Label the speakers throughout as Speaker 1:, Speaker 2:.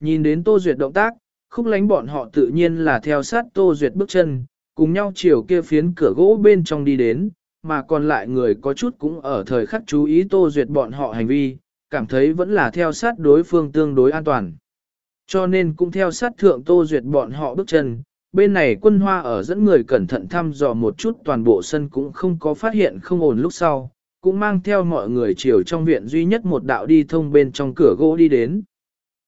Speaker 1: Nhìn đến Tô Duyệt động tác, khúc lánh bọn họ tự nhiên là theo sát Tô Duyệt bước chân, cùng nhau chiều kia phiến cửa gỗ bên trong đi đến, mà còn lại người có chút cũng ở thời khắc chú ý Tô Duyệt bọn họ hành vi, cảm thấy vẫn là theo sát đối phương tương đối an toàn. Cho nên cũng theo sát thượng Tô Duyệt bọn họ bước chân, bên này quân hoa ở dẫn người cẩn thận thăm dò một chút toàn bộ sân cũng không có phát hiện không ổn lúc sau, cũng mang theo mọi người chiều trong viện duy nhất một đạo đi thông bên trong cửa gỗ đi đến.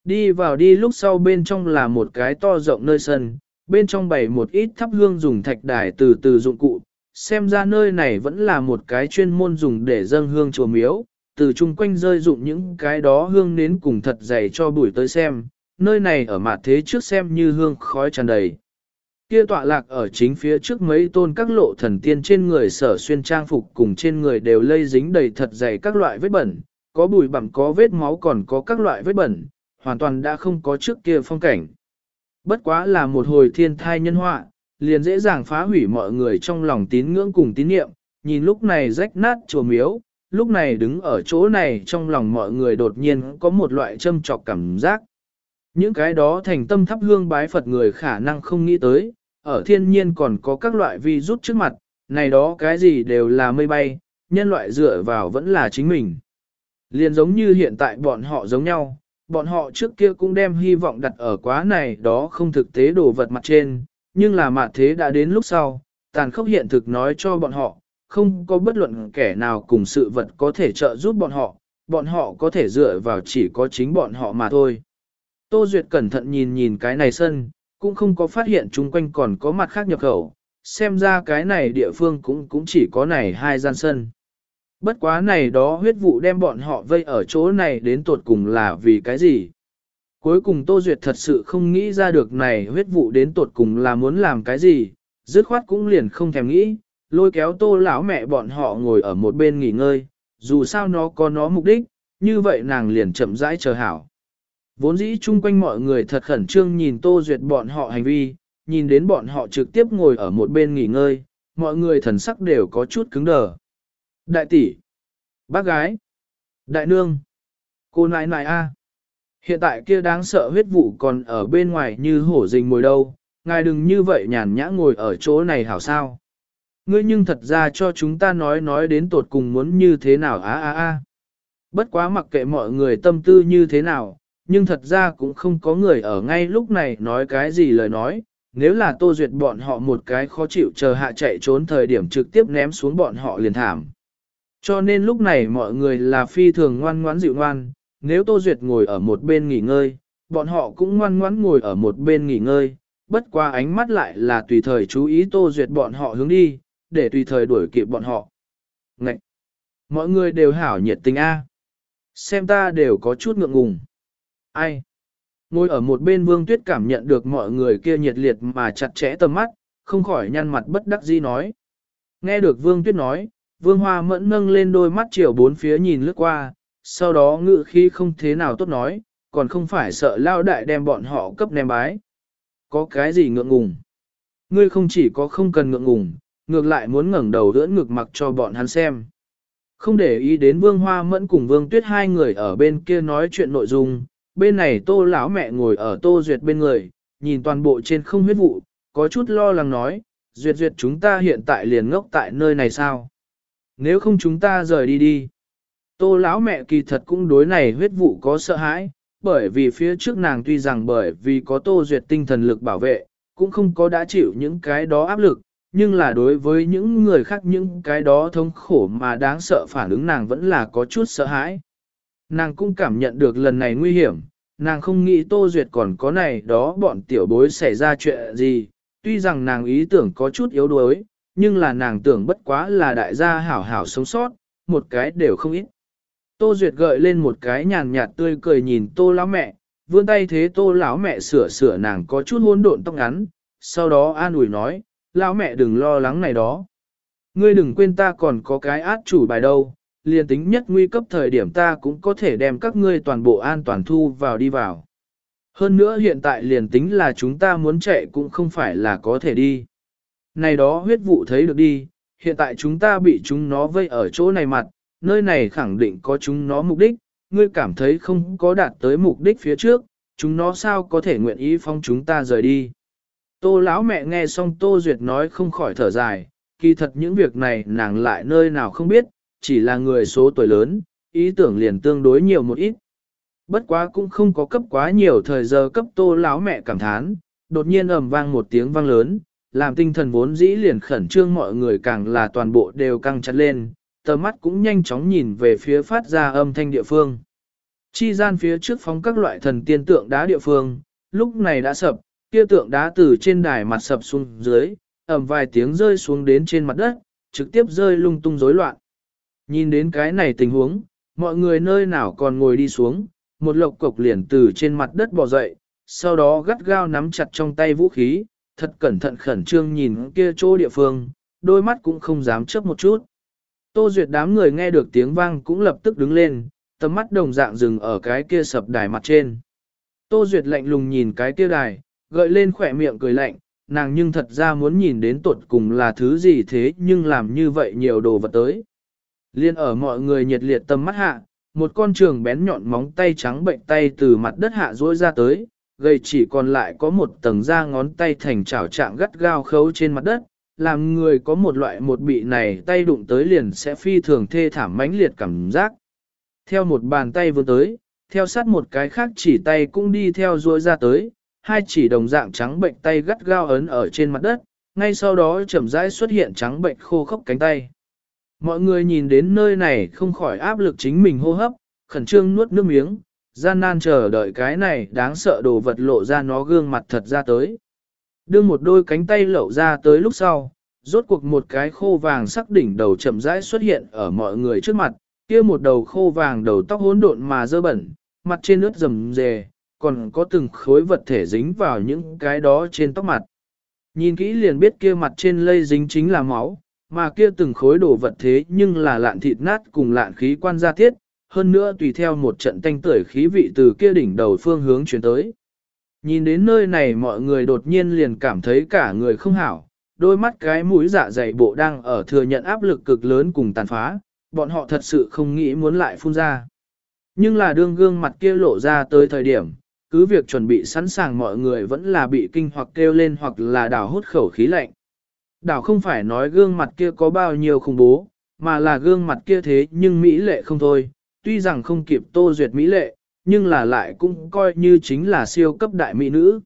Speaker 1: Đi vào đi lúc sau bên trong là một cái to rộng nơi sân, bên trong bày một ít thắp hương dùng thạch đài từ từ dụng cụ, xem ra nơi này vẫn là một cái chuyên môn dùng để dâng hương chùa miếu, từ chung quanh rơi dụng những cái đó hương nến cùng thật dày cho buổi tới xem, nơi này ở mặt thế trước xem như hương khói tràn đầy. Kia tọa lạc ở chính phía trước mấy tôn các lộ thần tiên trên người sở xuyên trang phục cùng trên người đều lây dính đầy thật dày các loại vết bẩn, có bụi bặm có vết máu còn có các loại vết bẩn, hoàn toàn đã không có trước kia phong cảnh. Bất quá là một hồi thiên thai nhân họa, liền dễ dàng phá hủy mọi người trong lòng tín ngưỡng cùng tín niệm, nhìn lúc này rách nát chùa miếu, lúc này đứng ở chỗ này trong lòng mọi người đột nhiên có một loại châm trọc cảm giác. Những cái đó thành tâm thắp hương bái Phật người khả năng không nghĩ tới, ở thiên nhiên còn có các loại vi rút trước mặt, này đó cái gì đều là mây bay, nhân loại dựa vào vẫn là chính mình. Liền giống như hiện tại bọn họ giống nhau, bọn họ trước kia cũng đem hy vọng đặt ở quá này đó không thực tế đồ vật mặt trên, nhưng là mặt thế đã đến lúc sau, tàn khốc hiện thực nói cho bọn họ, không có bất luận kẻ nào cùng sự vật có thể trợ giúp bọn họ, bọn họ có thể dựa vào chỉ có chính bọn họ mà thôi. Tô Duyệt cẩn thận nhìn nhìn cái này sân, cũng không có phát hiện chung quanh còn có mặt khác nhập khẩu, xem ra cái này địa phương cũng cũng chỉ có này hai gian sân. Bất quá này đó huyết vụ đem bọn họ vây ở chỗ này đến tột cùng là vì cái gì? Cuối cùng Tô Duyệt thật sự không nghĩ ra được này huyết vụ đến tột cùng là muốn làm cái gì, dứt khoát cũng liền không thèm nghĩ, lôi kéo Tô lão mẹ bọn họ ngồi ở một bên nghỉ ngơi, dù sao nó có nó mục đích, như vậy nàng liền chậm rãi chờ hảo. Vốn dĩ chung quanh mọi người thật khẩn trương nhìn Tô Duyệt bọn họ hành vi, nhìn đến bọn họ trực tiếp ngồi ở một bên nghỉ ngơi, mọi người thần sắc đều có chút cứng đờ. Đại tỷ, bác gái, đại nương, cô nãi nãi a. Hiện tại kia đáng sợ huyết vụ còn ở bên ngoài như hổ rình ngồi đâu, ngài đừng như vậy nhàn nhã ngồi ở chỗ này hảo sao. Ngươi nhưng thật ra cho chúng ta nói nói đến tột cùng muốn như thế nào a a a. Bất quá mặc kệ mọi người tâm tư như thế nào, nhưng thật ra cũng không có người ở ngay lúc này nói cái gì lời nói, nếu là tô duyệt bọn họ một cái khó chịu chờ hạ chạy trốn thời điểm trực tiếp ném xuống bọn họ liền thảm. Cho nên lúc này mọi người là phi thường ngoan ngoãn dịu ngoan, nếu tô duyệt ngồi ở một bên nghỉ ngơi, bọn họ cũng ngoan ngoãn ngồi ở một bên nghỉ ngơi, bất qua ánh mắt lại là tùy thời chú ý tô duyệt bọn họ hướng đi, để tùy thời đuổi kịp bọn họ. Ngậy! Mọi người đều hảo nhiệt tình A. Xem ta đều có chút ngượng ngùng. Ai? Ngồi ở một bên vương tuyết cảm nhận được mọi người kia nhiệt liệt mà chặt chẽ tầm mắt, không khỏi nhăn mặt bất đắc dĩ nói. Nghe được vương tuyết nói, vương hoa mẫn nâng lên đôi mắt chiều bốn phía nhìn lướt qua, sau đó ngự khi không thế nào tốt nói, còn không phải sợ lao đại đem bọn họ cấp ném bái. Có cái gì ngượng ngùng? Ngươi không chỉ có không cần ngượng ngùng, ngược lại muốn ngẩng đầu đỡ ngực mặc cho bọn hắn xem. Không để ý đến vương hoa mẫn cùng vương tuyết hai người ở bên kia nói chuyện nội dung, bên này tô lão mẹ ngồi ở tô duyệt bên người, nhìn toàn bộ trên không huyết vụ, có chút lo lắng nói, duyệt duyệt chúng ta hiện tại liền ngốc tại nơi này sao? Nếu không chúng ta rời đi đi. Tô lão mẹ kỳ thật cũng đối này huyết vụ có sợ hãi, bởi vì phía trước nàng tuy rằng bởi vì có tô duyệt tinh thần lực bảo vệ, cũng không có đã chịu những cái đó áp lực, nhưng là đối với những người khác những cái đó thống khổ mà đáng sợ phản ứng nàng vẫn là có chút sợ hãi. Nàng cũng cảm nhận được lần này nguy hiểm, nàng không nghĩ Tô Duyệt còn có này đó bọn tiểu bối xảy ra chuyện gì, tuy rằng nàng ý tưởng có chút yếu đuối, nhưng là nàng tưởng bất quá là đại gia hảo hảo sống sót, một cái đều không ít. Tô Duyệt gợi lên một cái nhàn nhạt tươi cười nhìn Tô lão mẹ, vươn tay thế Tô lão mẹ sửa sửa nàng có chút hỗn độn tóc ngắn, sau đó an ủi nói, lão mẹ đừng lo lắng này đó. Ngươi đừng quên ta còn có cái át chủ bài đâu, liền tính nhất nguy cấp thời điểm ta cũng có thể đem các ngươi toàn bộ an toàn thu vào đi vào. Hơn nữa hiện tại liền tính là chúng ta muốn chạy cũng không phải là có thể đi. Này đó huyết vụ thấy được đi, hiện tại chúng ta bị chúng nó vây ở chỗ này mặt, nơi này khẳng định có chúng nó mục đích, ngươi cảm thấy không có đạt tới mục đích phía trước, chúng nó sao có thể nguyện ý phong chúng ta rời đi. Tô lão mẹ nghe xong Tô Duyệt nói không khỏi thở dài, kỳ thật những việc này nàng lại nơi nào không biết, chỉ là người số tuổi lớn, ý tưởng liền tương đối nhiều một ít. Bất quá cũng không có cấp quá nhiều thời giờ cấp Tô lão mẹ cảm thán, đột nhiên ầm vang một tiếng vang lớn, làm tinh thần vốn dĩ liền khẩn trương mọi người càng là toàn bộ đều căng chặt lên, tầm mắt cũng nhanh chóng nhìn về phía phát ra âm thanh địa phương. Chi gian phía trước phóng các loại thần tiên tượng đá địa phương, lúc này đã sập, kia tượng đá từ trên đài mặt sập xuống dưới, ầm vài tiếng rơi xuống đến trên mặt đất, trực tiếp rơi lung tung rối loạn. Nhìn đến cái này tình huống, mọi người nơi nào còn ngồi đi xuống, một lộc cộc liền từ trên mặt đất bò dậy, sau đó gắt gao nắm chặt trong tay vũ khí, thật cẩn thận khẩn trương nhìn kia chỗ địa phương, đôi mắt cũng không dám chớp một chút. Tô Duyệt đám người nghe được tiếng vang cũng lập tức đứng lên, tầm mắt đồng dạng dừng ở cái kia sập đài mặt trên. Tô Duyệt lạnh lùng nhìn cái kia đài, gợi lên khỏe miệng cười lạnh, nàng nhưng thật ra muốn nhìn đến tuột cùng là thứ gì thế nhưng làm như vậy nhiều đồ vật tới. Liên ở mọi người nhiệt liệt tầm mắt hạ, một con trường bén nhọn móng tay trắng bệnh tay từ mặt đất hạ duỗi ra tới, gầy chỉ còn lại có một tầng da ngón tay thành chảo trạng gắt gao khấu trên mặt đất, làm người có một loại một bị này tay đụng tới liền sẽ phi thường thê thảm mãnh liệt cảm giác. Theo một bàn tay vươn tới, theo sát một cái khác chỉ tay cũng đi theo ruôi ra tới, hai chỉ đồng dạng trắng bệnh tay gắt gao ấn ở trên mặt đất, ngay sau đó chậm rãi xuất hiện trắng bệnh khô khốc cánh tay. Mọi người nhìn đến nơi này không khỏi áp lực chính mình hô hấp, khẩn trương nuốt nước miếng, gian nan chờ đợi cái này đáng sợ đồ vật lộ ra nó gương mặt thật ra tới. Đưa một đôi cánh tay lậu ra tới lúc sau, rốt cuộc một cái khô vàng sắc đỉnh đầu chậm rãi xuất hiện ở mọi người trước mặt, kia một đầu khô vàng đầu tóc hỗn độn mà dơ bẩn, mặt trên ướt rầm rề, còn có từng khối vật thể dính vào những cái đó trên tóc mặt. Nhìn kỹ liền biết kia mặt trên lây dính chính là máu, mà kia từng khối đồ vật thế nhưng là lạn thịt nát cùng lạn khí quan gia thiết, hơn nữa tùy theo một trận tanh tưởi khí vị từ kia đỉnh đầu phương hướng chuyển tới. Nhìn đến nơi này mọi người đột nhiên liền cảm thấy cả người không hảo, đôi mắt cái mũi dạ dày bộ đang ở thừa nhận áp lực cực lớn cùng tàn phá, bọn họ thật sự không nghĩ muốn lại phun ra. Nhưng là đương gương mặt kia lộ ra tới thời điểm, cứ việc chuẩn bị sẵn sàng mọi người vẫn là bị kinh hoặc kêu lên hoặc là đảo hút khẩu khí lạnh. Đảo không phải nói gương mặt kia có bao nhiêu khủng bố, mà là gương mặt kia thế nhưng Mỹ lệ không thôi, tuy rằng không kịp tô duyệt Mỹ lệ, nhưng là lại cũng coi như chính là siêu cấp đại mỹ nữ.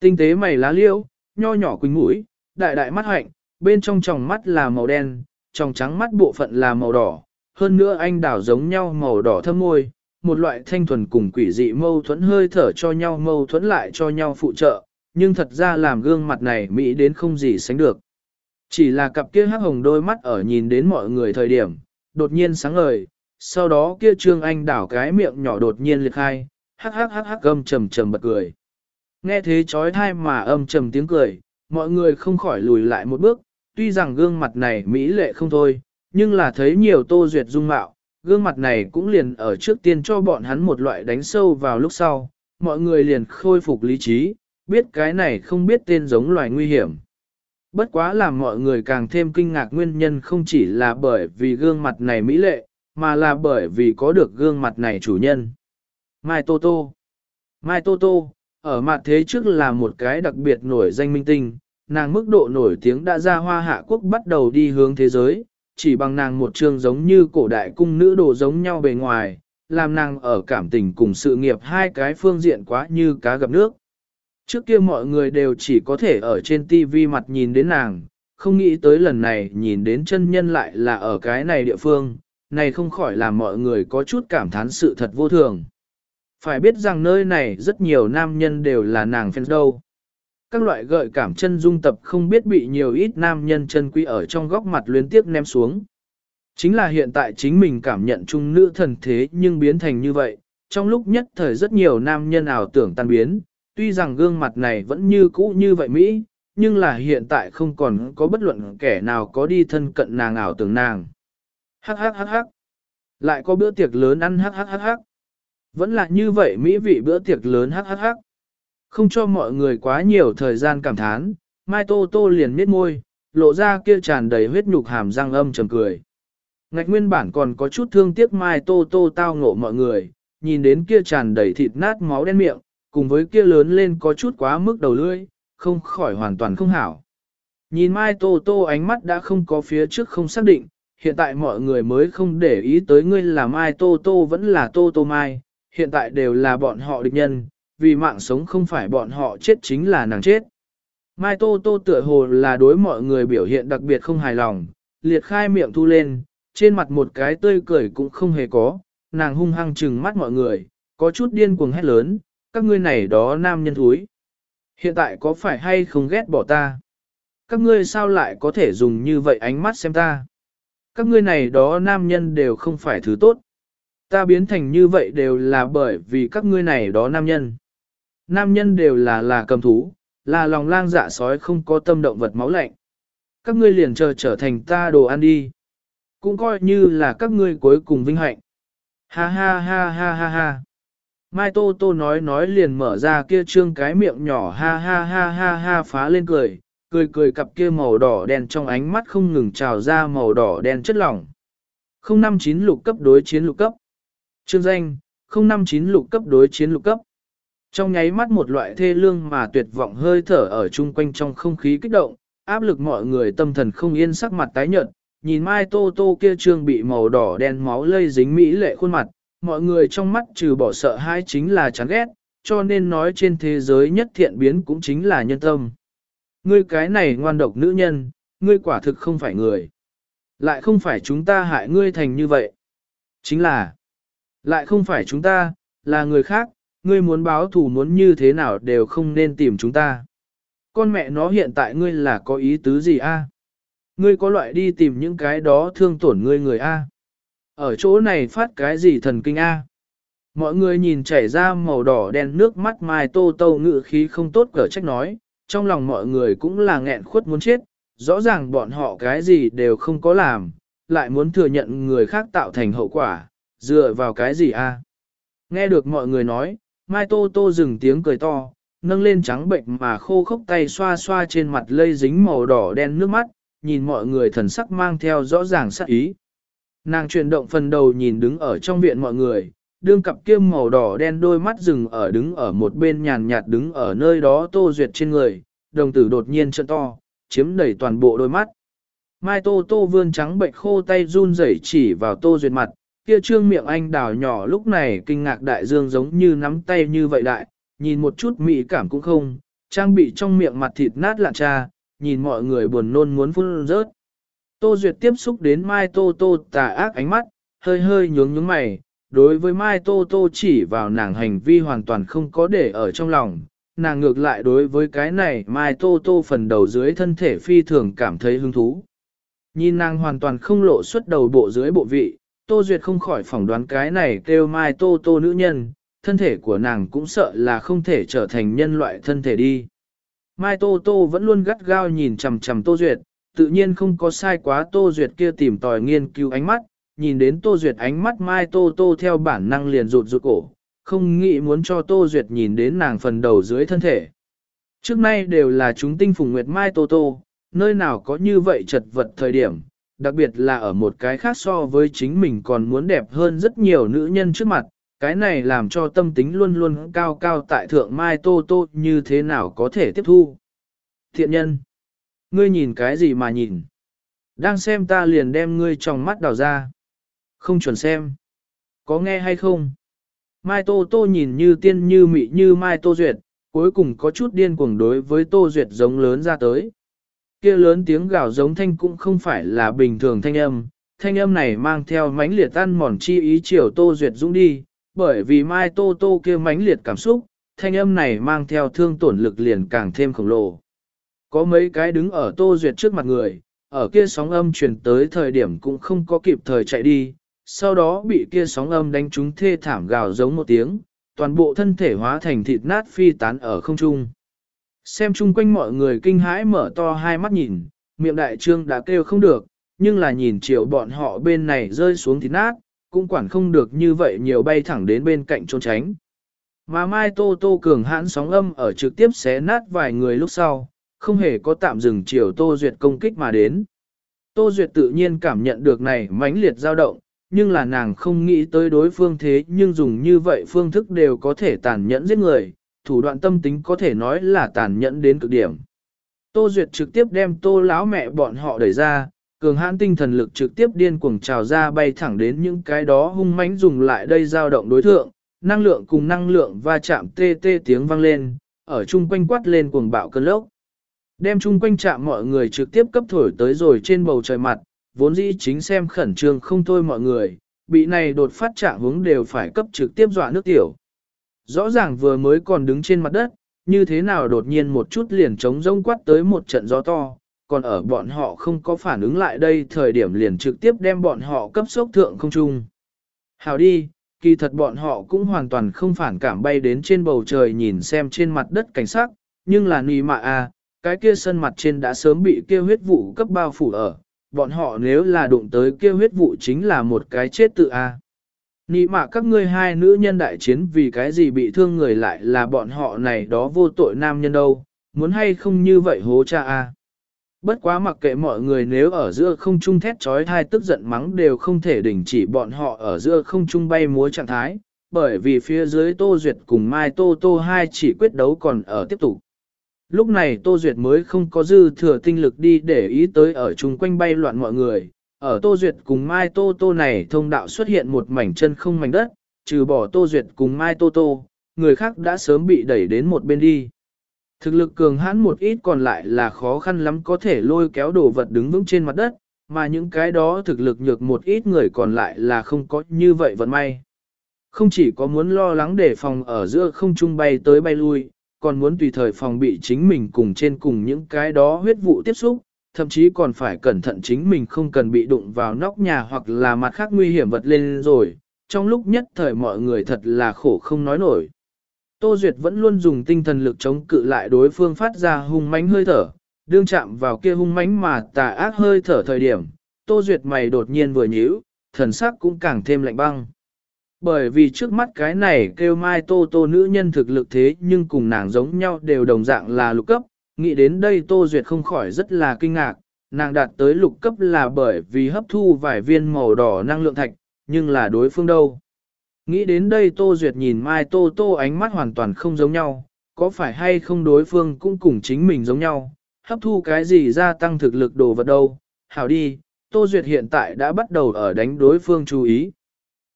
Speaker 1: Tinh tế mày lá liễu, nho nhỏ quỳnh mũi, đại đại mắt hạnh, bên trong tròng mắt là màu đen, tròng trắng mắt bộ phận là màu đỏ, hơn nữa anh đảo giống nhau màu đỏ thâm môi, một loại thanh thuần cùng quỷ dị mâu thuẫn hơi thở cho nhau mâu thuẫn lại cho nhau phụ trợ, nhưng thật ra làm gương mặt này mỹ đến không gì sánh được. Chỉ là cặp kia hắc hồng đôi mắt ở nhìn đến mọi người thời điểm, đột nhiên sáng ngời, sau đó kia trương anh đảo cái miệng nhỏ đột nhiên liệt khai, hắc hắc hắc hắc âm trầm trầm bật cười. Nghe thế chói thai mà âm trầm tiếng cười, mọi người không khỏi lùi lại một bước, tuy rằng gương mặt này mỹ lệ không thôi, nhưng là thấy nhiều tô duyệt dung mạo, gương mặt này cũng liền ở trước tiên cho bọn hắn một loại đánh sâu vào lúc sau, mọi người liền khôi phục lý trí, biết cái này không biết tên giống loài nguy hiểm. Bất quá làm mọi người càng thêm kinh ngạc nguyên nhân không chỉ là bởi vì gương mặt này mỹ lệ, mà là bởi vì có được gương mặt này chủ nhân. Mai Tô Tô Mai Tô Tô, ở mặt thế trước là một cái đặc biệt nổi danh minh tinh, nàng mức độ nổi tiếng đã ra hoa hạ quốc bắt đầu đi hướng thế giới, chỉ bằng nàng một trường giống như cổ đại cung nữ đồ giống nhau bề ngoài, làm nàng ở cảm tình cùng sự nghiệp hai cái phương diện quá như cá gặp nước. Trước kia mọi người đều chỉ có thể ở trên TV mặt nhìn đến nàng, không nghĩ tới lần này nhìn đến chân nhân lại là ở cái này địa phương, này không khỏi làm mọi người có chút cảm thán sự thật vô thường. Phải biết rằng nơi này rất nhiều nam nhân đều là nàng fans đâu. Các loại gợi cảm chân dung tập không biết bị nhiều ít nam nhân chân quý ở trong góc mặt luyến tiếc ném xuống. Chính là hiện tại chính mình cảm nhận chung nữ thần thế nhưng biến thành như vậy, trong lúc nhất thời rất nhiều nam nhân ảo tưởng tan biến, tuy rằng gương mặt này vẫn như cũ như vậy Mỹ, nhưng là hiện tại không còn có bất luận kẻ nào có đi thân cận nàng ảo tưởng nàng. Hắc hắc hắc hắc. Lại có bữa tiệc lớn ăn hắc hắc hắc hắc. Vẫn là như vậy mỹ vị bữa tiệc lớn hắc hắc hắc. Không cho mọi người quá nhiều thời gian cảm thán, Mai Tô Tô liền miết môi, lộ ra kia tràn đầy huyết nhục hàm răng âm trầm cười. Ngạch nguyên bản còn có chút thương tiếc Mai Tô Tô tao ngộ mọi người, nhìn đến kia tràn đầy thịt nát máu đen miệng, cùng với kia lớn lên có chút quá mức đầu lưỡi, không khỏi hoàn toàn không hảo. Nhìn Mai Tô Tô ánh mắt đã không có phía trước không xác định, hiện tại mọi người mới không để ý tới ngươi là Mai Tô Tô vẫn là Tô Tô Mai, hiện tại đều là bọn họ địch nhân, vì mạng sống không phải bọn họ chết chính là nàng chết. Mai Tô Tô tựa hồ là đối mọi người biểu hiện đặc biệt không hài lòng, liệt khai miệng thu lên, trên mặt một cái tươi cười cũng không hề có, nàng hung hăng trừng mắt mọi người, có chút điên cuồng hét lớn, các ngươi này đó nam nhân thúi. Hiện tại có phải hay không ghét bỏ ta? Các ngươi sao lại có thể dùng như vậy ánh mắt xem ta? Các ngươi này đó nam nhân đều không phải thứ tốt. Ta biến thành như vậy đều là bởi vì các ngươi này đó nam nhân. Nam nhân đều là là cầm thú, là lòng lang dạ sói không có tâm động vật máu lạnh. Các ngươi liền chờ trở thành ta đồ ăn đi. Cũng coi như là các ngươi cuối cùng vinh hạnh. Ha ha ha ha ha ha. Mai Tô Tô nói nói liền mở ra kia trương cái miệng nhỏ ha ha ha ha ha phá lên cười, cười cười cặp kia màu đỏ đen trong ánh mắt không ngừng trào ra màu đỏ đen chất lỏng. 059 lục cấp đối chiến lục cấp. Trương danh, 059 lục cấp đối chiến lục cấp. Trong nháy mắt một loại thê lương mà tuyệt vọng hơi thở ở chung quanh trong không khí kích động, áp lực mọi người tâm thần không yên sắc mặt tái nhợt, nhìn Mai Tô Tô kia trương bị màu đỏ đen máu lây dính mỹ lệ khuôn mặt, mọi người trong mắt trừ bỏ sợ hãi chính là chán ghét, cho nên nói trên thế giới nhất thiện biến cũng chính là nhân tâm. Ngươi cái này ngoan độc nữ nhân, ngươi quả thực không phải người. Lại không phải chúng ta hại ngươi thành như vậy. Chính là, lại không phải chúng ta, là người khác, ngươi muốn báo thù muốn như thế nào đều không nên tìm chúng ta. Con mẹ nó hiện tại ngươi là có ý tứ gì a? Ngươi có loại đi tìm những cái đó thương tổn ngươi người a? Ở chỗ này phát cái gì thần kinh a? Mọi người nhìn chảy ra màu đỏ đen nước mắt mai tô tô ngự khí không tốt cỡ trách nói, trong lòng mọi người cũng là nghẹn khuất muốn chết, rõ ràng bọn họ cái gì đều không có làm, lại muốn thừa nhận người khác tạo thành hậu quả, dựa vào cái gì a? Nghe được mọi người nói, Mai Tô Tô dừng tiếng cười to, nâng lên trắng bệnh mà khô khốc tay xoa xoa trên mặt lây dính màu đỏ đen nước mắt, nhìn mọi người thần sắc mang theo rõ ràng sắc ý. Nàng chuyển động phần đầu nhìn đứng ở trong viện mọi người, đương cặp kiêm màu đỏ đen đôi mắt rừng ở đứng ở một bên nhàn nhạt đứng ở nơi đó Tô Duyệt trên người, đồng tử đột nhiên trợn to, chiếm đầy toàn bộ đôi mắt. Mai Tô Tô vươn trắng bệnh khô tay run rẩy chỉ vào Tô Duyệt mặt, kia trương miệng anh đào nhỏ lúc này kinh ngạc đại dương giống như nắm tay như vậy đại, nhìn một chút mỹ cảm cũng không, trang bị trong miệng mặt thịt nát lạ cha, nhìn mọi người buồn nôn muốn phun rớt. Tô Duyệt tiếp xúc đến Mai Tô Tô tà ác ánh mắt, hơi hơi nhướng nhướng mày, đối với Mai Tô Tô chỉ vào nàng hành vi hoàn toàn không có để ở trong lòng, nàng ngược lại đối với cái này Mai Tô Tô phần đầu dưới thân thể phi thường cảm thấy hứng thú. Nhìn nàng hoàn toàn không lộ xuất đầu bộ dưới bộ vị, Tô Duyệt không khỏi phỏng đoán cái này kêu Mai Tô Tô nữ nhân, thân thể của nàng cũng sợ là không thể trở thành nhân loại thân thể đi. Mai Tô Tô vẫn luôn gắt gao nhìn chằm chằm Tô Duyệt, tự nhiên không có sai quá Tô Duyệt kia tìm tòi nghiên cứu ánh mắt, nhìn đến Tô Duyệt ánh mắt Mai Tô Tô theo bản năng liền rụt rụt cổ, không nghĩ muốn cho Tô Duyệt nhìn đến nàng phần đầu dưới thân thể. Trước nay đều là chúng tinh phùng nguyệt Mai Tô Tô, nơi nào có như vậy chật vật thời điểm, đặc biệt là ở một cái khác so với chính mình còn muốn đẹp hơn rất nhiều nữ nhân trước mặt, cái này làm cho tâm tính luôn luôn cao cao tại thượng Mai Tô Tô như thế nào có thể tiếp thu. Thiện nhân, ngươi nhìn cái gì mà nhìn? Đang xem ta liền đem ngươi trong mắt đào ra. Không chuẩn xem. Có nghe hay không? Mai Tô Tô nhìn như tiên như mị như Mai Tô Duyệt, cuối cùng có chút điên cuồng đối với Tô Duyệt giống lớn ra tới. Kia lớn tiếng gào giống thanh cũng không phải là bình thường thanh âm, thanh âm này mang theo mãnh liệt tan mòn chi ý chiều Tô Duyệt dũng đi, bởi vì Mai Tô Tô kia mãnh liệt cảm xúc, thanh âm này mang theo thương tổn lực liền càng thêm khổng lồ. Có mấy cái đứng ở Tô Duyệt trước mặt người, ở kia sóng âm truyền tới thời điểm cũng không có kịp thời chạy đi, sau đó bị kia sóng âm đánh trúng thê thảm gào giống một tiếng, toàn bộ thân thể hóa thành thịt nát phi tán ở không trung. Xem chung quanh mọi người kinh hãi mở to hai mắt nhìn, miệng đại trương đã kêu không được, nhưng là nhìn chiều bọn họ bên này rơi xuống thịt nát, cũng quản không được như vậy nhiều bay thẳng đến bên cạnh trốn tránh. Mà Mai Tô Tô cường hãn sóng âm ở trực tiếp xé nát vài người lúc sau, không hề có tạm dừng chiều Tô Duyệt công kích mà đến. Tô Duyệt tự nhiên cảm nhận được này mãnh liệt dao động, nhưng là nàng không nghĩ tới đối phương thế nhưng dùng như vậy phương thức đều có thể tàn nhẫn giết người, thủ đoạn tâm tính có thể nói là tàn nhẫn đến cực điểm. Tô Duyệt trực tiếp đem tô lão mẹ bọn họ đẩy ra, cường hãn tinh thần lực trực tiếp điên cuồng trào ra bay thẳng đến những cái đó hung mãnh dùng lại đây dao động đối thượng, năng lượng cùng năng lượng va chạm tê tê tiếng vang lên, ở chung quanh quát lên cuồng bạo cơn lốc. Đem chung quanh chạm mọi người trực tiếp cấp thổi tới rồi trên bầu trời mặt, vốn dĩ chính xem khẩn trương không thôi mọi người, bị này đột phát trạng hướng đều phải cấp trực tiếp dọa nước tiểu. Rõ ràng vừa mới còn đứng trên mặt đất, như thế nào đột nhiên một chút liền trống rông quát tới một trận gió to, còn ở bọn họ không có phản ứng lại đây thời điểm liền trực tiếp đem bọn họ cấp sốc thượng không trung. Hào đi, kỳ thật bọn họ cũng hoàn toàn không phản cảm bay đến trên bầu trời nhìn xem trên mặt đất cảnh sắc, nhưng là nì mạ à, cái kia sân mặt trên đã sớm bị kia huyết vụ cấp bao phủ ở, bọn họ nếu là đụng tới kia huyết vụ chính là một cái chết tự a. À. Nị mạ các ngươi hai nữ nhân đại chiến vì cái gì bị thương người lại là bọn họ này đó vô tội nam nhân đâu, muốn hay không như vậy hố cha a. Bất quá mặc kệ mọi người nếu ở giữa không trung thét trói thai tức giận mắng đều không thể đình chỉ bọn họ ở giữa không trung bay múa trạng thái, bởi vì phía dưới Tô Duyệt cùng Mai Tô Tô hai chỉ quyết đấu còn ở tiếp tục. Lúc này Tô Duyệt mới không có dư thừa tinh lực đi để ý tới ở chung quanh bay loạn mọi người. Ở Tô Duyệt cùng Mai Tô Tô này thông đạo xuất hiện một mảnh chân không mảnh đất, trừ bỏ Tô Duyệt cùng Mai Tô Tô, người khác đã sớm bị đẩy đến một bên đi. Thực lực cường hãn một ít còn lại là khó khăn lắm có thể lôi kéo đồ vật đứng vững trên mặt đất, mà những cái đó thực lực nhược một ít người còn lại là không có như vậy vận may. Không chỉ có muốn lo lắng để phòng ở giữa không trung bay tới bay lui, còn muốn tùy thời phòng bị chính mình cùng trên cùng những cái đó huyết vụ tiếp xúc, thậm chí còn phải cẩn thận chính mình không cần bị đụng vào nóc nhà hoặc là mặt khác nguy hiểm vật lên rồi, trong lúc nhất thời mọi người thật là khổ không nói nổi. Tô Duyệt vẫn luôn dùng tinh thần lực chống cự lại đối phương phát ra hung mãnh hơi thở, đương chạm vào kia hung mãnh mà tà ác hơi thở thời điểm, Tô Duyệt mày đột nhiên vừa nhíu, thần sắc cũng càng thêm lạnh băng. Bởi vì trước mắt cái này kêu mai tô tô nữ nhân thực lực thế nhưng cùng nàng giống nhau đều đồng dạng là lục cấp, nghĩ đến đây tô duyệt không khỏi rất là kinh ngạc, nàng đạt tới lục cấp là bởi vì hấp thu vài viên màu đỏ năng lượng thạch, nhưng là đối phương đâu. Nghĩ đến đây tô duyệt nhìn mai tô tô ánh mắt hoàn toàn không giống nhau, có phải hay không đối phương cũng cùng chính mình giống nhau, hấp thu cái gì gia tăng thực lực đồ vật đâu, hảo đi, tô duyệt hiện tại đã bắt đầu ở đánh đối phương chú ý.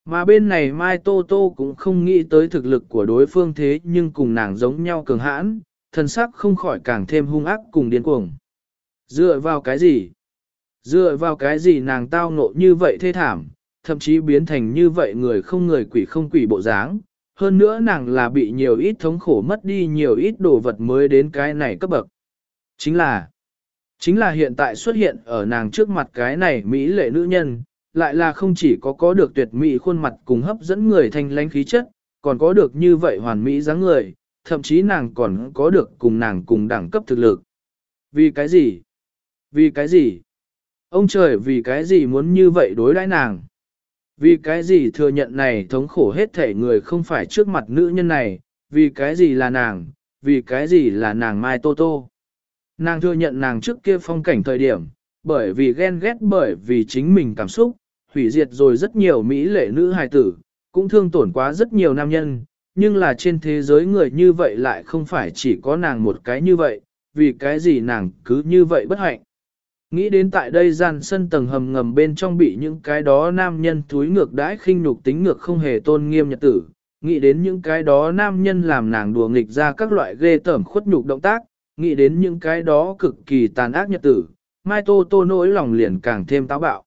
Speaker 1: Mà bên này Mai Tô Tô cũng không nghĩ tới thực lực của đối phương thế nhưng cùng nàng giống nhau cường hãn, thần sắc không khỏi càng thêm hung ác cùng điên cuồng. Dựa vào cái gì? Dựa vào cái gì nàng tao ngộ như vậy thê thảm, thậm chí biến thành như vậy người không người quỷ không quỷ bộ dáng. Hơn nữa nàng là bị nhiều ít thống khổ mất đi nhiều ít đồ vật mới đến cái này cấp bậc. Chính là, chính là hiện tại xuất hiện ở nàng trước mặt cái này Mỹ lệ nữ nhân, lại là không chỉ có có được tuyệt mỹ khuôn mặt cùng hấp dẫn người thanh lãnh khí chất, còn có được như vậy hoàn mỹ dáng người, thậm chí nàng còn có được cùng nàng cùng đẳng cấp thực lực. Vì cái gì? Vì cái gì? Ông trời vì cái gì muốn như vậy đối đãi nàng? Vì cái gì thừa nhận này thống khổ hết thể người không phải trước mặt nữ nhân này, vì cái gì là nàng, vì cái gì là nàng Mai Tô Tô. Nàng thừa nhận nàng trước kia phong cảnh thời điểm, bởi vì ghen ghét bởi vì chính mình cảm xúc, hủy diệt rồi rất nhiều mỹ lệ nữ hài tử, cũng thương tổn quá rất nhiều nam nhân, nhưng là trên thế giới người như vậy lại không phải chỉ có nàng một cái như vậy, vì cái gì nàng cứ như vậy bất hạnh. Nghĩ đến tại đây gian sân tầng hầm ngầm bên trong bị những cái đó nam nhân túi ngược đãi khinh nhục tính ngược không hề tôn nghiêm nhật tử, nghĩ đến những cái đó nam nhân làm nàng đùa nghịch ra các loại ghê tởm khuất nhục động tác, nghĩ đến những cái đó cực kỳ tàn ác nhật tử, Mai Tô Tô nỗi lòng liền càng thêm táo bạo.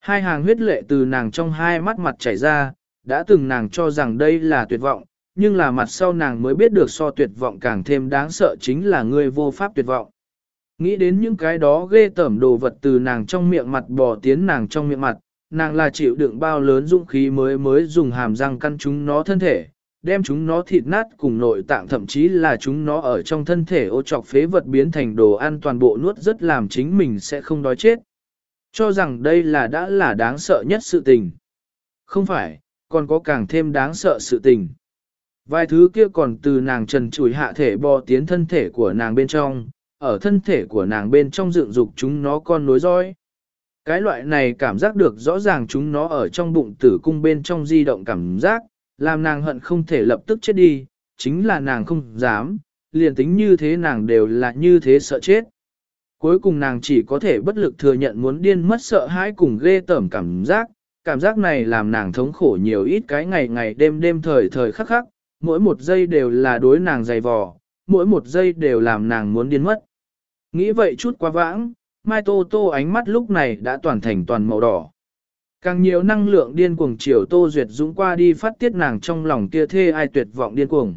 Speaker 1: Hai hàng huyết lệ từ nàng trong hai mắt mặt chảy ra, đã từng nàng cho rằng đây là tuyệt vọng, nhưng là mặt sau nàng mới biết được so tuyệt vọng càng thêm đáng sợ chính là người vô pháp tuyệt vọng. Nghĩ đến những cái đó ghê tởm đồ vật từ nàng trong miệng mặt bò tiến nàng trong miệng mặt, nàng là chịu đựng bao lớn dũng khí mới mới dùng hàm răng căn chúng nó thân thể, đem chúng nó thịt nát cùng nội tạng thậm chí là chúng nó ở trong thân thể ô trọc phế vật biến thành đồ ăn toàn bộ nuốt rất làm chính mình sẽ không đói chết. Cho rằng đây là đã là đáng sợ nhất sự tình. Không phải, còn có càng thêm đáng sợ sự tình. Vài thứ kia còn từ nàng trần chùi hạ thể bò tiến thân thể của nàng bên trong, ở thân thể của nàng bên trong dựng dục chúng nó con nối dõi, Cái loại này cảm giác được rõ ràng chúng nó ở trong bụng tử cung bên trong di động cảm giác, làm nàng hận không thể lập tức chết đi, chính là nàng không dám, liền tính như thế nàng đều là như thế sợ chết. Cuối cùng nàng chỉ có thể bất lực thừa nhận muốn điên mất sợ hãi cùng ghê tởm cảm giác, cảm giác này làm nàng thống khổ nhiều ít cái ngày ngày đêm đêm thời thời khắc khắc, mỗi một giây đều là đối nàng dày vò, mỗi một giây đều làm nàng muốn điên mất. Nghĩ vậy chút quá vãng, Mai Tô Tô ánh mắt lúc này đã toàn thành toàn màu đỏ. Càng nhiều năng lượng điên cuồng chiều Tô Duyệt dũng qua đi phát tiết nàng trong lòng kia thê ai tuyệt vọng điên cuồng.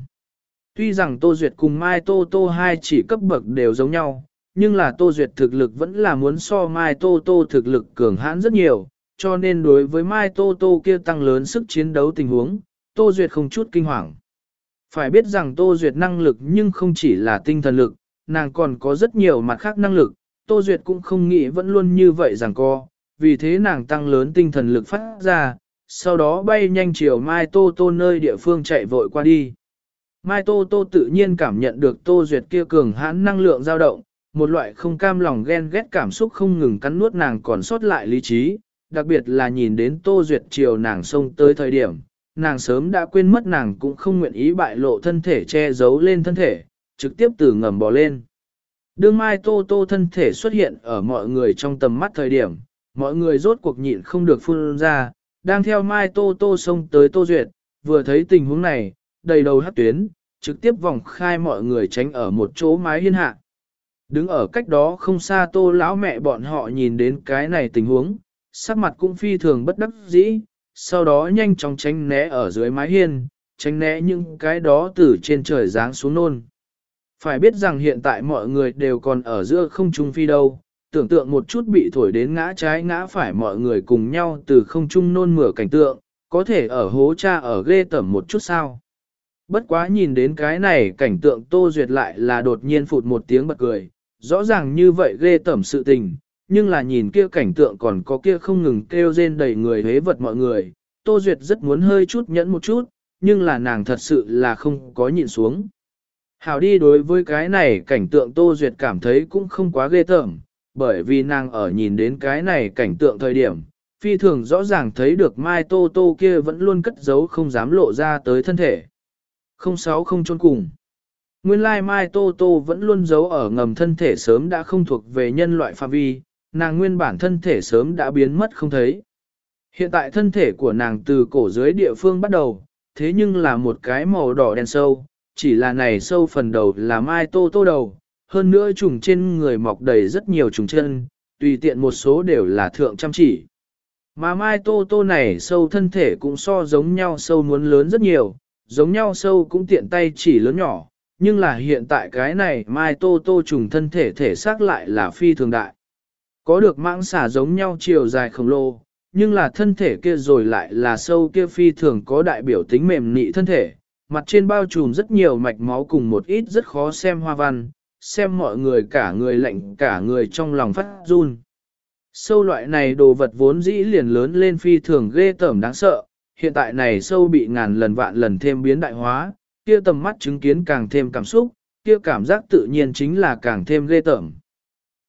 Speaker 1: Tuy rằng Tô Duyệt cùng Mai Tô Tô hai chỉ cấp bậc đều giống nhau, nhưng là Tô Duyệt thực lực vẫn là muốn so Mai Tô Tô thực lực cường hãn rất nhiều, cho nên đối với Mai Tô Tô kia tăng lớn sức chiến đấu tình huống, Tô Duyệt không chút kinh hoàng. Phải biết rằng Tô Duyệt năng lực nhưng không chỉ là tinh thần lực, nàng còn có rất nhiều mặt khác năng lực, Tô Duyệt cũng không nghĩ vẫn luôn như vậy rằng co, vì thế nàng tăng lớn tinh thần lực phát ra, sau đó bay nhanh chiều Mai Tô Tô nơi địa phương chạy vội qua đi. Mai Tô Tô tự nhiên cảm nhận được Tô Duyệt kia cường hãn năng lượng dao động, một loại không cam lòng ghen ghét cảm xúc không ngừng cắn nuốt nàng còn sót lại lý trí, đặc biệt là nhìn đến Tô Duyệt chiều nàng xông tới thời điểm, nàng sớm đã quên mất nàng cũng không nguyện ý bại lộ thân thể che giấu lên thân thể, trực tiếp từ ngầm bò lên. Đương Mai Tô Tô thân thể xuất hiện ở mọi người trong tầm mắt thời điểm, mọi người rốt cuộc nhịn không được phun ra, đang theo Mai Tô Tô xông tới Tô Duyệt, vừa thấy tình huống này, đầy đầu hát tuyến, trực tiếp vòng khai mọi người tránh ở một chỗ mái hiên hạ. Đứng ở cách đó không xa Tô lão mẹ bọn họ nhìn đến cái này tình huống, sắc mặt cũng phi thường bất đắc dĩ, sau đó nhanh chóng tránh né ở dưới mái hiên, tránh né những cái đó từ trên trời giáng xuống nôn. Phải biết rằng hiện tại mọi người đều còn ở giữa không trung phi đâu, tưởng tượng một chút bị thổi đến ngã trái ngã phải mọi người cùng nhau từ không trung nôn mửa cảnh tượng, có thể ở hố cha ở ghê tẩm một chút sao. Bất quá nhìn đến cái này cảnh tượng Tô Duyệt lại là đột nhiên phụt một tiếng bật cười, rõ ràng như vậy ghê tẩm sự tình, nhưng là nhìn kia cảnh tượng còn có kia không ngừng kêu rên đầy người hế vật mọi người, Tô Duyệt rất muốn hơi chút nhẫn một chút, nhưng là nàng thật sự là không có nhịn xuống. Hảo đi đối với cái này cảnh tượng Tô Duyệt cảm thấy cũng không quá ghê tởm, bởi vì nàng ở nhìn đến cái này cảnh tượng thời điểm, phi thường rõ ràng thấy được Mai Tô Tô kia vẫn luôn cất giấu không dám lộ ra tới thân thể. Không sáu không trôn cùng. Nguyên lai Mai Tô Tô vẫn luôn giấu ở ngầm thân thể sớm đã không thuộc về nhân loại phạm vi, nàng nguyên bản thân thể sớm đã biến mất không thấy. Hiện tại thân thể của nàng từ cổ dưới địa phương bắt đầu, thế nhưng là một cái màu đỏ đen sâu, chỉ là này sâu phần đầu là Mai Tô Tô đầu, hơn nữa trùng trên người mọc đầy rất nhiều trùng chân, tùy tiện một số đều là thượng chăm chỉ. Mà Mai Tô Tô này sâu thân thể cũng so giống nhau sâu muốn lớn rất nhiều, giống nhau sâu cũng tiện tay chỉ lớn nhỏ, nhưng là hiện tại cái này Mai Tô Tô trùng thân thể thể xác lại là phi thường đại. Có được mãng xả giống nhau chiều dài khổng lồ, nhưng là thân thể kia rồi lại là sâu kia phi thường có đại biểu tính mềm nị thân thể, mặt trên bao trùm rất nhiều mạch máu cùng một ít rất khó xem hoa văn, xem mọi người cả người lạnh cả người trong lòng phát run. Sâu loại này đồ vật vốn dĩ liền lớn lên phi thường ghê tởm đáng sợ, hiện tại này sâu bị ngàn lần vạn lần thêm biến đại hóa, kia tầm mắt chứng kiến càng thêm cảm xúc, kia cảm giác tự nhiên chính là càng thêm ghê tởm.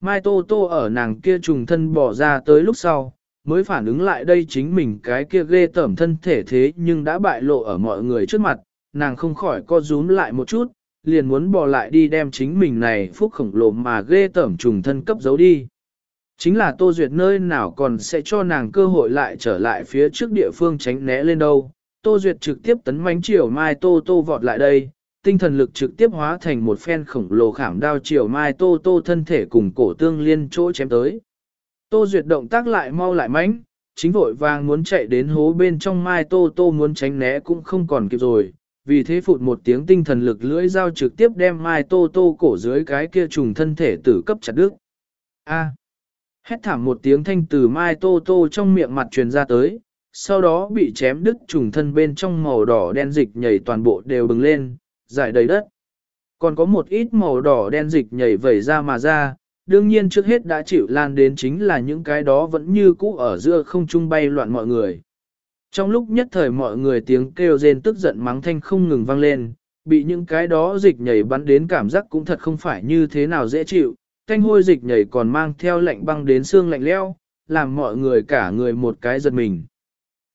Speaker 1: Mai Tô Tô ở nàng kia trùng thân bỏ ra tới lúc sau, mới phản ứng lại đây chính mình cái kia ghê tởm thân thể thế nhưng đã bại lộ ở mọi người trước mặt, nàng không khỏi co rúm lại một chút, liền muốn bỏ lại đi đem chính mình này phúc khổng lồ mà ghê tởm trùng thân cấp giấu đi. Chính là Tô Duyệt nơi nào còn sẽ cho nàng cơ hội lại trở lại phía trước địa phương tránh né lên đâu. Tô Duyệt trực tiếp tấn mánh chiều Mai Tô Tô vọt lại đây, tinh thần lực trực tiếp hóa thành một phen khổng lồ khảm đao chiều Mai Tô Tô thân thể cùng cổ tương liên chỗ chém tới. Tô Duyệt động tác lại mau lại mánh, chính vội vàng muốn chạy đến hố bên trong Mai Tô Tô muốn tránh né cũng không còn kịp rồi, vì thế phụt một tiếng tinh thần lực lưỡi dao trực tiếp đem Mai Tô Tô cổ dưới cái kia trùng thân thể tử cấp chặt đứt. A. Hét thảm một tiếng thanh từ Mai Tô Tô trong miệng mặt truyền ra tới, sau đó bị chém đứt trùng thân bên trong màu đỏ đen dịch nhảy toàn bộ đều bừng lên, giải đầy đất. Còn có một ít màu đỏ đen dịch nhảy vẩy ra mà ra, đương nhiên trước hết đã chịu lan đến chính là những cái đó vẫn như cũ ở giữa không trung bay loạn mọi người. Trong lúc nhất thời mọi người tiếng kêu rên tức giận mắng thanh không ngừng vang lên, bị những cái đó dịch nhảy bắn đến cảm giác cũng thật không phải như thế nào dễ chịu, thanh hôi dịch nhảy còn mang theo lạnh băng đến xương lạnh leo, làm mọi người cả người một cái giật mình.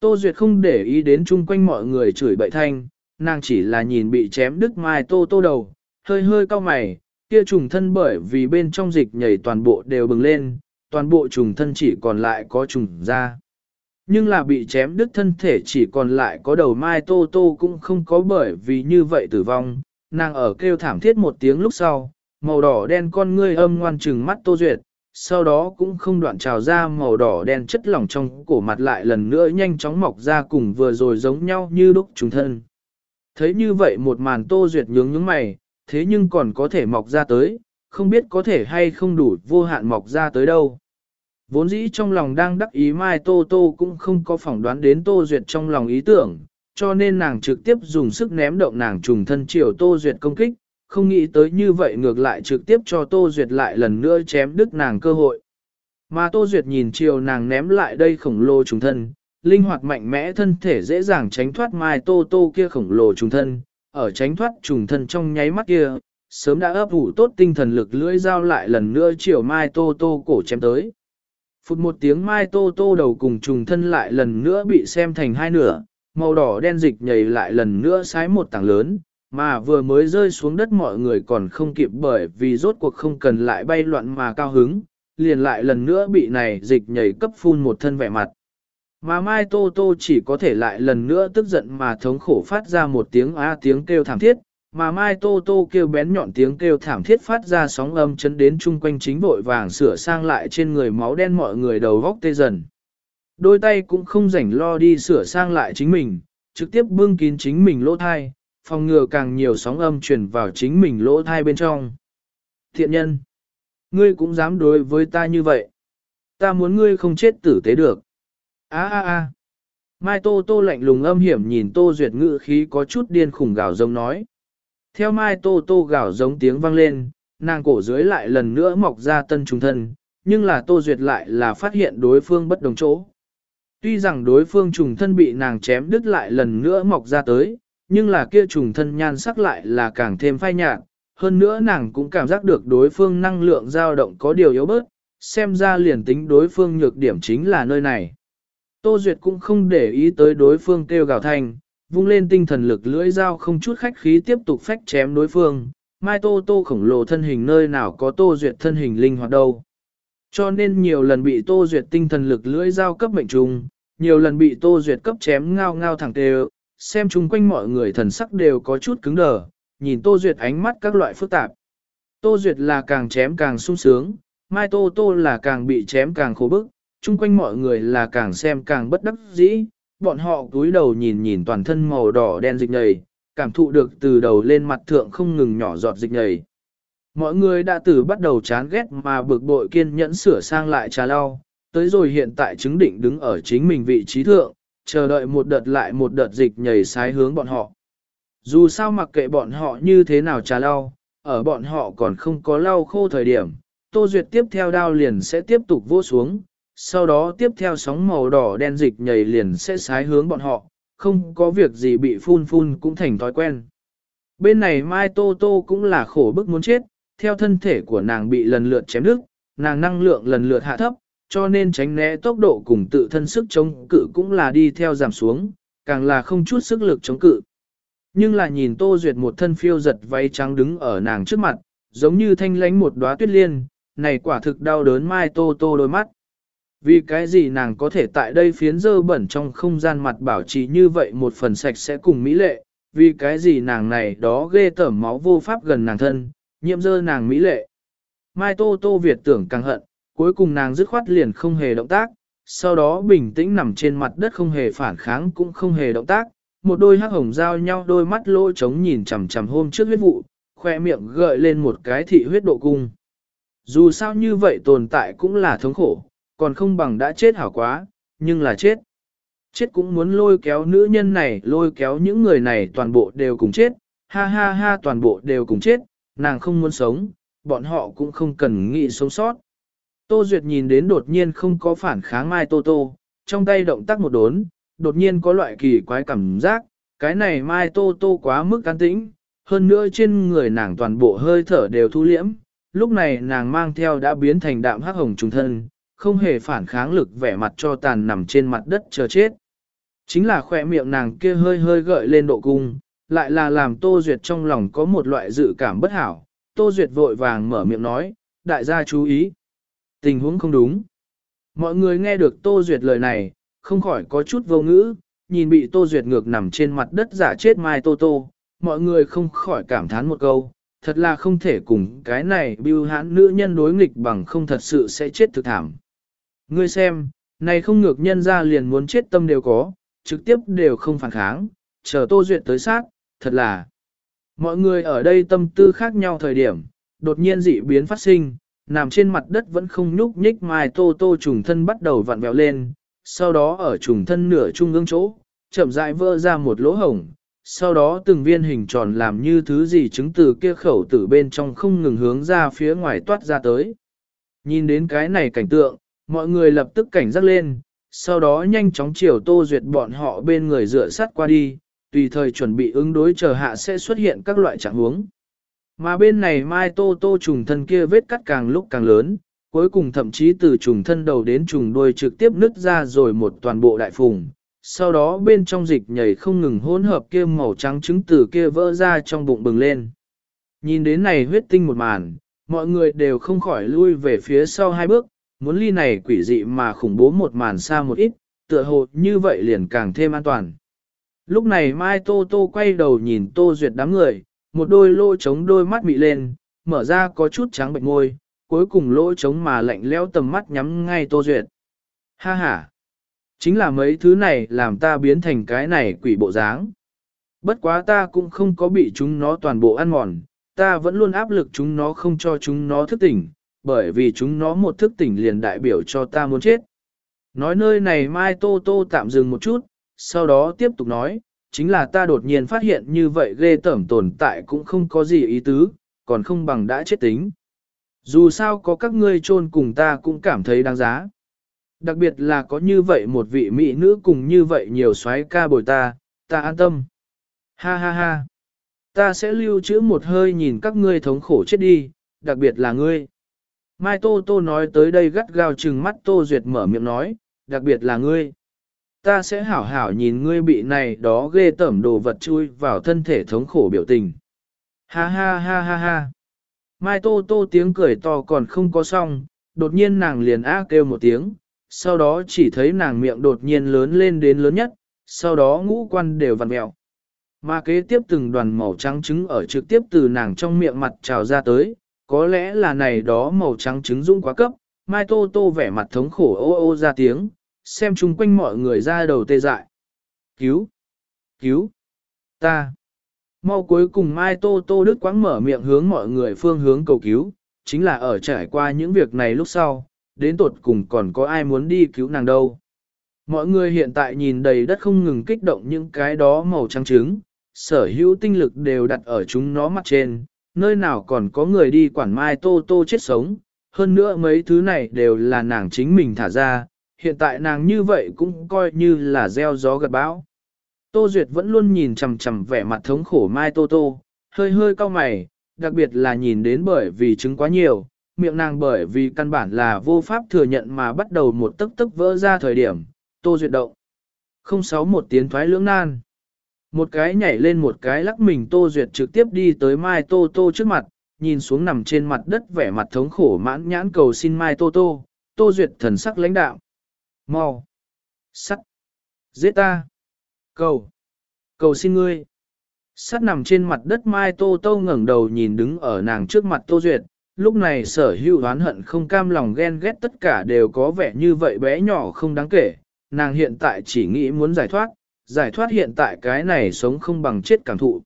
Speaker 1: Tô Duyệt không để ý đến chung quanh mọi người chửi bậy thanh, nàng chỉ là nhìn bị chém đứt mai tô tô đầu, hơi hơi cau mày, kia trùng thân bởi vì bên trong dịch nhảy toàn bộ đều bừng lên, toàn bộ trùng thân chỉ còn lại có trùng da. Nhưng là bị chém đứt thân thể chỉ còn lại có đầu mai tô tô cũng không có bởi vì như vậy tử vong, nàng ở kêu thảm thiết một tiếng lúc sau, màu đỏ đen con ngươi âm ngoan trừng mắt tô duyệt, sau đó cũng không đoạn trào ra màu đỏ đen chất lỏng trong cổ mặt lại lần nữa nhanh chóng mọc ra cùng vừa rồi giống nhau như đúc trùng thân. Thấy như vậy một màn tô duyệt nhướng nhướng mày, thế nhưng còn có thể mọc ra tới, không biết có thể hay không đủ vô hạn mọc ra tới đâu. Vốn dĩ trong lòng đang đắc ý Mai Tô Tô cũng không có phỏng đoán đến Tô Duyệt trong lòng ý tưởng, cho nên nàng trực tiếp dùng sức ném động nàng trùng thân chiều Tô Duyệt công kích, không nghĩ tới như vậy ngược lại trực tiếp cho Tô Duyệt lại lần nữa chém đứt nàng cơ hội. Mà Tô Duyệt nhìn chiều nàng ném lại đây khổng lồ trùng thân, linh hoạt mạnh mẽ thân thể dễ dàng tránh thoát Mai Tô Tô kia khổng lồ trùng thân, ở tránh thoát trùng thân trong nháy mắt kia, sớm đã ấp ủ tốt tinh thần lực lưỡi dao lại lần nữa chiều Mai Tô Tô cổ chém tới. Phút một tiếng Mai Tô Tô đầu cùng trùng thân lại lần nữa bị xem thành hai nửa, màu đỏ đen dịch nhảy lại lần nữa sái một tảng lớn, mà vừa mới rơi xuống đất mọi người còn không kịp bởi vì rốt cuộc không cần lại bay loạn mà cao hứng, liền lại lần nữa bị này dịch nhảy cấp phun một thân vẻ mặt. Mà Mai Tô Tô chỉ có thể lại lần nữa tức giận mà thống khổ phát ra một tiếng a tiếng kêu thảm thiết, mà Mai Tô Tô kêu bén nhọn tiếng kêu thảm thiết phát ra sóng âm chấn đến chung quanh chính vội vàng sửa sang lại trên người máu đen mọi người đầu góc tê dần. Đôi tay cũng không rảnh lo đi sửa sang lại chính mình, trực tiếp bưng kín chính mình lỗ thai, phòng ngừa càng nhiều sóng âm truyền vào chính mình lỗ thai bên trong. Thiện nhân, ngươi cũng dám đối với ta như vậy. Ta muốn ngươi không chết tử tế được. Á á á. Mai Tô Tô lạnh lùng âm hiểm nhìn Tô Duyệt ngữ khí có chút điên khủng gào giống nói. Theo Mai Tô Tô gào giống tiếng vang lên, nàng cổ dưới lại lần nữa mọc ra tân trùng thân, nhưng là Tô Duyệt lại là phát hiện đối phương bất đồng chỗ. Tuy rằng đối phương trùng thân bị nàng chém đứt lại lần nữa mọc ra tới, nhưng là kia trùng thân nhan sắc lại là càng thêm phai nhạt, hơn nữa nàng cũng cảm giác được đối phương năng lượng dao động có điều yếu bớt, xem ra liền tính đối phương nhược điểm chính là nơi này. Tô Duyệt cũng không để ý tới đối phương kêu gào thành vung lên tinh thần lực lưỡi dao không chút khách khí tiếp tục phách chém đối phương. Mai Tô Tô khổng lồ thân hình nơi nào có Tô Duyệt thân hình linh hoạt đâu. Cho nên nhiều lần bị Tô Duyệt tinh thần lực lưỡi dao cấp mệnh trùng, nhiều lần bị Tô Duyệt cấp chém ngao ngao thẳng tê xem chung quanh mọi người thần sắc đều có chút cứng đờ, nhìn Tô Duyệt ánh mắt các loại phức tạp. Tô Duyệt là càng chém càng sung sướng, Mai Tô Tô là càng bị chém càng khổ bức, chung quanh mọi người là càng xem càng bất đắc dĩ, bọn họ cúi đầu nhìn nhìn toàn thân màu đỏ đen dịch nhầy, cảm thụ được từ đầu lên mặt thượng không ngừng nhỏ giọt dịch nhầy. Mọi người đã từ bắt đầu chán ghét mà bực bội kiên nhẫn sửa sang lại trà lau, tới rồi hiện tại chứng định đứng ở chính mình vị trí thượng, chờ đợi một đợt lại một đợt dịch nhảy sái hướng bọn họ. Dù sao mặc kệ bọn họ như thế nào trà lau, ở bọn họ còn không có lau khô thời điểm, Tô Duyệt tiếp theo đao liền sẽ tiếp tục vô xuống, sau đó tiếp theo sóng màu đỏ đen dịch nhảy liền sẽ sái hướng bọn họ, không có việc gì bị phun phun cũng thành thói quen. Bên này Mai Tô Tô cũng là khổ bức muốn chết, theo thân thể của nàng bị lần lượt chém đứt, nàng năng lượng lần lượt hạ thấp, cho nên tránh né tốc độ cùng tự thân sức chống cự cũng là đi theo giảm xuống, càng là không chút sức lực chống cự. Nhưng là nhìn Tô Duyệt một thân phiêu giật váy trắng đứng ở nàng trước mặt, giống như thanh lánh một đóa tuyết liên, này quả thực đau đớn Mai Tô Tô đôi mắt. Vì cái gì nàng có thể tại đây phiến dơ bẩn trong không gian mặt bảo trì như vậy một phần sạch sẽ cùng mỹ lệ, vì cái gì nàng này đó ghê tởm máu vô pháp gần nàng thân, nhiễm dơ nàng mỹ lệ. Mai Tô Tô Việt tưởng càng hận, cuối cùng nàng dứt khoát liền không hề động tác, sau đó bình tĩnh nằm trên mặt đất không hề phản kháng cũng không hề động tác, một đôi hắc hồng giao nhau đôi mắt lỗ trống nhìn chằm chằm hôm trước huyết vụ, khoe miệng gợi lên một cái thị huyết độ cung. Dù sao như vậy tồn tại cũng là thống khổ, còn không bằng đã chết hảo quá, nhưng là chết. Chết cũng muốn lôi kéo nữ nhân này, lôi kéo những người này toàn bộ đều cùng chết, ha ha ha toàn bộ đều cùng chết, nàng không muốn sống, bọn họ cũng không cần nghĩ sống sót. Tô Duyệt nhìn đến đột nhiên không có phản kháng Mai Tô Tô, trong tay động tác một đốn, đột nhiên có loại kỳ quái cảm giác, cái này Mai Tô Tô quá mức can tĩnh, hơn nữa trên người nàng toàn bộ hơi thở đều thu liễm, lúc này nàng mang theo đã biến thành đạm hắc hồng trùng thân, không hề phản kháng lực vẻ mặt cho tàn nằm trên mặt đất chờ chết. Chính là khỏe miệng nàng kia hơi hơi gợi lên độ cung, lại là làm Tô Duyệt trong lòng có một loại dự cảm bất hảo. Tô Duyệt vội vàng mở miệng nói, đại gia chú ý. Tình huống không đúng. Mọi người nghe được Tô Duyệt lời này, không khỏi có chút vô ngữ, nhìn bị Tô Duyệt ngược nằm trên mặt đất giả chết Mai Tô Tô, mọi người không khỏi cảm thán một câu, thật là không thể cùng cái này bưu hãn nữ nhân đối nghịch bằng không thật sự sẽ chết thực thảm. Ngươi xem, này không ngược nhân ra liền muốn chết tâm đều có, trực tiếp đều không phản kháng, chờ Tô Duyệt tới sát, thật là. Mọi người ở đây tâm tư khác nhau thời điểm, đột nhiên dị biến phát sinh, nằm trên mặt đất vẫn không nhúc nhích mai Tô Tô trùng thân bắt đầu vặn vẹo lên, sau đó ở trùng thân nửa trung ương chỗ, chậm rãi vỡ ra một lỗ hổng, sau đó từng viên hình tròn làm như thứ gì chứng từ kia khẩu tử bên trong không ngừng hướng ra phía ngoài toát ra tới. Nhìn đến cái này cảnh tượng, mọi người lập tức cảnh giác lên, sau đó nhanh chóng chiều tô duyệt bọn họ bên người dựa sát qua đi, tùy thời chuẩn bị ứng đối chờ hạ sẽ xuất hiện các loại trạng huống. Mà bên này mai tô tô trùng thân kia vết cắt càng lúc càng lớn, cuối cùng thậm chí từ trùng thân đầu đến trùng đuôi trực tiếp nứt ra rồi một toàn bộ đại phùng, sau đó bên trong dịch nhảy không ngừng hỗn hợp kia màu trắng trứng từ kia vỡ ra trong bụng bừng lên. Nhìn đến này huyết tinh một màn, mọi người đều không khỏi lui về phía sau hai bước, muốn ly này quỷ dị mà khủng bố một màn xa một ít, tựa hồ như vậy liền càng thêm an toàn. Lúc này Mai Tô Tô quay đầu nhìn Tô Duyệt đám người, một đôi lỗ trống đôi mắt mị lên, mở ra có chút trắng bệnh môi, cuối cùng lỗ trống mà lạnh lẽo tầm mắt nhắm ngay Tô Duyệt. Ha ha! Chính là mấy thứ này làm ta biến thành cái này quỷ bộ dáng. Bất quá ta cũng không có bị chúng nó toàn bộ ăn mòn, ta vẫn luôn áp lực chúng nó không cho chúng nó thức tỉnh, bởi vì chúng nó một thức tỉnh liền đại biểu cho ta muốn chết. Nói nơi này Mai Tô Tô tạm dừng một chút, sau đó tiếp tục nói, chính là ta đột nhiên phát hiện như vậy ghê tởm tồn tại cũng không có gì ý tứ, còn không bằng đã chết tính. Dù sao có các ngươi chôn cùng ta cũng cảm thấy đáng giá. Đặc biệt là có như vậy một vị mỹ nữ cùng như vậy nhiều soái ca bồi ta, ta an tâm. Ha ha ha. Ta sẽ lưu trữ một hơi nhìn các ngươi thống khổ chết đi, đặc biệt là ngươi. Mai Tô Tô nói tới đây gắt gao trừng mắt Tô Duyệt mở miệng nói, đặc biệt là ngươi. Ta sẽ hảo hảo nhìn ngươi bị này đó ghê tẩm đồ vật chui vào thân thể thống khổ biểu tình. Ha ha ha ha ha. Mai Tô Tô tiếng cười to còn không có xong, đột nhiên nàng liền á kêu một tiếng, sau đó chỉ thấy nàng miệng đột nhiên lớn lên đến lớn nhất, sau đó ngũ quan đều vặn mẹo. Mà kế tiếp từng đoàn màu trắng trứng ở trực tiếp từ nàng trong miệng mặt trào ra tới, có lẽ là này đó màu trắng trứng dũng quá cấp, Mai Tô Tô vẻ mặt thống khổ ô ô ra tiếng, xem chung quanh mọi người ra đầu tê dại. Cứu! Cứu! Ta! Mau cuối cùng Mai Tô Tô Đức quãng mở miệng hướng mọi người phương hướng cầu cứu, chính là ở trải qua những việc này lúc sau, đến tột cùng còn có ai muốn đi cứu nàng đâu. Mọi người hiện tại nhìn đầy đất không ngừng kích động những cái đó màu trắng trứng, sở hữu tinh lực đều đặt ở chúng nó mặt trên, nơi nào còn có người đi quản mai tô tô chết sống, hơn nữa mấy thứ này đều là nàng chính mình thả ra, hiện tại nàng như vậy cũng coi như là gieo gió gặt bão. Tô Duyệt vẫn luôn nhìn chằm chằm vẻ mặt thống khổ mai tô tô, hơi hơi cau mày, đặc biệt là nhìn đến bởi vì trứng quá nhiều, miệng nàng bởi vì căn bản là vô pháp thừa nhận mà bắt đầu một tức tức vỡ ra thời điểm, tô duyệt động. Không sáu một tiếng thoái lưỡng nan. Một cái nhảy lên một cái lắc mình tô duyệt trực tiếp đi tới mai tô tô trước mặt, nhìn xuống nằm trên mặt đất vẻ mặt thống khổ mãn nhãn cầu xin mai tô tô, tô duyệt thần sắc lãnh đạo mau Sắt! Giết ta! Cầu! Cầu xin ngươi! Sắt nằm trên mặt đất mai tô tô ngẩng đầu nhìn đứng ở nàng trước mặt tô duyệt, lúc này sở hữu oán hận không cam lòng ghen ghét tất cả đều có vẻ như vậy bé nhỏ không đáng kể, nàng hiện tại chỉ nghĩ muốn giải thoát, giải thoát hiện tại cái này sống không bằng chết cảm thụ.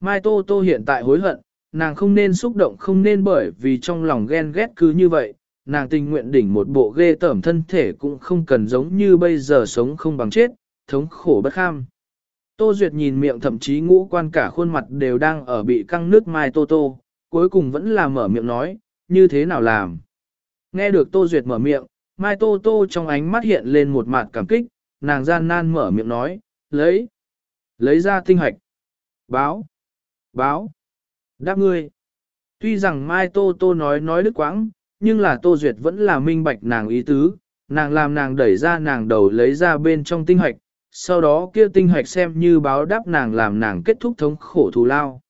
Speaker 1: Mai Tô Tô hiện tại hối hận, nàng không nên xúc động không nên bởi vì trong lòng ghen ghét cứ như vậy, nàng tình nguyện đỉnh một bộ ghê tởm thân thể cũng không cần giống như bây giờ sống không bằng chết, thống khổ bất kham. Tô Duyệt nhìn miệng thậm chí ngũ quan cả khuôn mặt đều đang ở bị căng nước Mai Tô Tô, cuối cùng vẫn là mở miệng nói, như thế nào làm. Nghe được Tô Duyệt mở miệng, Mai Tô Tô trong ánh mắt hiện lên một mặt cảm kích, nàng gian nan mở miệng nói, lấy, lấy ra tinh hạch, báo, báo, đáp ngươi. Tuy rằng Mai Tô Tô nói nói đứt quãng, nhưng là Tô Duyệt vẫn là minh bạch nàng ý tứ, nàng làm nàng đẩy ra nàng đầu lấy ra bên trong tinh hoạch sau đó kia tinh hoạch xem như báo đáp nàng làm nàng kết thúc thống khổ thù lao.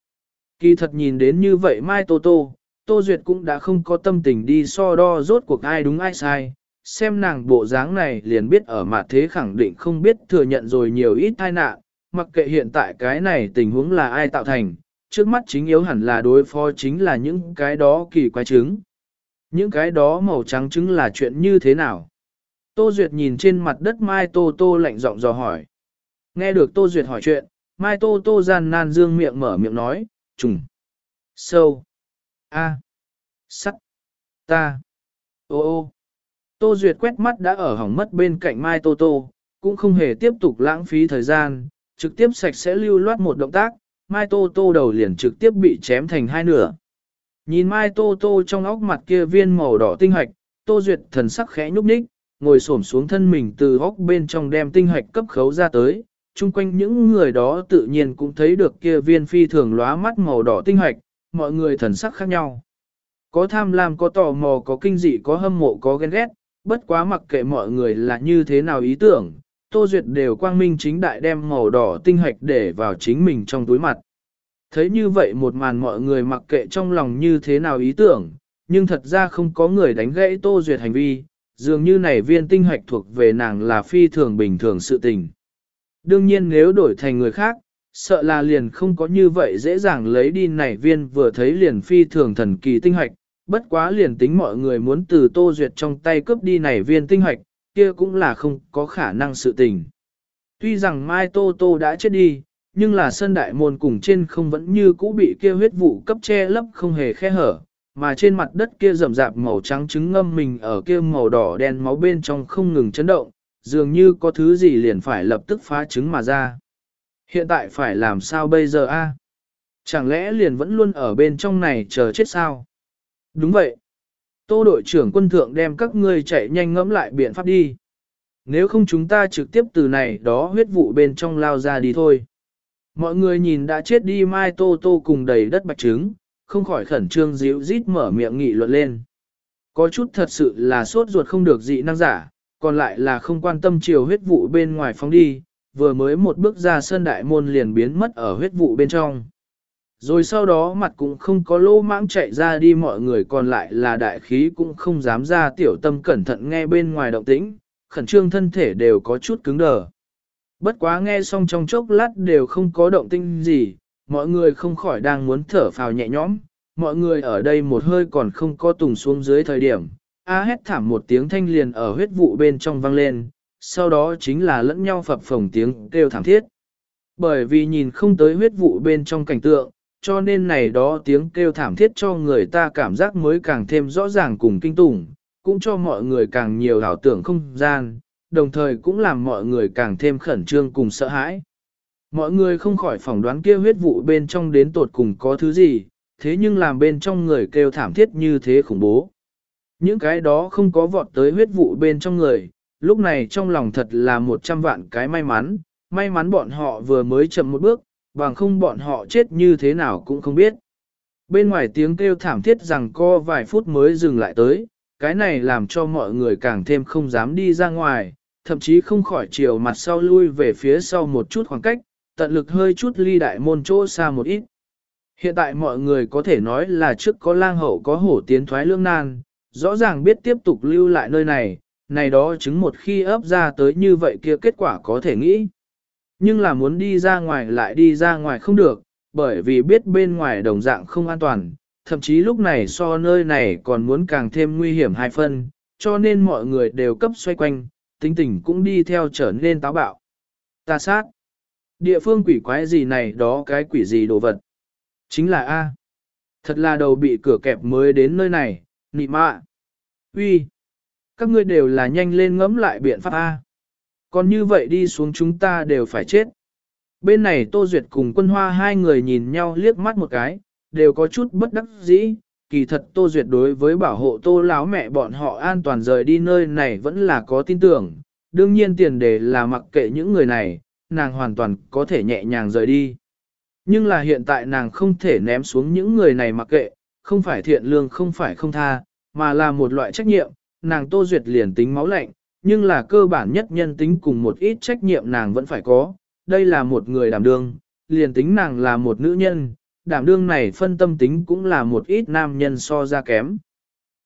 Speaker 1: Kỳ thật nhìn đến như vậy Mai Tô Tô, Tô Duyệt cũng đã không có tâm tình đi so đo rốt cuộc ai đúng ai sai, xem nàng bộ dáng này liền biết ở mặt thế khẳng định không biết thừa nhận rồi nhiều ít tai nạn, mặc kệ hiện tại cái này tình huống là ai tạo thành, trước mắt chính yếu hẳn là đối phó chính là những cái đó kỳ quái trứng. Những cái đó màu trắng trứng là chuyện như thế nào? Tô Duyệt nhìn trên mặt đất Mai Tô Tô lạnh giọng dò hỏi. Nghe được Tô Duyệt hỏi chuyện, Mai Tô Tô gian nan dương miệng mở miệng nói, trùng, sâu, a, sắt, ta, ô ô. Tô Duyệt quét mắt đã ở hỏng mất bên cạnh Mai Tô Tô, cũng không hề tiếp tục lãng phí thời gian, trực tiếp sạch sẽ lưu loát một động tác, Mai Tô Tô đầu liền trực tiếp bị chém thành hai nửa. Nhìn Mai Tô Tô trong óc mặt kia viên màu đỏ tinh hạch, Tô Duyệt thần sắc khẽ nhúc nhích, ngồi xổm xuống thân mình từ óc bên trong đem tinh hạch cấp khấu ra tới, chung quanh những người đó tự nhiên cũng thấy được kia viên phi thường lóa mắt màu đỏ tinh hạch, mọi người thần sắc khác nhau. Có tham lam có tò mò có kinh dị có hâm mộ có ghen ghét, bất quá mặc kệ mọi người là như thế nào ý tưởng, Tô Duyệt đều quang minh chính đại đem màu đỏ tinh hạch để vào chính mình trong túi mặt. Thấy như vậy một màn mọi người mặc kệ trong lòng như thế nào ý tưởng, nhưng thật ra không có người đánh gãy Tô Duyệt hành vi, dường như này viên tinh hạch thuộc về nàng là phi thường bình thường sự tình. Đương nhiên nếu đổi thành người khác, sợ là liền không có như vậy dễ dàng lấy đi này viên vừa thấy liền phi thường thần kỳ tinh hạch, bất quá liền tính mọi người muốn từ Tô Duyệt trong tay cướp đi này viên tinh hạch, kia cũng là không có khả năng sự tình. Tuy rằng Mai Tô Tô đã chết đi, nhưng là sân đại môn cùng trên không vẫn như cũ bị kia huyết vụ cấp che lấp không hề khe hở, mà trên mặt đất kia rậm rạp màu trắng trứng ngâm mình ở kia màu đỏ đen máu bên trong không ngừng chấn động, dường như có thứ gì liền phải lập tức phá trứng mà ra. Hiện tại phải làm sao bây giờ a? Chẳng lẽ liền vẫn luôn ở bên trong này chờ chết sao? Đúng vậy. Tô đội trưởng quân thượng đem các ngươi chạy nhanh ngẫm lại biện pháp đi. Nếu không chúng ta trực tiếp từ này đó huyết vụ bên trong lao ra đi thôi. Mọi người nhìn đã chết đi Mai Tô Tô cùng đầy đất bạch trứng, không khỏi khẩn trương díu rít mở miệng nghị luận lên. Có chút thật sự là sốt ruột không được dị năng giả, còn lại là không quan tâm chiều huyết vụ bên ngoài phóng đi, vừa mới một bước ra sân đại môn liền biến mất ở huyết vụ bên trong. Rồi sau đó mặt cũng không có lô mãng chạy ra đi mọi người còn lại là đại khí cũng không dám ra tiểu tâm cẩn thận nghe bên ngoài động tĩnh, khẩn trương thân thể đều có chút cứng đờ. Bất quá nghe xong trong chốc lát đều không có động tinh gì, mọi người không khỏi đang muốn thở phào nhẹ nhõm, mọi người ở đây một hơi còn không có tùng xuống dưới thời điểm, a hét thảm một tiếng thanh liền ở huyết vụ bên trong vang lên, sau đó chính là lẫn nhau phập phồng tiếng kêu thảm thiết. Bởi vì nhìn không tới huyết vụ bên trong cảnh tượng, cho nên này đó tiếng kêu thảm thiết cho người ta cảm giác mới càng thêm rõ ràng cùng kinh tủng, cũng cho mọi người càng nhiều ảo tưởng không gian, đồng thời cũng làm mọi người càng thêm khẩn trương cùng sợ hãi. Mọi người không khỏi phỏng đoán kia huyết vụ bên trong đến tột cùng có thứ gì, thế nhưng làm bên trong người kêu thảm thiết như thế khủng bố. Những cái đó không có vọt tới huyết vụ bên trong người, lúc này trong lòng thật là một trăm vạn cái may mắn, may mắn bọn họ vừa mới chậm một bước, bằng không bọn họ chết như thế nào cũng không biết. Bên ngoài tiếng kêu thảm thiết rằng co vài phút mới dừng lại tới, cái này làm cho mọi người càng thêm không dám đi ra ngoài, thậm chí không khỏi chiều mặt sau lui về phía sau một chút khoảng cách, tận lực hơi chút ly đại môn chỗ xa một ít. Hiện tại mọi người có thể nói là trước có lang hậu có hổ tiến thoái lương nan, rõ ràng biết tiếp tục lưu lại nơi này, này đó chứng một khi ấp ra tới như vậy kia kết quả có thể nghĩ. Nhưng là muốn đi ra ngoài lại đi ra ngoài không được, bởi vì biết bên ngoài đồng dạng không an toàn, thậm chí lúc này so nơi này còn muốn càng thêm nguy hiểm hai phân, cho nên mọi người đều cấp xoay quanh, tính tình cũng đi theo trở nên táo bạo. Ta sát. Địa phương quỷ quái gì này đó cái quỷ gì đồ vật. Chính là A. Thật là đầu bị cửa kẹp mới đến nơi này, nị mạ. Uy, Các ngươi đều là nhanh lên ngẫm lại biện pháp A. Còn như vậy đi xuống chúng ta đều phải chết. Bên này Tô Duyệt cùng quân hoa hai người nhìn nhau liếc mắt một cái, đều có chút bất đắc dĩ. Kỳ thật Tô Duyệt đối với bảo hộ Tô láo mẹ bọn họ an toàn rời đi nơi này vẫn là có tin tưởng. Đương nhiên tiền đề là mặc kệ những người này, nàng hoàn toàn có thể nhẹ nhàng rời đi. Nhưng là hiện tại nàng không thể ném xuống những người này mặc kệ, không phải thiện lương không phải không tha, mà là một loại trách nhiệm, nàng Tô Duyệt liền tính máu lạnh, nhưng là cơ bản nhất nhân tính cùng một ít trách nhiệm nàng vẫn phải có, đây là một người đảm đương, liền tính nàng là một nữ nhân, đảm đương này phân tâm tính cũng là một ít nam nhân so ra kém.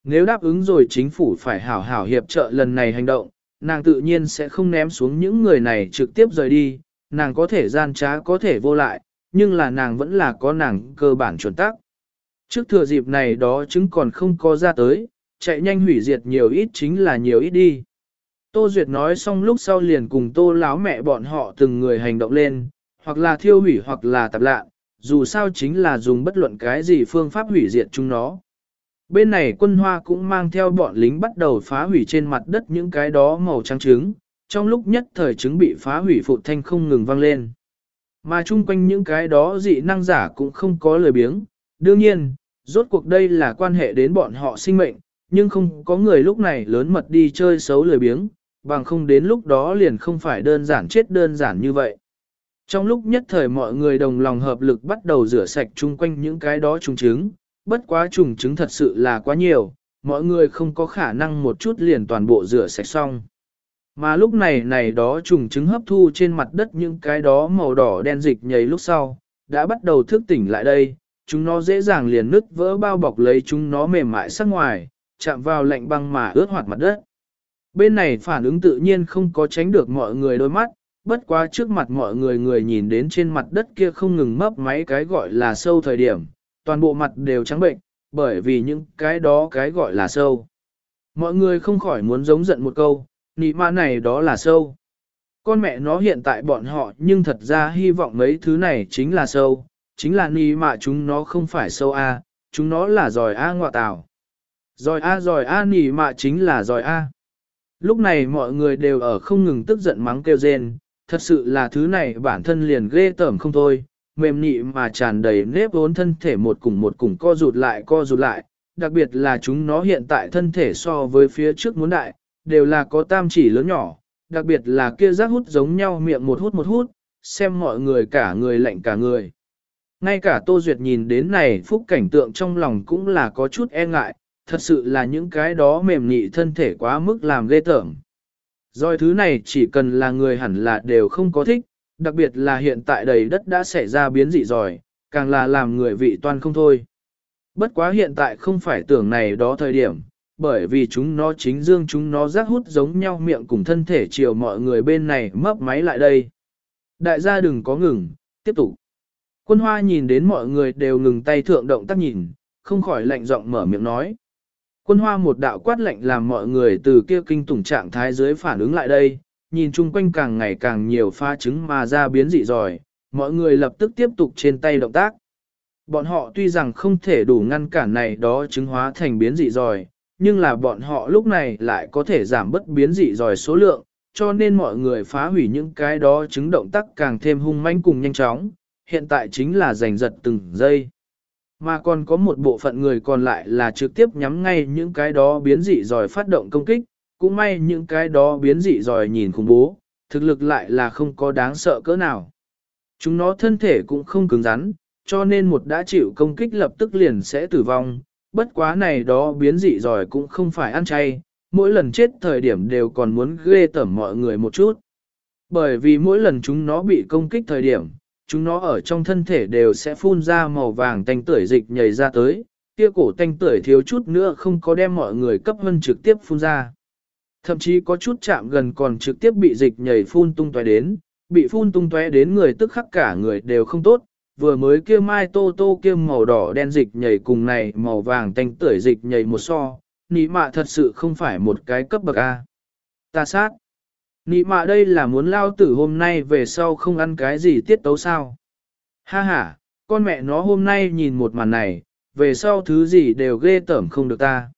Speaker 1: Nếu đáp ứng rồi chính phủ phải hảo hảo hiệp trợ lần này hành động, nàng tự nhiên sẽ không ném xuống những người này trực tiếp rời đi, nàng có thể gian trá có thể vô lại, nhưng là nàng vẫn là có nàng cơ bản chuẩn tắc. Trước thừa dịp này đó chứng còn không có ra tới, chạy nhanh hủy diệt nhiều ít chính là nhiều ít đi. Tô Duyệt nói xong lúc sau liền cùng tô láo mẹ bọn họ từng người hành động lên, hoặc là thiêu hủy hoặc là tạp lạ, dù sao chính là dùng bất luận cái gì phương pháp hủy diệt chúng nó. Bên này quân hoa cũng mang theo bọn lính bắt đầu phá hủy trên mặt đất những cái đó màu trắng trứng, trong lúc nhất thời trứng bị phá hủy phụ thanh không ngừng vang lên. Mà chung quanh những cái đó dị năng giả cũng không có lời biếng, đương nhiên, rốt cuộc đây là quan hệ đến bọn họ sinh mệnh, nhưng không có người lúc này lớn mật đi chơi xấu lời biếng, bằng không đến lúc đó liền không phải đơn giản chết đơn giản như vậy. Trong lúc nhất thời mọi người đồng lòng hợp lực bắt đầu rửa sạch chung quanh những cái đó trùng trứng, bất quá trùng trứng thật sự là quá nhiều, mọi người không có khả năng một chút liền toàn bộ rửa sạch xong. Mà lúc này này đó trùng trứng hấp thu trên mặt đất những cái đó màu đỏ đen dịch nhầy lúc sau, đã bắt đầu thức tỉnh lại đây, chúng nó dễ dàng liền nứt vỡ bao bọc lấy chúng nó mềm mại sắc ngoài, chạm vào lạnh băng mà ướt hoạt mặt đất. Bên này phản ứng tự nhiên không có tránh được mọi người đôi mắt, bất quá trước mặt mọi người người nhìn đến trên mặt đất kia không ngừng mấp máy cái gọi là sâu thời điểm, toàn bộ mặt đều trắng bệnh, bởi vì những cái đó cái gọi là sâu. Mọi người không khỏi muốn giống giận một câu, nị ma này đó là sâu. Con mẹ nó hiện tại bọn họ nhưng thật ra hy vọng mấy thứ này chính là sâu, chính là nị mạ chúng nó không phải sâu A, chúng nó là giỏi A ngọa tảo. Giỏi A giỏi A nị mạ chính là giỏi A. Lúc này mọi người đều ở không ngừng tức giận mắng kêu rên, thật sự là thứ này bản thân liền ghê tởm không thôi, mềm nị mà tràn đầy nếp vốn thân thể một cùng một cùng co rụt lại co rụt lại, đặc biệt là chúng nó hiện tại thân thể so với phía trước muốn đại, đều là có tam chỉ lớn nhỏ, đặc biệt là kia rác hút giống nhau miệng một hút một hút, xem mọi người cả người lạnh cả người. Ngay cả Tô Duyệt nhìn đến này phúc cảnh tượng trong lòng cũng là có chút e ngại, thật sự là những cái đó mềm nhị thân thể quá mức làm ghê tởm. Rồi thứ này chỉ cần là người hẳn là đều không có thích, đặc biệt là hiện tại đầy đất đã xảy ra biến dị rồi, càng là làm người vị toan không thôi. Bất quá hiện tại không phải tưởng này đó thời điểm, bởi vì chúng nó chính dương chúng nó rác hút giống nhau miệng cùng thân thể chiều mọi người bên này mấp máy lại đây. Đại gia đừng có ngừng, tiếp tục. Quân hoa nhìn đến mọi người đều ngừng tay thượng động tác nhìn, không khỏi lạnh giọng mở miệng nói. Quân hoa một đạo quát lệnh làm mọi người từ kia kinh tủng trạng thái dưới phản ứng lại đây, nhìn chung quanh càng ngày càng nhiều pha trứng mà ra biến dị rồi, mọi người lập tức tiếp tục trên tay động tác. Bọn họ tuy rằng không thể đủ ngăn cản này đó trứng hóa thành biến dị rồi, nhưng là bọn họ lúc này lại có thể giảm bất biến dị rồi số lượng, cho nên mọi người phá hủy những cái đó trứng động tác càng thêm hung manh cùng nhanh chóng, hiện tại chính là giành giật từng giây. Mà còn có một bộ phận người còn lại là trực tiếp nhắm ngay những cái đó biến dị rồi phát động công kích, cũng may những cái đó biến dị rồi nhìn khủng bố, thực lực lại là không có đáng sợ cỡ nào. Chúng nó thân thể cũng không cứng rắn, cho nên một đã chịu công kích lập tức liền sẽ tử vong, bất quá này đó biến dị rồi cũng không phải ăn chay, mỗi lần chết thời điểm đều còn muốn ghê tẩm mọi người một chút. Bởi vì mỗi lần chúng nó bị công kích thời điểm, chúng nó ở trong thân thể đều sẽ phun ra màu vàng tanh tưởi dịch nhảy ra tới, kia cổ tanh tưởi thiếu chút nữa không có đem mọi người cấp hân trực tiếp phun ra. Thậm chí có chút chạm gần còn trực tiếp bị dịch nhảy phun tung tóe đến, bị phun tung tóe đến người tức khắc cả người đều không tốt, vừa mới kia mai tô tô kia màu đỏ đen dịch nhảy cùng này màu vàng tanh tưởi dịch nhảy một so, nị mạ thật sự không phải một cái cấp bậc A. Ta sát. Nị mạ đây là muốn lao tử hôm nay về sau không ăn cái gì tiết tấu sao. Ha ha, con mẹ nó hôm nay nhìn một màn này, về sau thứ gì đều ghê tởm không được ta.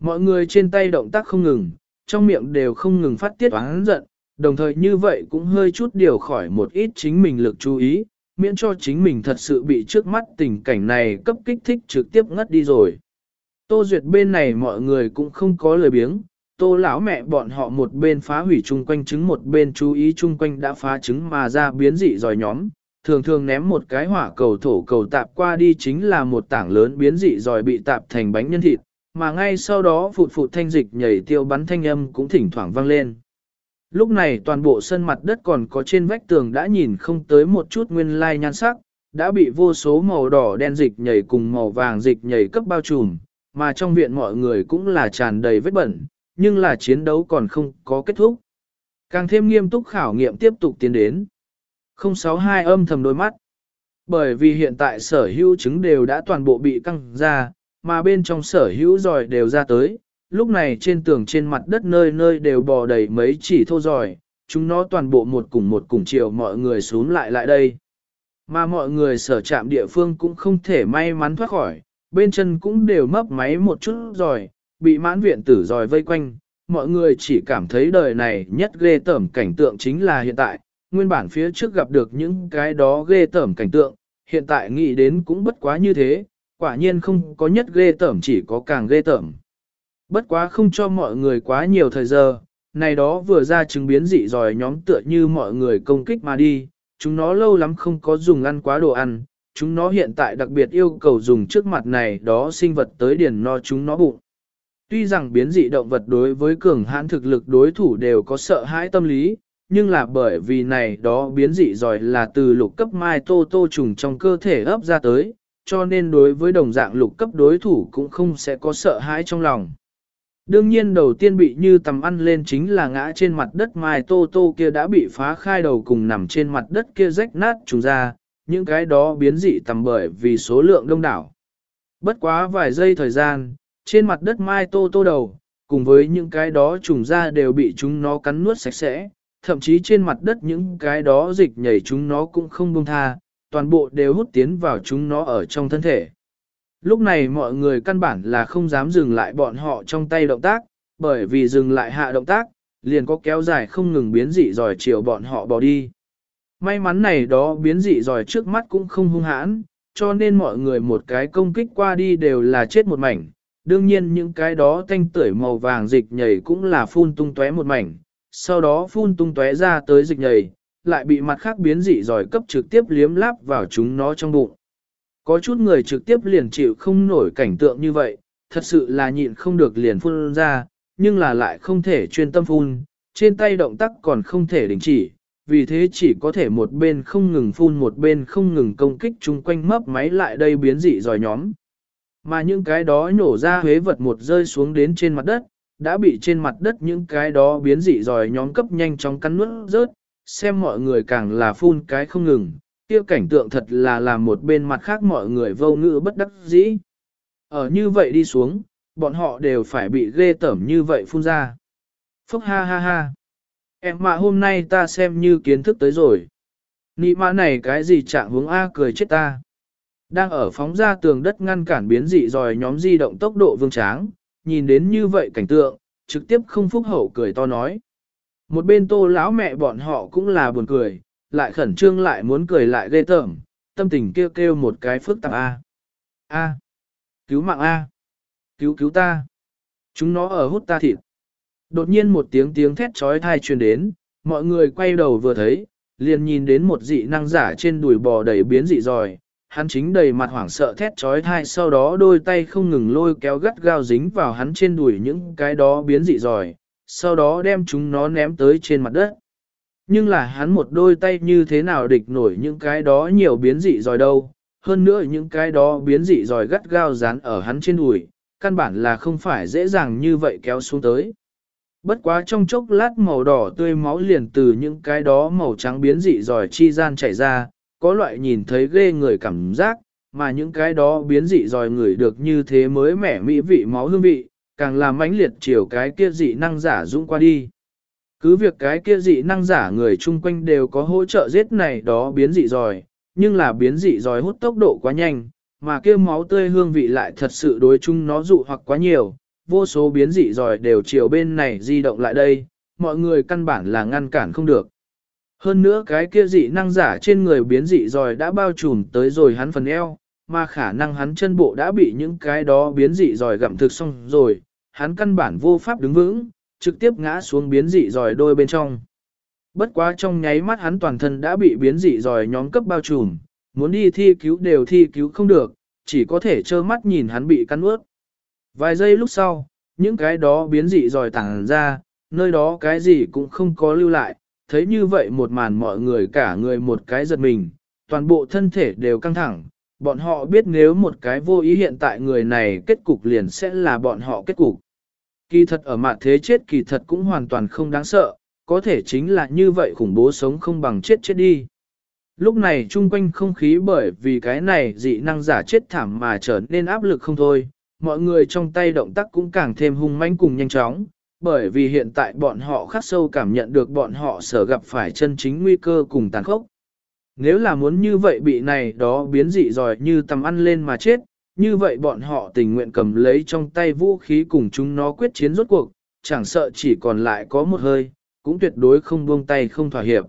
Speaker 1: Mọi người trên tay động tác không ngừng, trong miệng đều không ngừng phát tiết oán giận, đồng thời như vậy cũng hơi chút điều khỏi một ít chính mình lực chú ý, miễn cho chính mình thật sự bị trước mắt tình cảnh này cấp kích thích trực tiếp ngất đi rồi. Tô Duyệt bên này mọi người cũng không có lời biếng, tô lão mẹ bọn họ một bên phá hủy chung quanh trứng một bên chú ý chung quanh đã phá trứng mà ra biến dị dòi nhóm, thường thường ném một cái hỏa cầu thổ cầu tạp qua đi chính là một tảng lớn biến dị dòi bị tạp thành bánh nhân thịt, mà ngay sau đó phụt phụt thanh dịch nhảy tiêu bắn thanh âm cũng thỉnh thoảng vang lên. Lúc này toàn bộ sân mặt đất còn có trên vách tường đã nhìn không tới một chút nguyên lai nhan sắc, đã bị vô số màu đỏ đen dịch nhảy cùng màu vàng dịch nhảy cấp bao trùm, mà trong viện mọi người cũng là tràn đầy vết bẩn, nhưng là chiến đấu còn không có kết thúc. Càng thêm nghiêm túc khảo nghiệm tiếp tục tiến đến. 062 âm thầm đôi mắt. Bởi vì hiện tại sở hữu chứng đều đã toàn bộ bị căng ra, mà bên trong sở hữu giỏi đều ra tới, lúc này trên tường trên mặt đất nơi nơi đều bò đầy mấy chỉ thô giỏi, chúng nó toàn bộ một cùng một cùng chiều mọi người xuống lại lại đây. Mà mọi người sở trạm địa phương cũng không thể may mắn thoát khỏi, bên chân cũng đều mấp máy một chút rồi, bị mãn viện tử rồi vây quanh, mọi người chỉ cảm thấy đời này nhất ghê tởm cảnh tượng chính là hiện tại, nguyên bản phía trước gặp được những cái đó ghê tởm cảnh tượng, hiện tại nghĩ đến cũng bất quá như thế, quả nhiên không có nhất ghê tởm chỉ có càng ghê tởm. Bất quá không cho mọi người quá nhiều thời giờ, này đó vừa ra chứng biến dị rồi nhóm tựa như mọi người công kích mà đi, chúng nó lâu lắm không có dùng ăn quá đồ ăn, chúng nó hiện tại đặc biệt yêu cầu dùng trước mặt này đó sinh vật tới điền no chúng nó bụng. Tuy rằng biến dị động vật đối với cường hãn thực lực đối thủ đều có sợ hãi tâm lý, nhưng là bởi vì này đó biến dị giỏi là từ lục cấp mai tô tô trùng trong cơ thể ấp ra tới, cho nên đối với đồng dạng lục cấp đối thủ cũng không sẽ có sợ hãi trong lòng. Đương nhiên đầu tiên bị như tầm ăn lên chính là ngã trên mặt đất mai tô tô kia đã bị phá khai đầu cùng nằm trên mặt đất kia rách nát trùng ra, những cái đó biến dị tầm bởi vì số lượng đông đảo. Bất quá vài giây thời gian, trên mặt đất mai tô tô đầu, cùng với những cái đó trùng ra đều bị chúng nó cắn nuốt sạch sẽ, thậm chí trên mặt đất những cái đó dịch nhảy chúng nó cũng không buông tha, toàn bộ đều hút tiến vào chúng nó ở trong thân thể. Lúc này mọi người căn bản là không dám dừng lại bọn họ trong tay động tác, bởi vì dừng lại hạ động tác, liền có kéo dài không ngừng biến dị dòi chiều bọn họ bỏ đi. May mắn này đó biến dị dòi trước mắt cũng không hung hãn, cho nên mọi người một cái công kích qua đi đều là chết một mảnh. Đương nhiên những cái đó thanh tưởi màu vàng dịch nhảy cũng là phun tung tóe một mảnh, sau đó phun tung tóe ra tới dịch nhảy, lại bị mặt khác biến dị dòi cấp trực tiếp liếm láp vào chúng nó trong bụng. Có chút người trực tiếp liền chịu không nổi cảnh tượng như vậy, thật sự là nhịn không được liền phun ra, nhưng là lại không thể chuyên tâm phun, trên tay động tác còn không thể đình chỉ, vì thế chỉ có thể một bên không ngừng phun một bên không ngừng công kích chung quanh mấp máy lại đây biến dị dòi nhóm. Mà những cái đó nhổ ra huế vật một rơi xuống đến trên mặt đất, đã bị trên mặt đất những cái đó biến dị rồi nhóm cấp nhanh chóng cắn nuốt rớt, xem mọi người càng là phun cái không ngừng, kia cảnh tượng thật là làm một bên mặt khác mọi người vô ngữ bất đắc dĩ. Ở như vậy đi xuống, bọn họ đều phải bị ghê tởm như vậy phun ra. Phúc ha ha ha. Em mà hôm nay ta xem như kiến thức tới rồi. Nị mã này cái gì trạng hướng A cười chết ta. Đang ở phóng ra tường đất ngăn cản biến dị dòi nhóm di động tốc độ vương tráng, nhìn đến như vậy cảnh tượng, trực tiếp không phúc hậu cười to nói. Một bên tô lão mẹ bọn họ cũng là buồn cười, lại khẩn trương lại muốn cười lại ghê tởm, tâm tình kêu kêu một cái phức tạp A. A. Cứu mạng A. Cứu cứu ta. Chúng nó ở hút ta thịt. Đột nhiên một tiếng tiếng thét trói thai truyền đến, mọi người quay đầu vừa thấy, liền nhìn đến một dị năng giả trên đùi bò đầy biến dị rồi, hắn chính đầy mặt hoảng sợ thét trói thai sau đó đôi tay không ngừng lôi kéo gắt gao dính vào hắn trên đùi những cái đó biến dị rồi, sau đó đem chúng nó ném tới trên mặt đất. Nhưng là hắn một đôi tay như thế nào địch nổi những cái đó nhiều biến dị rồi đâu, hơn nữa những cái đó biến dị rồi gắt gao dán ở hắn trên đùi, căn bản là không phải dễ dàng như vậy kéo xuống tới. Bất quá trong chốc lát màu đỏ tươi máu liền từ những cái đó màu trắng biến dị rồi chi gian chảy ra, có loại nhìn thấy ghê người cảm giác, mà những cái đó biến dị rồi người được như thế mới mẻ mỹ vị máu hương vị, càng làm mãnh liệt chiều cái kia dị năng giả dũng qua đi. Cứ việc cái kia dị năng giả người chung quanh đều có hỗ trợ giết này đó biến dị rồi, nhưng là biến dị rồi hút tốc độ quá nhanh, mà kia máu tươi hương vị lại thật sự đối chung nó dụ hoặc quá nhiều, vô số biến dị rồi đều chiều bên này di động lại đây, mọi người căn bản là ngăn cản không được. Hơn nữa cái kia dị năng giả trên người biến dị rồi đã bao trùm tới rồi hắn phần eo, mà khả năng hắn chân bộ đã bị những cái đó biến dị rồi gặm thực xong rồi, hắn căn bản vô pháp đứng vững, trực tiếp ngã xuống biến dị rồi đôi bên trong. Bất quá trong nháy mắt hắn toàn thân đã bị biến dị rồi nhóm cấp bao trùm, muốn đi thi cứu đều thi cứu không được, chỉ có thể trơ mắt nhìn hắn bị cắn ướt. Vài giây lúc sau, những cái đó biến dị rồi tàng ra, nơi đó cái gì cũng không có lưu lại, thấy như vậy một màn mọi người cả người một cái giật mình, toàn bộ thân thể đều căng thẳng, bọn họ biết nếu một cái vô ý hiện tại người này kết cục liền sẽ là bọn họ kết cục. Kỳ thật ở mặt thế chết kỳ thật cũng hoàn toàn không đáng sợ, có thể chính là như vậy khủng bố sống không bằng chết chết đi. Lúc này chung quanh không khí bởi vì cái này dị năng giả chết thảm mà trở nên áp lực không thôi, mọi người trong tay động tác cũng càng thêm hung manh cùng nhanh chóng, bởi vì hiện tại bọn họ khắc sâu cảm nhận được bọn họ sở gặp phải chân chính nguy cơ cùng tàn khốc. Nếu là muốn như vậy bị này đó biến dị giỏi như tầm ăn lên mà chết, như vậy bọn họ tình nguyện cầm lấy trong tay vũ khí cùng chúng nó quyết chiến rốt cuộc, chẳng sợ chỉ còn lại có một hơi, cũng tuyệt đối không buông tay không thỏa hiệp.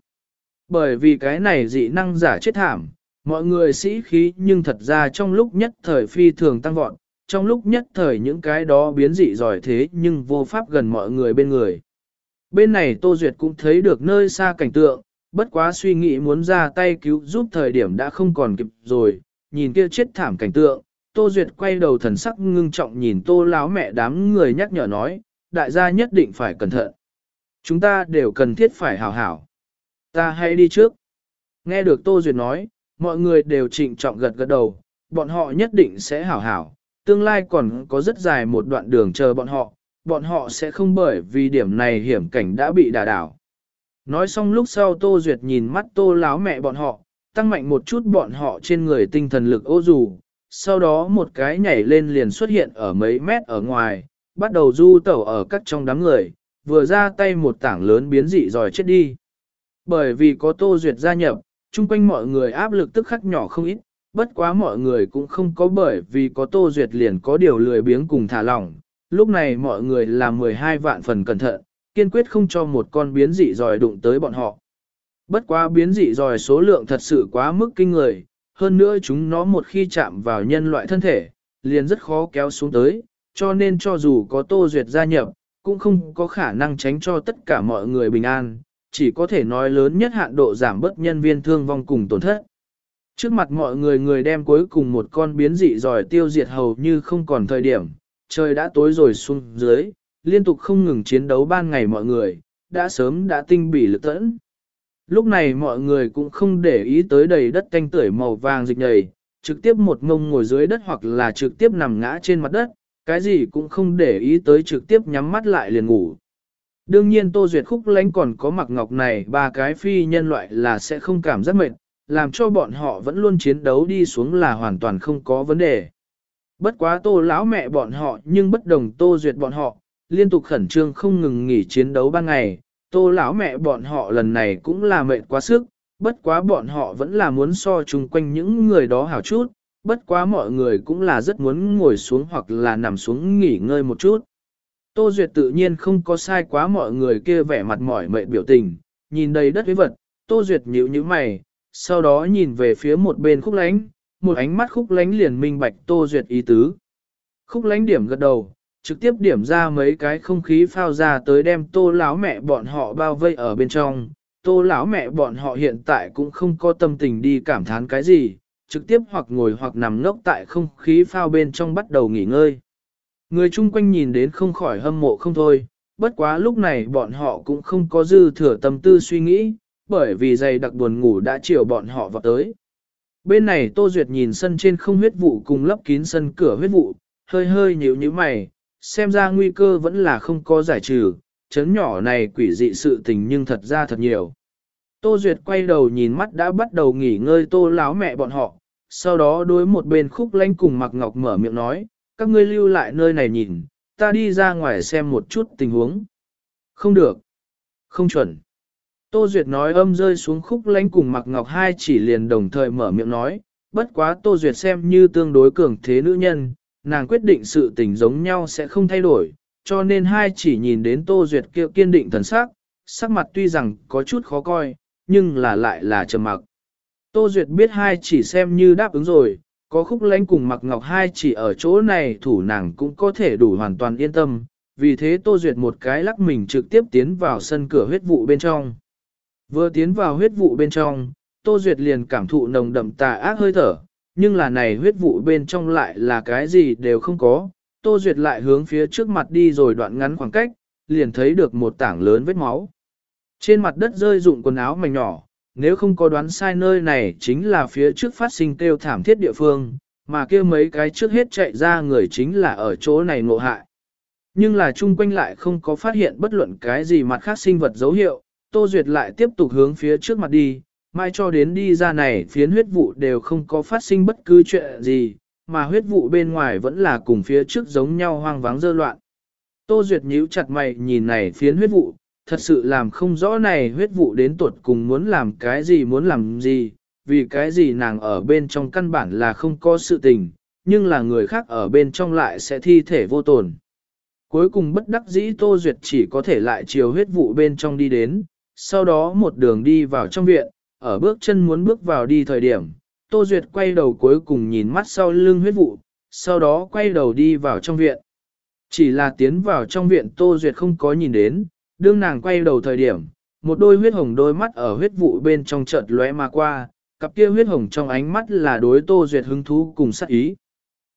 Speaker 1: Bởi vì cái này dị năng giả chết thảm, mọi người sĩ khí nhưng thật ra trong lúc nhất thời phi thường tăng vọt, trong lúc nhất thời những cái đó biến dị giỏi thế nhưng vô pháp gần mọi người bên người. Bên này Tô Duyệt cũng thấy được nơi xa cảnh tượng, bất quá suy nghĩ muốn ra tay cứu giúp thời điểm đã không còn kịp rồi, nhìn kia chết thảm cảnh tượng, Tô Duyệt quay đầu thần sắc ngưng trọng nhìn Tô láo mẹ đám người nhắc nhở nói, đại gia nhất định phải cẩn thận. Chúng ta đều cần thiết phải hảo hảo. Ta hãy đi trước. Nghe được Tô Duyệt nói, mọi người đều trịnh trọng gật gật đầu, bọn họ nhất định sẽ hảo hảo, tương lai còn có rất dài một đoạn đường chờ bọn họ, bọn họ sẽ không bởi vì điểm này hiểm cảnh đã bị đả đảo. Nói xong lúc sau Tô Duyệt nhìn mắt Tô láo mẹ bọn họ, tăng mạnh một chút bọn họ trên người tinh thần lực ô dù, sau đó một cái nhảy lên liền xuất hiện ở mấy mét ở ngoài, bắt đầu du tẩu ở các trong đám người, vừa ra tay một tảng lớn biến dị rồi chết đi. Bởi vì có Tô Duyệt gia nhập, chung quanh mọi người áp lực tức khắc nhỏ không ít, bất quá mọi người cũng không có bởi vì có Tô Duyệt liền có điều lười biếng cùng thả lỏng. Lúc này mọi người là 12 vạn phần cẩn thận, kiên quyết không cho một con biến dị dòi đụng tới bọn họ. Bất quá biến dị dòi số lượng thật sự quá mức kinh người, hơn nữa chúng nó một khi chạm vào nhân loại thân thể, liền rất khó kéo xuống tới, cho nên cho dù có Tô Duyệt gia nhập, cũng không có khả năng tránh cho tất cả mọi người bình an, chỉ có thể nói lớn nhất hạn độ giảm bớt nhân viên thương vong cùng tổn thất. Trước mặt mọi người người đem cuối cùng một con biến dị giỏi tiêu diệt hầu như không còn thời điểm, trời đã tối rồi xuống dưới, liên tục không ngừng chiến đấu ban ngày mọi người, đã sớm đã tinh bỉ lực tẫn. Lúc này mọi người cũng không để ý tới đầy đất canh tưởi màu vàng dịch nhầy, trực tiếp một ngông ngồi dưới đất hoặc là trực tiếp nằm ngã trên mặt đất, cái gì cũng không để ý tới trực tiếp nhắm mắt lại liền ngủ. Đương nhiên Tô Duyệt Khúc lánh còn có mặc ngọc này ba cái phi nhân loại là sẽ không cảm giác mệt, làm cho bọn họ vẫn luôn chiến đấu đi xuống là hoàn toàn không có vấn đề. Bất quá Tô lão mẹ bọn họ nhưng bất đồng Tô Duyệt bọn họ, liên tục khẩn trương không ngừng nghỉ chiến đấu ban ngày, Tô lão mẹ bọn họ lần này cũng là mệt quá sức, bất quá bọn họ vẫn là muốn so chung quanh những người đó hảo chút, bất quá mọi người cũng là rất muốn ngồi xuống hoặc là nằm xuống nghỉ ngơi một chút. Tô Duyệt tự nhiên không có sai quá mọi người kia vẻ mặt mỏi mệt biểu tình, nhìn đầy đất với vật, Tô Duyệt nhíu nhíu mày, sau đó nhìn về phía một bên khúc lánh, một ánh mắt khúc lánh liền minh bạch Tô Duyệt ý tứ. Khúc lánh điểm gật đầu, trực tiếp điểm ra mấy cái không khí phao ra tới đem tô lão mẹ bọn họ bao vây ở bên trong. Tô lão mẹ bọn họ hiện tại cũng không có tâm tình đi cảm thán cái gì, trực tiếp hoặc ngồi hoặc nằm ngốc tại không khí phao bên trong bắt đầu nghỉ ngơi. Người chung quanh nhìn đến không khỏi hâm mộ không thôi, bất quá lúc này bọn họ cũng không có dư thừa tâm tư suy nghĩ, bởi vì dày đặc buồn ngủ đã chiều bọn họ vào tới. Bên này Tô Duyệt nhìn sân trên không huyết vụ cùng lấp kín sân cửa huyết vụ, hơi hơi nhíu nhíu mày, xem ra nguy cơ vẫn là không có giải trừ, chấn nhỏ này quỷ dị sự tình nhưng thật ra thật nhiều. Tô Duyệt quay đầu nhìn mắt đã bắt đầu nghỉ ngơi tô láo mẹ bọn họ, sau đó đối một bên khúc lánh cùng mặc ngọc mở miệng nói, các ngươi lưu lại nơi này nhìn, ta đi ra ngoài xem một chút tình huống. Không được. Không chuẩn. Tô Duyệt nói âm rơi xuống khúc lánh cùng mặc ngọc hai chỉ liền đồng thời mở miệng nói, bất quá Tô Duyệt xem như tương đối cường thế nữ nhân, nàng quyết định sự tình giống nhau sẽ không thay đổi, cho nên hai chỉ nhìn đến Tô Duyệt kia kiên định thần sắc, sắc mặt tuy rằng có chút khó coi, nhưng là lại là trầm mặc. Tô Duyệt biết hai chỉ xem như đáp ứng rồi, có khúc lánh cùng mặc ngọc hai chỉ ở chỗ này thủ nàng cũng có thể đủ hoàn toàn yên tâm, vì thế Tô Duyệt một cái lắc mình trực tiếp tiến vào sân cửa huyết vụ bên trong. Vừa tiến vào huyết vụ bên trong, Tô Duyệt liền cảm thụ nồng đậm tà ác hơi thở, nhưng là này huyết vụ bên trong lại là cái gì đều không có, Tô Duyệt lại hướng phía trước mặt đi rồi đoạn ngắn khoảng cách, liền thấy được một tảng lớn vết máu. Trên mặt đất rơi rụng quần áo mảnh nhỏ, nếu không có đoán sai nơi này chính là phía trước phát sinh tiêu thảm thiết địa phương, mà kia mấy cái trước hết chạy ra người chính là ở chỗ này ngộ hại. Nhưng là chung quanh lại không có phát hiện bất luận cái gì mặt khác sinh vật dấu hiệu, Tô Duyệt lại tiếp tục hướng phía trước mặt đi, mai cho đến đi ra này phiến huyết vụ đều không có phát sinh bất cứ chuyện gì, mà huyết vụ bên ngoài vẫn là cùng phía trước giống nhau hoang vắng dơ loạn. Tô Duyệt nhíu chặt mày nhìn này phiến huyết vụ, thật sự làm không rõ này huyết vụ đến tuột cùng muốn làm cái gì muốn làm gì, vì cái gì nàng ở bên trong căn bản là không có sự tình, nhưng là người khác ở bên trong lại sẽ thi thể vô tồn. Cuối cùng bất đắc dĩ Tô Duyệt chỉ có thể lại chiều huyết vụ bên trong đi đến, sau đó một đường đi vào trong viện, ở bước chân muốn bước vào đi thời điểm, Tô Duyệt quay đầu cuối cùng nhìn mắt sau lưng huyết vụ, sau đó quay đầu đi vào trong viện. Chỉ là tiến vào trong viện Tô Duyệt không có nhìn đến, đương nàng quay đầu thời điểm, một đôi huyết hồng đôi mắt ở huyết vụ bên trong chợt lóe mà qua, cặp kia huyết hồng trong ánh mắt là đối Tô Duyệt hứng thú cùng sắc ý.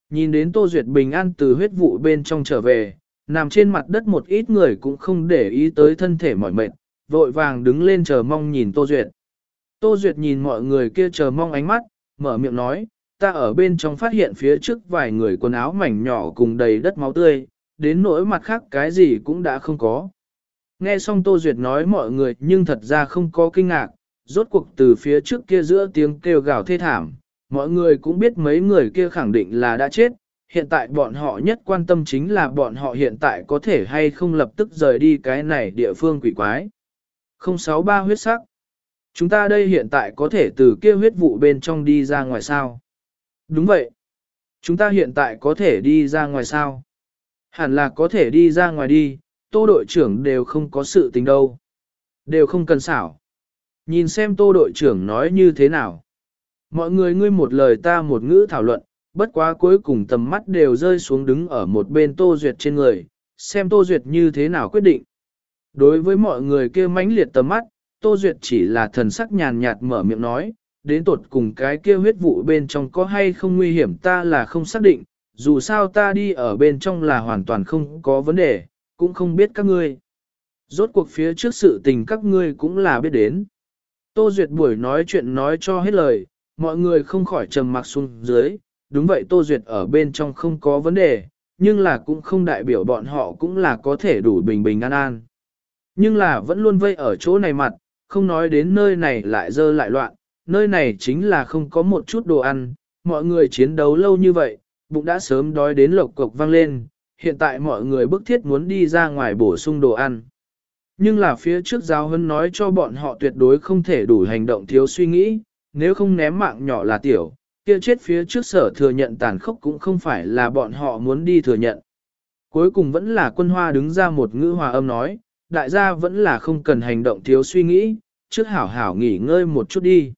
Speaker 1: Nhìn đến Tô Duyệt bình an từ huyết vụ bên trong trở về, nằm trên mặt đất một ít người cũng không để ý tới thân thể mỏi mệt, vội vàng đứng lên chờ mong nhìn Tô Duyệt. Tô Duyệt nhìn mọi người kia chờ mong ánh mắt, mở miệng nói, ta ở bên trong phát hiện phía trước vài người quần áo mảnh nhỏ cùng đầy đất máu tươi, đến nỗi mặt khác cái gì cũng đã không có. Nghe xong Tô Duyệt nói mọi người nhưng thật ra không có kinh ngạc, rốt cuộc từ phía trước kia giữa tiếng kêu gào thê thảm, mọi người cũng biết mấy người kia khẳng định là đã chết, hiện tại bọn họ nhất quan tâm chính là bọn họ hiện tại có thể hay không lập tức rời đi cái này địa phương quỷ quái. 063 huyết sắc Chúng ta đây hiện tại có thể từ kia huyết vụ bên trong đi ra ngoài sao? Đúng vậy. Chúng ta hiện tại có thể đi ra ngoài sao? Hẳn là có thể đi ra ngoài đi, tô đội trưởng đều không có sự tình đâu. Đều không cần xảo. Nhìn xem tô đội trưởng nói như thế nào. Mọi người ngươi một lời ta một ngữ thảo luận, bất quá cuối cùng tầm mắt đều rơi xuống đứng ở một bên tô duyệt trên người, xem tô duyệt như thế nào quyết định. Đối với mọi người kia mãnh liệt tầm mắt, Tô Duyệt chỉ là thần sắc nhàn nhạt mở miệng nói, đến tột cùng cái kia huyết vụ bên trong có hay không nguy hiểm ta là không xác định, dù sao ta đi ở bên trong là hoàn toàn không có vấn đề, cũng không biết các ngươi. Rốt cuộc phía trước sự tình các ngươi cũng là biết đến. Tô Duyệt buổi nói chuyện nói cho hết lời, mọi người không khỏi trầm mặc xuống dưới, đúng vậy Tô Duyệt ở bên trong không có vấn đề, nhưng là cũng không đại biểu bọn họ cũng là có thể đủ bình bình an an. Nhưng là vẫn luôn vây ở chỗ này mặt, không nói đến nơi này lại dơ lại loạn, nơi này chính là không có một chút đồ ăn, mọi người chiến đấu lâu như vậy, bụng đã sớm đói đến lộc cục vang lên, hiện tại mọi người bức thiết muốn đi ra ngoài bổ sung đồ ăn. Nhưng là phía trước giáo hân nói cho bọn họ tuyệt đối không thể đủ hành động thiếu suy nghĩ, nếu không ném mạng nhỏ là tiểu, kia chết phía trước sở thừa nhận tàn khốc cũng không phải là bọn họ muốn đi thừa nhận. Cuối cùng vẫn là quân hoa đứng ra một ngữ hòa âm nói, đại gia vẫn là không cần hành động thiếu suy nghĩ, trước hảo hảo nghỉ ngơi một chút đi.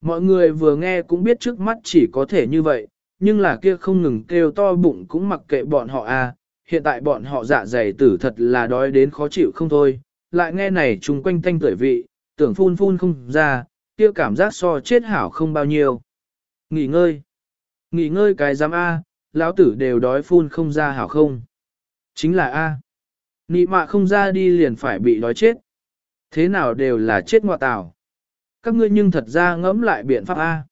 Speaker 1: Mọi người vừa nghe cũng biết trước mắt chỉ có thể như vậy, nhưng là kia không ngừng kêu to bụng cũng mặc kệ bọn họ à, hiện tại bọn họ dạ dày tử thật là đói đến khó chịu không thôi, lại nghe này chung quanh tanh tuổi vị, tưởng phun phun không ra, kia cảm giác so chết hảo không bao nhiêu. Nghỉ ngơi. Nghỉ ngơi cái giám A, lão tử đều đói phun không ra hảo không. Chính là A. Nị mạ không ra đi liền phải bị đói chết. Thế nào đều là chết ngọa tảo. Các ngươi nhưng thật ra ngẫm lại biện pháp A.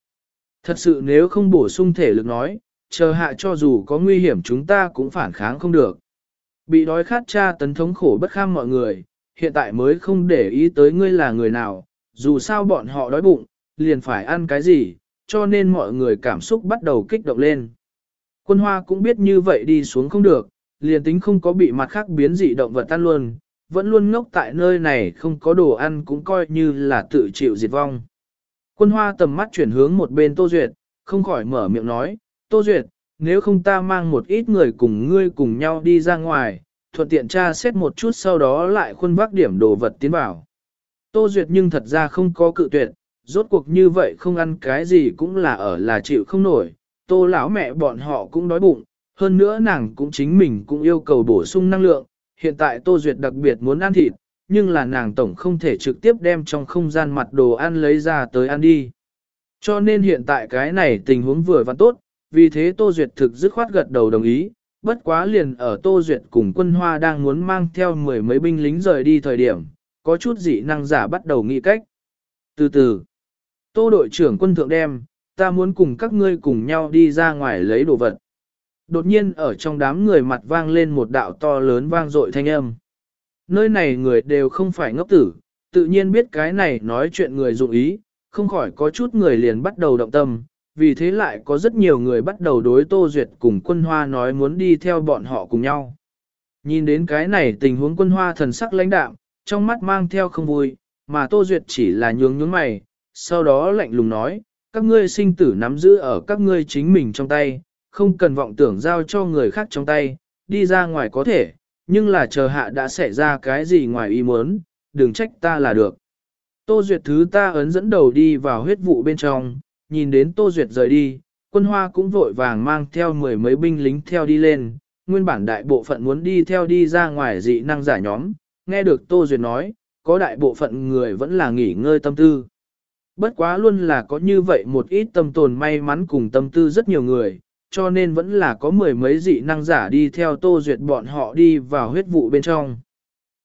Speaker 1: Thật sự nếu không bổ sung thể lực nói, chờ hạ cho dù có nguy hiểm chúng ta cũng phản kháng không được. Bị đói khát cha tấn thống khổ bất kham mọi người, hiện tại mới không để ý tới ngươi là người nào, dù sao bọn họ đói bụng, liền phải ăn cái gì, cho nên mọi người cảm xúc bắt đầu kích động lên. Quân hoa cũng biết như vậy đi xuống không được, liền tính không có bị mặt khác biến dị động vật tan luôn, vẫn luôn ngốc tại nơi này không có đồ ăn cũng coi như là tự chịu diệt vong. Quân hoa tầm mắt chuyển hướng một bên Tô Duyệt, không khỏi mở miệng nói, Tô Duyệt, nếu không ta mang một ít người cùng ngươi cùng nhau đi ra ngoài, thuận tiện tra xét một chút sau đó lại khuân vác điểm đồ vật tiến vào. Tô Duyệt nhưng thật ra không có cự tuyệt, rốt cuộc như vậy không ăn cái gì cũng là ở là chịu không nổi, tô lão mẹ bọn họ cũng đói bụng, hơn nữa nàng cũng chính mình cũng yêu cầu bổ sung năng lượng, hiện tại Tô Duyệt đặc biệt muốn ăn thịt, nhưng là nàng tổng không thể trực tiếp đem trong không gian mặt đồ ăn lấy ra tới ăn đi. Cho nên hiện tại cái này tình huống vừa và tốt, vì thế Tô Duyệt thực dứt khoát gật đầu đồng ý, bất quá liền ở Tô Duyệt cùng quân hoa đang muốn mang theo mười mấy binh lính rời đi thời điểm, có chút dị năng giả bắt đầu nghĩ cách. Từ từ, Tô đội trưởng quân thượng đem, ta muốn cùng các ngươi cùng nhau đi ra ngoài lấy đồ vật. Đột nhiên ở trong đám người mặt vang lên một đạo to lớn vang dội thanh âm. Nơi này người đều không phải ngốc tử, tự nhiên biết cái này nói chuyện người dụng ý, không khỏi có chút người liền bắt đầu động tâm, vì thế lại có rất nhiều người bắt đầu đối Tô Duyệt cùng quân hoa nói muốn đi theo bọn họ cùng nhau. Nhìn đến cái này tình huống quân hoa thần sắc lãnh đạm, trong mắt mang theo không vui, mà Tô Duyệt chỉ là nhướng nhướng mày, sau đó lạnh lùng nói, các ngươi sinh tử nắm giữ ở các ngươi chính mình trong tay, không cần vọng tưởng giao cho người khác trong tay, đi ra ngoài có thể, nhưng là chờ hạ đã xảy ra cái gì ngoài ý muốn, đừng trách ta là được. Tô Duyệt thứ ta ấn dẫn đầu đi vào huyết vụ bên trong, nhìn đến Tô Duyệt rời đi, quân hoa cũng vội vàng mang theo mười mấy binh lính theo đi lên, nguyên bản đại bộ phận muốn đi theo đi ra ngoài dị năng giả nhóm, nghe được Tô Duyệt nói, có đại bộ phận người vẫn là nghỉ ngơi tâm tư. Bất quá luôn là có như vậy một ít tâm tồn may mắn cùng tâm tư rất nhiều người, cho nên vẫn là có mười mấy dị năng giả đi theo Tô Duyệt bọn họ đi vào huyết vụ bên trong.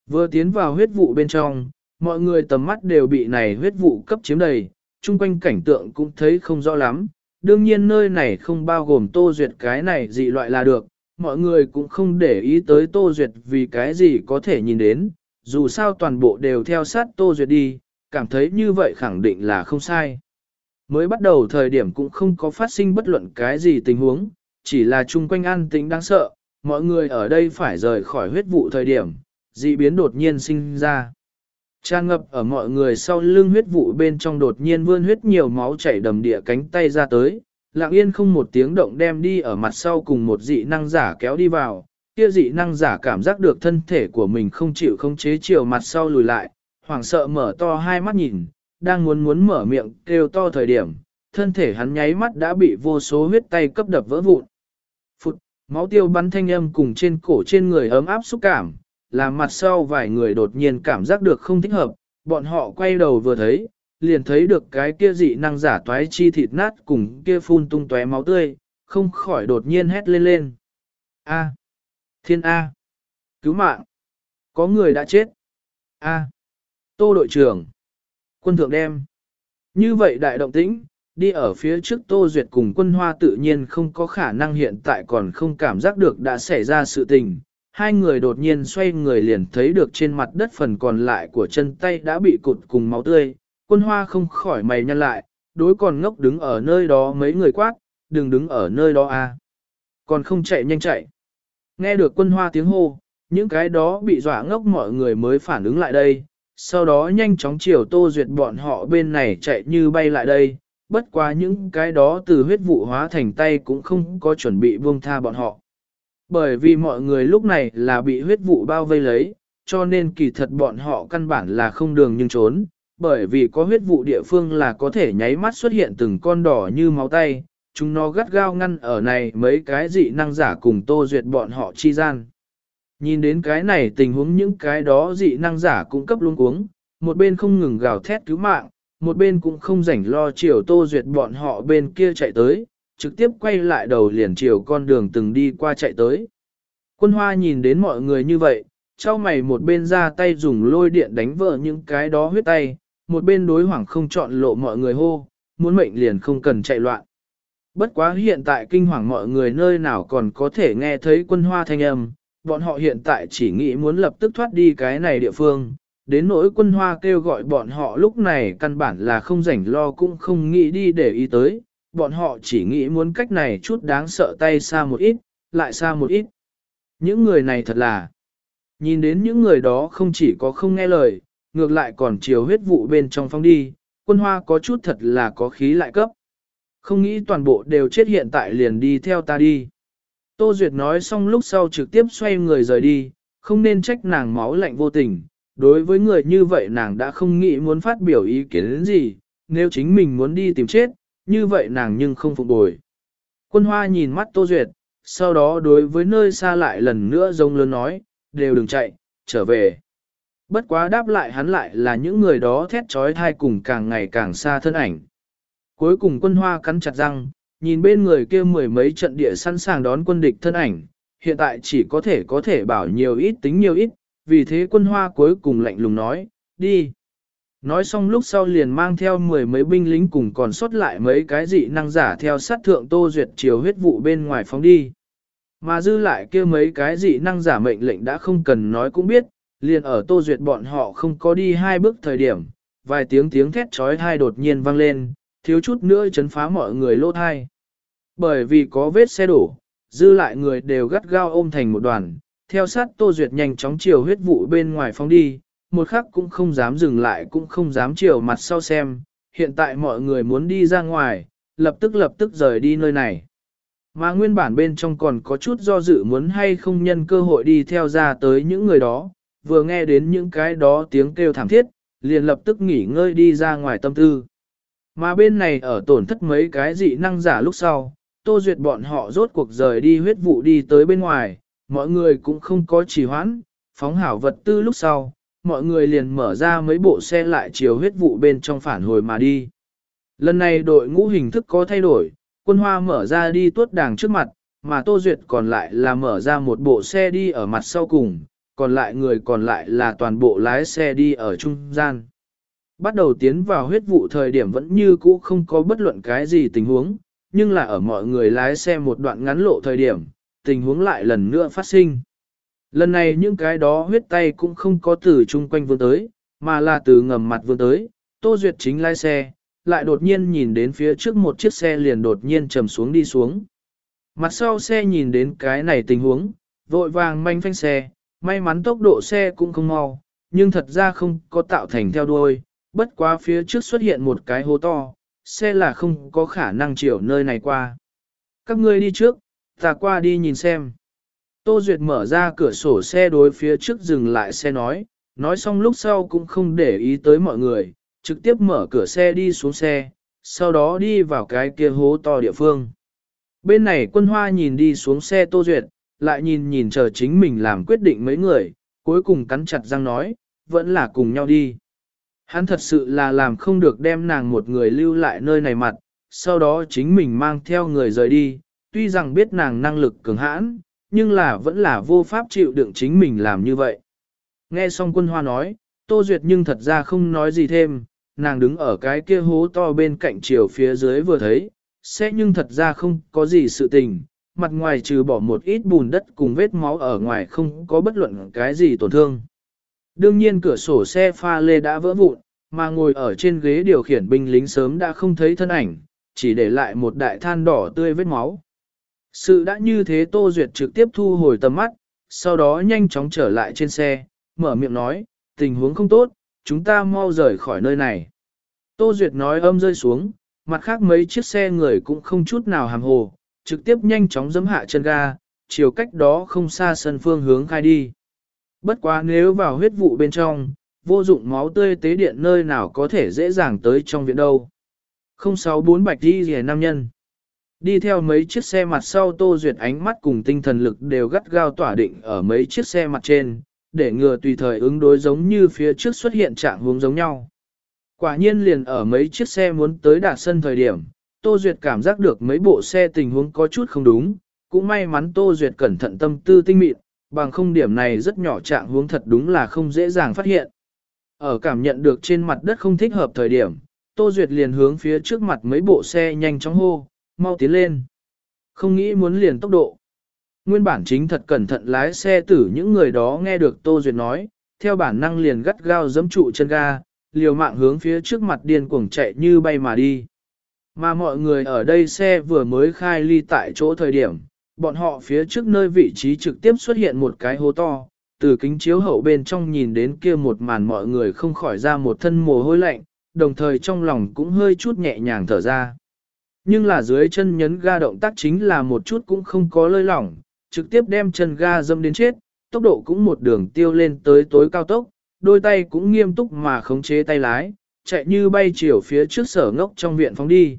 Speaker 1: Vừa tiến vào huyết vụ bên trong, mọi người tầm mắt đều bị này huyết vụ cấp chiếm đầy, chung quanh cảnh tượng cũng thấy không rõ lắm. Đương nhiên nơi này không bao gồm Tô Duyệt cái này dị loại là được, mọi người cũng không để ý tới Tô Duyệt vì cái gì có thể nhìn đến, dù sao toàn bộ đều theo sát Tô Duyệt đi, cảm thấy như vậy khẳng định là không sai. Mới bắt đầu thời điểm cũng không có phát sinh bất luận cái gì tình huống, chỉ là chung quanh an tĩnh đáng sợ, mọi người ở đây phải rời khỏi huyết vụ thời điểm, dị biến đột nhiên sinh ra. Tràn ngập ở mọi người sau lưng huyết vụ bên trong đột nhiên vươn huyết nhiều máu chảy đầm địa cánh tay ra tới, lặng yên không một tiếng động đem đi ở mặt sau cùng một dị năng giả kéo đi vào, kia dị năng giả cảm giác được thân thể của mình không chịu không chế chiều mặt sau lùi lại, hoảng sợ mở to hai mắt nhìn, đang muốn muốn mở miệng kêu to thời điểm, thân thể hắn nháy mắt đã bị vô số huyết tay cấp đập vỡ vụn. Phụt, máu tiêu bắn thanh âm cùng trên cổ trên người ấm áp xúc cảm, làm mặt sau vài người đột nhiên cảm giác được không thích hợp, bọn họ quay đầu vừa thấy, liền thấy được cái kia dị năng giả toái chi thịt nát cùng kia phun tung tóe máu tươi, không khỏi đột nhiên hét lên lên. A. Thiên A. Cứu mạng. Có người đã chết. A. Tô đội trưởng. Quân thượng đem. Như vậy đại động tĩnh, đi ở phía trước Tô Duyệt cùng quân hoa tự nhiên không có khả năng hiện tại còn không cảm giác được đã xảy ra sự tình. Hai người đột nhiên xoay người liền thấy được trên mặt đất phần còn lại của chân tay đã bị cụt cùng máu tươi. Quân hoa không khỏi mày nhăn lại, đối còn ngốc đứng ở nơi đó mấy người quát, đừng đứng ở nơi đó à, Còn không chạy nhanh chạy. Nghe được quân hoa tiếng hô, những cái đó bị dọa ngốc mọi người mới phản ứng lại đây, sau đó nhanh chóng chiều tô duyệt bọn họ bên này chạy như bay lại đây, bất quá những cái đó từ huyết vụ hóa thành tay cũng không có chuẩn bị buông tha bọn họ. Bởi vì mọi người lúc này là bị huyết vụ bao vây lấy, cho nên kỳ thật bọn họ căn bản là không đường nhưng trốn, bởi vì có huyết vụ địa phương là có thể nháy mắt xuất hiện từng con đỏ như máu tay, chúng nó gắt gao ngăn ở này mấy cái dị năng giả cùng tô duyệt bọn họ chi gian. Nhìn đến cái này tình huống những cái đó dị năng giả cũng cấp luôn cuống một bên không ngừng gào thét cứu mạng, một bên cũng không rảnh lo chiều tô duyệt bọn họ bên kia chạy tới, trực tiếp quay lại đầu liền chiều con đường từng đi qua chạy tới. Quân hoa nhìn đến mọi người như vậy, trao mày một bên ra tay dùng lôi điện đánh vỡ những cái đó huyết tay, một bên đối hoảng không chọn lộ mọi người hô, muốn mệnh liền không cần chạy loạn. Bất quá hiện tại kinh hoàng mọi người nơi nào còn có thể nghe thấy quân hoa thanh âm, bọn họ hiện tại chỉ nghĩ muốn lập tức thoát đi cái này địa phương. Đến nỗi quân hoa kêu gọi bọn họ lúc này căn bản là không rảnh lo cũng không nghĩ đi để ý tới, bọn họ chỉ nghĩ muốn cách này chút đáng sợ tay xa một ít, lại xa một ít. Những người này thật là, nhìn đến những người đó không chỉ có không nghe lời, ngược lại còn chiều huyết vụ bên trong phong đi, quân hoa có chút thật là có khí lại cấp. Không nghĩ toàn bộ đều chết hiện tại liền đi theo ta đi. Tô Duyệt nói xong lúc sau trực tiếp xoay người rời đi, không nên trách nàng máu lạnh vô tình. Đối với người như vậy nàng đã không nghĩ muốn phát biểu ý kiến đến gì, nếu chính mình muốn đi tìm chết, như vậy nàng nhưng không phục bồi. Quân hoa nhìn mắt Tô Duyệt, sau đó đối với nơi xa lại lần nữa rông lớn nói, đều đừng chạy, trở về. Bất quá đáp lại hắn lại là những người đó thét trói thai cùng càng ngày càng xa thân ảnh. Cuối cùng quân hoa cắn chặt răng, nhìn bên người kia mười mấy trận địa sẵn sàng đón quân địch thân ảnh, hiện tại chỉ có thể có thể bảo nhiều ít tính nhiều ít, vì thế quân hoa cuối cùng lạnh lùng nói, đi. Nói xong lúc sau liền mang theo mười mấy binh lính cùng còn sót lại mấy cái dị năng giả theo sát thượng Tô Duyệt chiều huyết vụ bên ngoài phóng đi. Mà dư lại kia mấy cái dị năng giả mệnh lệnh đã không cần nói cũng biết, liền ở Tô Duyệt bọn họ không có đi hai bước thời điểm, vài tiếng tiếng thét trói hai đột nhiên vang lên, thiếu chút nữa chấn phá mọi người lỗ thai. Bởi vì có vết xe đổ, dư lại người đều gắt gao ôm thành một đoàn, theo sát Tô Duyệt nhanh chóng chiều huyết vụ bên ngoài phóng đi, một khắc cũng không dám dừng lại cũng không dám chiều mặt sau xem, hiện tại mọi người muốn đi ra ngoài, lập tức lập tức rời đi nơi này. Mà nguyên bản bên trong còn có chút do dự muốn hay không nhân cơ hội đi theo ra tới những người đó, vừa nghe đến những cái đó tiếng kêu thảm thiết, liền lập tức nghỉ ngơi đi ra ngoài tâm tư. Mà bên này ở tổn thất mấy cái dị năng giả lúc sau, Tô Duyệt bọn họ rốt cuộc rời đi huyết vụ đi tới bên ngoài, mọi người cũng không có trì hoãn, phóng hảo vật tư lúc sau, mọi người liền mở ra mấy bộ xe lại chiều huyết vụ bên trong phản hồi mà đi. Lần này đội ngũ hình thức có thay đổi, quân hoa mở ra đi tuốt đàng trước mặt, mà Tô Duyệt còn lại là mở ra một bộ xe đi ở mặt sau cùng, còn lại người còn lại là toàn bộ lái xe đi ở trung gian. Bắt đầu tiến vào huyết vụ thời điểm vẫn như cũ không có bất luận cái gì tình huống, nhưng là ở mọi người lái xe một đoạn ngắn lộ thời điểm, tình huống lại lần nữa phát sinh. Lần này những cái đó huyết tay cũng không có từ chung quanh vươn tới, mà là từ ngầm mặt vươn tới, Tô Duyệt chính lái xe, lại đột nhiên nhìn đến phía trước một chiếc xe liền đột nhiên trầm xuống đi xuống. Mặt sau xe nhìn đến cái này tình huống, vội vàng manh phanh xe, may mắn tốc độ xe cũng không mau, nhưng thật ra không có tạo thành theo đuôi, bất quá phía trước xuất hiện một cái hố to, xe là không có khả năng chiều nơi này qua. Các ngươi đi trước, ta qua đi nhìn xem. Tô Duyệt mở ra cửa sổ xe đối phía trước dừng lại xe nói, nói xong lúc sau cũng không để ý tới mọi người, trực tiếp mở cửa xe đi xuống xe, sau đó đi vào cái kia hố to địa phương. Bên này quân hoa nhìn đi xuống xe Tô Duyệt, lại nhìn nhìn chờ chính mình làm quyết định mấy người, cuối cùng cắn chặt răng nói, vẫn là cùng nhau đi. Hắn thật sự là làm không được đem nàng một người lưu lại nơi này mặt, sau đó chính mình mang theo người rời đi, tuy rằng biết nàng năng lực cường hãn, nhưng là vẫn là vô pháp chịu đựng chính mình làm như vậy. Nghe xong quân hoa nói, Tô Duyệt nhưng thật ra không nói gì thêm, nàng đứng ở cái kia hố to bên cạnh chiều phía dưới vừa thấy, sẽ nhưng thật ra không có gì sự tình, mặt ngoài trừ bỏ một ít bùn đất cùng vết máu ở ngoài không có bất luận cái gì tổn thương. Đương nhiên cửa sổ xe pha lê đã vỡ vụn, mà ngồi ở trên ghế điều khiển binh lính sớm đã không thấy thân ảnh, chỉ để lại một đại than đỏ tươi vết máu. Sự đã như thế Tô Duyệt trực tiếp thu hồi tầm mắt, sau đó nhanh chóng trở lại trên xe, mở miệng nói, tình huống không tốt, chúng ta mau rời khỏi nơi này. Tô Duyệt nói âm rơi xuống, mặt khác mấy chiếc xe người cũng không chút nào hàm hồ, trực tiếp nhanh chóng dấm hạ chân ga, chiều cách đó không xa sân phương hướng khai đi. Bất quá nếu vào huyết vụ bên trong, vô dụng máu tươi tế điện nơi nào có thể dễ dàng tới trong viện đâu. 064 bạch đi rìa nam nhân. Đi theo mấy chiếc xe mặt sau Tô Duyệt ánh mắt cùng tinh thần lực đều gắt gao tỏa định ở mấy chiếc xe mặt trên, để ngừa tùy thời ứng đối giống như phía trước xuất hiện trạng hướng giống nhau. Quả nhiên liền ở mấy chiếc xe muốn tới đạt sân thời điểm, Tô Duyệt cảm giác được mấy bộ xe tình huống có chút không đúng, cũng may mắn Tô Duyệt cẩn thận tâm tư tinh mịn, bằng không điểm này rất nhỏ trạng hướng thật đúng là không dễ dàng phát hiện. Ở cảm nhận được trên mặt đất không thích hợp thời điểm, Tô Duyệt liền hướng phía trước mặt mấy bộ xe nhanh chóng hô, mau tiến lên. Không nghĩ muốn liền tốc độ. Nguyên bản chính thật cẩn thận lái xe tử những người đó nghe được Tô Duyệt nói, theo bản năng liền gắt gao giẫm trụ chân ga, liều mạng hướng phía trước mặt điên cuồng chạy như bay mà đi. Mà mọi người ở đây xe vừa mới khai ly tại chỗ thời điểm, bọn họ phía trước nơi vị trí trực tiếp xuất hiện một cái hố to, từ kính chiếu hậu bên trong nhìn đến kia một màn mọi người không khỏi ra một thân mồ hôi lạnh, đồng thời trong lòng cũng hơi chút nhẹ nhàng thở ra. Nhưng là dưới chân nhấn ga động tác chính là một chút cũng không có lơi lỏng, trực tiếp đem chân ga dâm đến chết, tốc độ cũng một đường tiêu lên tới tối cao tốc, đôi tay cũng nghiêm túc mà khống chế tay lái, chạy như bay chiều phía trước sở ngốc trong viện phóng đi.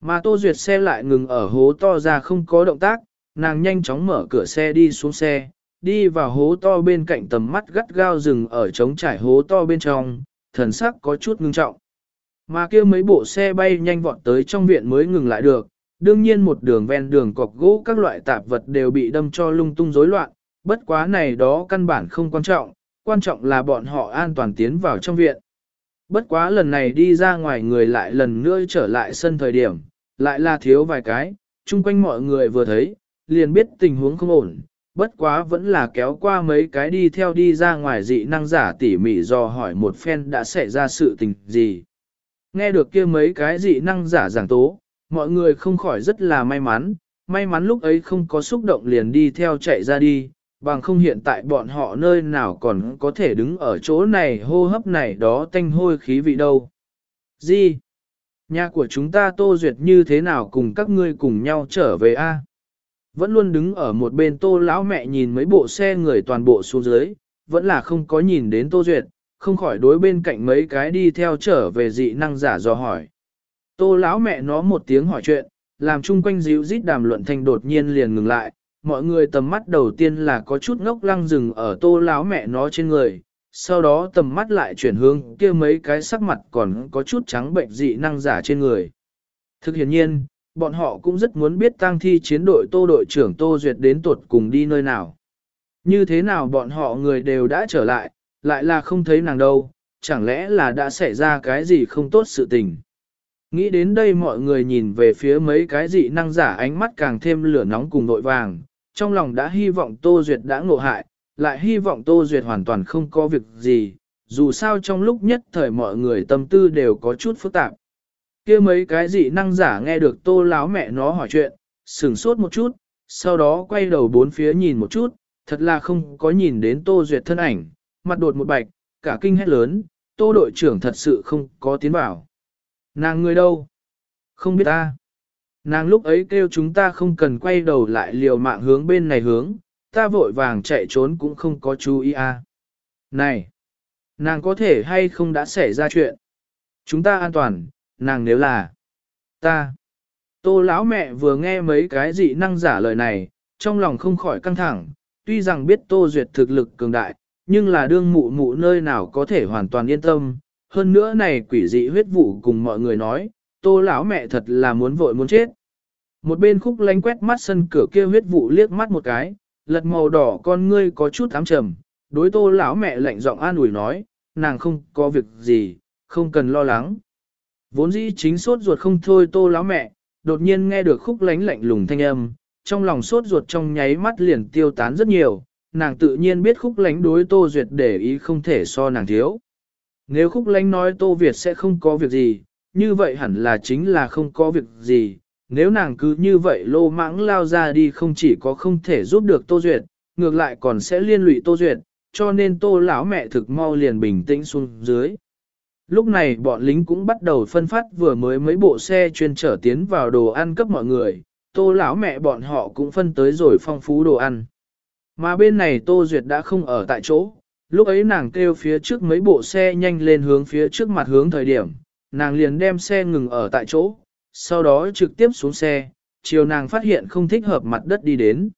Speaker 1: Mà Tô Duyệt xe lại ngừng ở hố to ra không có động tác, nàng nhanh chóng mở cửa xe đi xuống xe, đi vào hố to bên cạnh tầm mắt gắt gao rừng ở trống trải hố to bên trong, thần sắc có chút ngưng trọng. Mà kia mấy bộ xe bay nhanh vọt tới trong viện mới ngừng lại được, đương nhiên một đường ven đường cọc gỗ các loại tạp vật đều bị đâm cho lung tung rối loạn, bất quá này đó căn bản không quan trọng, quan trọng là bọn họ an toàn tiến vào trong viện. Bất quá lần này đi ra ngoài người lại lần nữa trở lại sân thời điểm, lại là thiếu vài cái, chung quanh mọi người vừa thấy, liền biết tình huống không ổn, bất quá vẫn là kéo qua mấy cái đi theo đi ra ngoài dị năng giả tỉ mỉ dò hỏi một phen đã xảy ra sự tình gì. Nghe được kia mấy cái dị năng giả giảng tố, mọi người không khỏi rất là may mắn, may mắn lúc ấy không có xúc động liền đi theo chạy ra đi, bằng không hiện tại bọn họ nơi nào còn có thể đứng ở chỗ này hô hấp này đó tanh hôi khí vị đâu. Gì? Nhà của chúng ta tô duyệt như thế nào cùng các ngươi cùng nhau trở về a? Vẫn luôn đứng ở một bên tô lão mẹ nhìn mấy bộ xe người toàn bộ xuống dưới, vẫn là không có nhìn đến tô duyệt, không khỏi đối bên cạnh mấy cái đi theo trở về dị năng giả do hỏi. Tô lão mẹ nó một tiếng hỏi chuyện, làm chung quanh dịu rít đàm luận thanh đột nhiên liền ngừng lại, mọi người tầm mắt đầu tiên là có chút ngốc lăng dừng ở tô lão mẹ nó trên người, sau đó tầm mắt lại chuyển hướng kia mấy cái sắc mặt còn có chút trắng bệnh dị năng giả trên người. Thực hiện nhiên, bọn họ cũng rất muốn biết tang thi chiến đội tô đội trưởng tô duyệt đến tuột cùng đi nơi nào. Như thế nào bọn họ người đều đã trở lại, lại là không thấy nàng đâu, chẳng lẽ là đã xảy ra cái gì không tốt sự tình. Nghĩ đến đây mọi người nhìn về phía mấy cái dị năng giả ánh mắt càng thêm lửa nóng cùng nội vàng, trong lòng đã hy vọng Tô Duyệt đã ngộ hại, lại hy vọng Tô Duyệt hoàn toàn không có việc gì, dù sao trong lúc nhất thời mọi người tâm tư đều có chút phức tạp kia mấy cái dị năng giả nghe được Tô láo mẹ nó hỏi chuyện, sửng sốt một chút, sau đó quay đầu bốn phía nhìn một chút, thật là không có nhìn đến Tô Duyệt thân ảnh, mặt đột một bạch, cả kinh hét lớn, Tô đội trưởng thật sự không có tiến bảo. Nàng người đâu? Không biết ta. Nàng lúc ấy kêu chúng ta không cần quay đầu lại liều mạng hướng bên này hướng, ta vội vàng chạy trốn cũng không có chú ý à. Này! Nàng có thể hay không đã xảy ra chuyện? Chúng ta an toàn, nàng nếu là... Ta! Tô lão mẹ vừa nghe mấy cái dị năng giả lời này, trong lòng không khỏi căng thẳng, tuy rằng biết Tô Duyệt thực lực cường đại, nhưng là đương mụ mụ nơi nào có thể hoàn toàn yên tâm, hơn nữa này quỷ dị huyết vụ cùng mọi người nói, tô lão mẹ thật là muốn vội muốn chết. Một bên khúc lánh quét mắt sân cửa kia huyết vụ liếc mắt một cái, lật màu đỏ con ngươi có chút ám trầm, đối tô lão mẹ lạnh giọng an ủi nói, nàng không có việc gì, không cần lo lắng. Vốn dĩ chính sốt ruột không thôi tô lão mẹ, đột nhiên nghe được khúc lánh lạnh lùng thanh âm, trong lòng sốt ruột trong nháy mắt liền tiêu tán rất nhiều, nàng tự nhiên biết khúc lánh đối tô duyệt để ý không thể so nàng thiếu. Nếu khúc lánh nói Tô Việt sẽ không có việc gì, như vậy hẳn là chính là không có việc gì. Nếu nàng cứ như vậy lô mãng lao ra đi không chỉ có không thể giúp được Tô Duyệt, ngược lại còn sẽ liên lụy Tô Duyệt, cho nên Tô lão mẹ thực mau liền bình tĩnh xuống dưới. Lúc này bọn lính cũng bắt đầu phân phát vừa mới mấy bộ xe chuyên trở tiến vào đồ ăn cấp mọi người, Tô lão mẹ bọn họ cũng phân tới rồi phong phú đồ ăn. Mà bên này Tô Duyệt đã không ở tại chỗ, Lúc ấy nàng kêu phía trước mấy bộ xe nhanh lên hướng phía trước mặt hướng thời điểm, nàng liền đem xe ngừng ở tại chỗ, sau đó trực tiếp xuống xe, chiều nàng phát hiện không thích hợp mặt đất đi đến.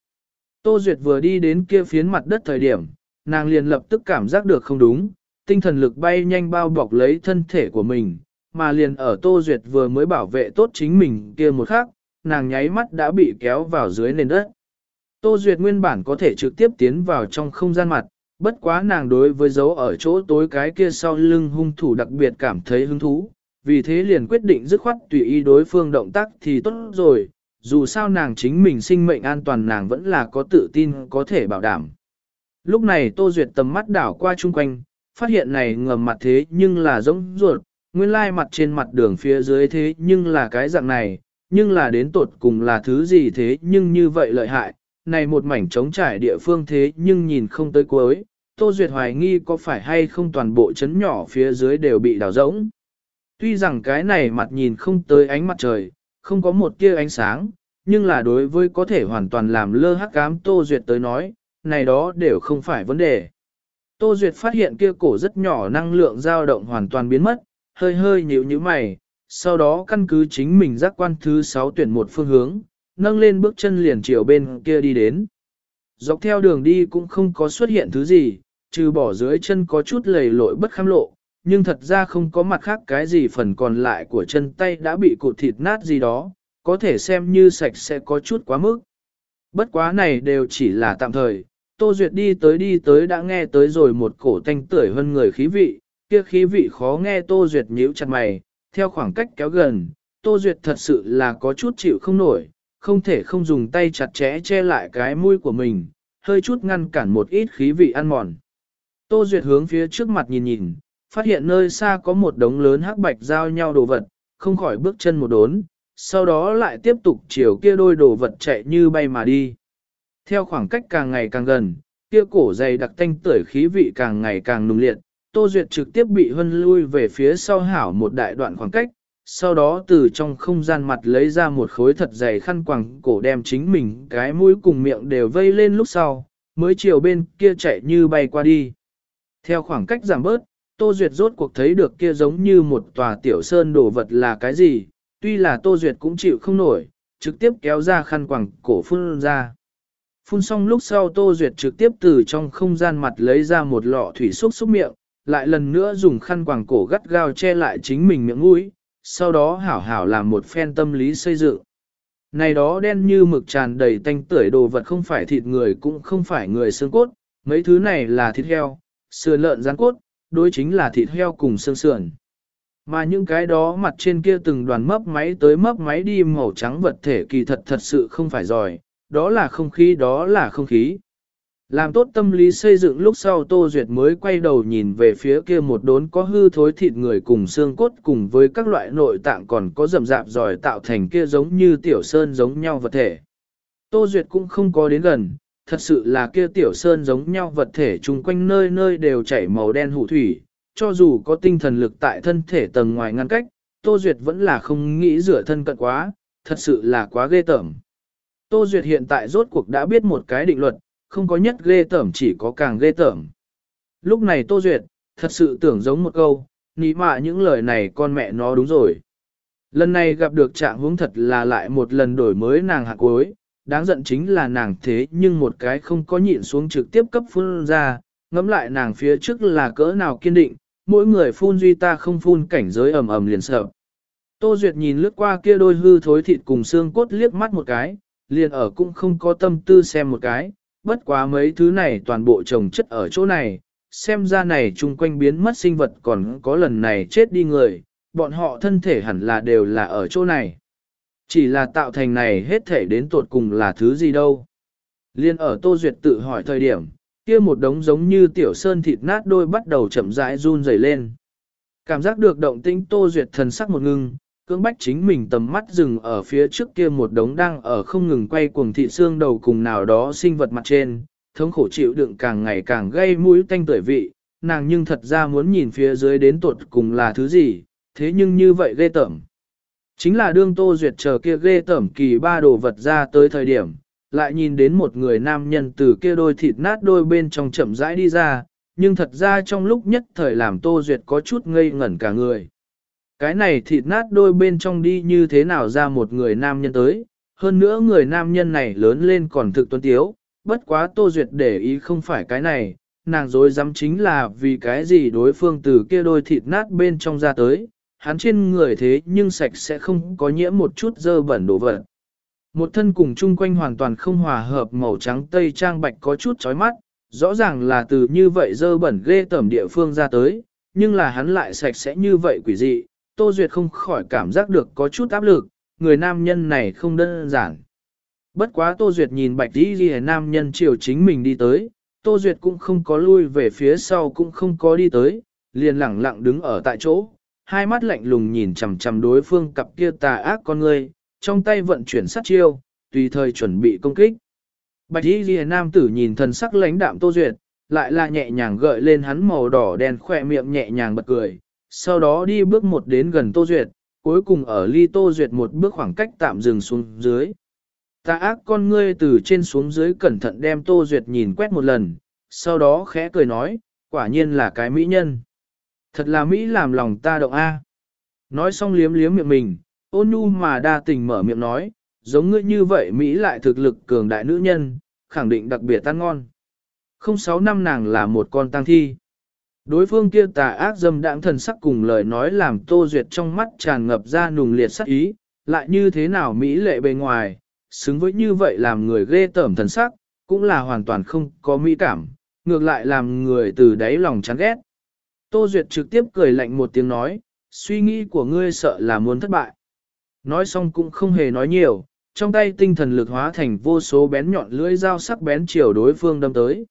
Speaker 1: Tô Duyệt vừa đi đến kia phiến mặt đất thời điểm, nàng liền lập tức cảm giác được không đúng, tinh thần lực bay nhanh bao bọc lấy thân thể của mình, mà liền ở Tô Duyệt vừa mới bảo vệ tốt chính mình kia một khắc, nàng nháy mắt đã bị kéo vào dưới nền đất. Tô Duyệt nguyên bản có thể trực tiếp tiến vào trong không gian mặt, bất quá nàng đối với dấu ở chỗ tối cái kia sau lưng hung thủ đặc biệt cảm thấy hứng thú, vì thế liền quyết định dứt khoát tùy ý đối phương động tác thì tốt rồi, dù sao nàng chính mình sinh mệnh an toàn nàng vẫn là có tự tin có thể bảo đảm. Lúc này Tô Duyệt tầm mắt đảo qua chung quanh, phát hiện này ngầm mặt thế nhưng là giống ruột, nguyên lai mặt trên mặt đường phía dưới thế nhưng là cái dạng này, nhưng là đến tột cùng là thứ gì thế nhưng như vậy lợi hại, này một mảnh trống trải địa phương thế nhưng nhìn không tới cuối, Tô Duyệt hoài nghi có phải hay không toàn bộ chấn nhỏ phía dưới đều bị đào rỗng. Tuy rằng cái này mặt nhìn không tới ánh mặt trời, không có một tia ánh sáng, nhưng là đối với có thể hoàn toàn làm lơ hắc ám Tô Duyệt tới nói, này đó đều không phải vấn đề. Tô Duyệt phát hiện kia cổ rất nhỏ năng lượng dao động hoàn toàn biến mất, hơi hơi nhíu như mày, sau đó căn cứ chính mình giác quan thứ 6 tuyển một phương hướng, nâng lên bước chân liền chiều bên kia đi đến. Dọc theo đường đi cũng không có xuất hiện thứ gì, trừ bỏ dưới chân có chút lầy lội bất khám lộ, nhưng thật ra không có mặt khác cái gì phần còn lại của chân tay đã bị cụt thịt nát gì đó. có thể xem như sạch sẽ có chút quá mức. Bất quá này đều chỉ là tạm thời, Tô Duyệt đi tới đi tới đã nghe tới rồi một cổ thanh tưởi hơn người khí vị, kia khí vị khó nghe Tô Duyệt nhíu chặt mày, theo khoảng cách kéo gần, Tô Duyệt thật sự là có chút chịu không nổi, không thể không dùng tay chặt chẽ che lại cái mũi của mình, hơi chút ngăn cản một ít khí vị ăn mòn. Tô Duyệt hướng phía trước mặt nhìn nhìn, phát hiện nơi xa có một đống lớn hắc bạch giao nhau đồ vật, không khỏi bước chân một đốn, sau đó lại tiếp tục chiều kia đôi đồ vật chạy như bay mà đi. Theo khoảng cách càng ngày càng gần, kia cổ dày đặc tanh tưởi khí vị càng ngày càng nùng liệt, Tô Duyệt trực tiếp bị hân lui về phía sau hảo một đại đoạn khoảng cách, sau đó từ trong không gian mặt lấy ra một khối thật dày khăn quàng cổ đem chính mình cái mũi cùng miệng đều vây lên lúc sau, mới chiều bên kia chạy như bay qua đi. Theo khoảng cách giảm bớt, Tô Duyệt rốt cuộc thấy được kia giống như một tòa tiểu sơn đồ vật là cái gì, tuy là Tô Duyệt cũng chịu không nổi, trực tiếp kéo ra khăn quàng cổ phun ra. Phun xong lúc sau Tô Duyệt trực tiếp từ trong không gian mặt lấy ra một lọ thủy xúc xúc miệng, lại lần nữa dùng khăn quàng cổ gắt gao che lại chính mình miệng mũi, sau đó hảo hảo làm một phen tâm lý xây dựng. Này đó đen như mực tràn đầy tanh tưởi đồ vật không phải thịt người cũng không phải người xương cốt, mấy thứ này là thịt heo, sườn lợn rán cốt, đối chính là thịt heo cùng xương sườn. Mà những cái đó mặt trên kia từng đoàn mấp máy tới mấp máy đi màu trắng vật thể kỳ thật thật sự không phải giỏi, đó là không khí đó là không khí. Làm tốt tâm lý xây dựng lúc sau Tô Duyệt mới quay đầu nhìn về phía kia một đốn có hư thối thịt người cùng xương cốt cùng với các loại nội tạng còn có rầm rạp giỏi tạo thành kia giống như tiểu sơn giống nhau vật thể. Tô Duyệt cũng không có đến gần, thật sự là kia tiểu sơn giống nhau vật thể chung quanh nơi nơi đều chảy màu đen hủ thủy, cho dù có tinh thần lực tại thân thể tầng ngoài ngăn cách, Tô Duyệt vẫn là không nghĩ rửa thân cận quá, thật sự là quá ghê tởm. Tô Duyệt hiện tại rốt cuộc đã biết một cái định luật, không có nhất ghê tởm chỉ có càng ghê tởm. Lúc này Tô Duyệt, thật sự tưởng giống một câu, ní mạ những lời này con mẹ nó đúng rồi. Lần này gặp được trạng huống thật là lại một lần đổi mới nàng hạ cuối, đáng giận chính là nàng thế nhưng một cái không có nhịn xuống trực tiếp cấp phun ra, ngẫm lại nàng phía trước là cỡ nào kiên định, mỗi người phun duy ta không phun cảnh giới ầm ầm liền sợ. Tô Duyệt nhìn lướt qua kia đôi hư thối thịt cùng xương cốt liếc mắt một cái, liền ở cũng không có tâm tư xem một cái, bất quá mấy thứ này toàn bộ trồng chất ở chỗ này, xem ra này chung quanh biến mất sinh vật còn có lần này chết đi người, bọn họ thân thể hẳn là đều là ở chỗ này. Chỉ là tạo thành này hết thể đến tột cùng là thứ gì đâu. Liên ở Tô Duyệt tự hỏi thời điểm, kia một đống giống như tiểu sơn thịt nát đôi bắt đầu chậm rãi run rẩy lên. Cảm giác được động tĩnh Tô Duyệt thần sắc một ngưng, cưỡng bách chính mình tầm mắt dừng ở phía trước kia một đống đang ở không ngừng quay cuồng thị xương đầu cùng nào đó sinh vật mặt trên, thống khổ chịu đựng càng ngày càng gây mũi tanh tuổi vị, nàng nhưng thật ra muốn nhìn phía dưới đến tuột cùng là thứ gì, thế nhưng như vậy ghê tởm. Chính là đương Tô Duyệt chờ kia ghê tởm kỳ ba đồ vật ra tới thời điểm, lại nhìn đến một người nam nhân từ kia đôi thịt nát đôi bên trong chậm rãi đi ra, nhưng thật ra trong lúc nhất thời làm Tô Duyệt có chút ngây ngẩn cả người. Cái này thịt nát đôi bên trong đi như thế nào ra một người nam nhân tới, hơn nữa người nam nhân này lớn lên còn thực tuân tiếu, bất quá Tô Duyệt để ý không phải cái này, nàng dối dám chính là vì cái gì đối phương từ kia đôi thịt nát bên trong ra tới, hắn trên người thế nhưng sạch sẽ không có nhiễm một chút dơ bẩn đổ vật. Một thân cùng chung quanh hoàn toàn không hòa hợp màu trắng tây trang bạch có chút chói mắt, rõ ràng là từ như vậy dơ bẩn ghê tẩm địa phương ra tới, nhưng là hắn lại sạch sẽ như vậy quỷ dị, Tô Duyệt không khỏi cảm giác được có chút áp lực, người nam nhân này không đơn giản. Bất quá Tô Duyệt nhìn bạch đi ghi nam nhân chiều chính mình đi tới, Tô Duyệt cũng không có lui về phía sau cũng không có đi tới, liền lẳng lặng đứng ở tại chỗ, hai mắt lạnh lùng nhìn chằm chằm đối phương cặp kia tà ác con người, trong tay vận chuyển sát chiêu, tùy thời chuẩn bị công kích. Bạch y ghi nam tử nhìn thần sắc lãnh đạm Tô Duyệt, lại là nhẹ nhàng gợi lên hắn màu đỏ đen khỏe miệng nhẹ nhàng bật cười, sau đó đi bước một đến gần Tô Duyệt, cuối cùng ở ly Tô Duyệt một bước khoảng cách tạm dừng xuống dưới. Ta ác con ngươi từ trên xuống dưới cẩn thận đem Tô Duyệt nhìn quét một lần, sau đó khẽ cười nói, quả nhiên là cái mỹ nhân. Thật là Mỹ làm lòng ta động A. Nói xong liếm liếm miệng mình, ôn nhu mà đa tình mở miệng nói, giống ngươi như vậy Mỹ lại thực lực cường đại nữ nhân, khẳng định đặc biệt tan ngon. Không sáu năm nàng là một con tang thi. Đối phương kia tà ác dâm đãng thần sắc cùng lời nói làm Tô Duyệt trong mắt tràn ngập ra nùng liệt sắc ý, lại như thế nào mỹ lệ bề ngoài, xứng với như vậy làm người ghê tởm thần sắc, cũng là hoàn toàn không có mỹ cảm, ngược lại làm người từ đáy lòng chán ghét. Tô Duyệt trực tiếp cười lạnh một tiếng nói, suy nghĩ của ngươi sợ là muốn thất bại. Nói xong cũng không hề nói nhiều, trong tay tinh thần lực hóa thành vô số bén nhọn lưỡi dao sắc bén chiều đối phương đâm tới.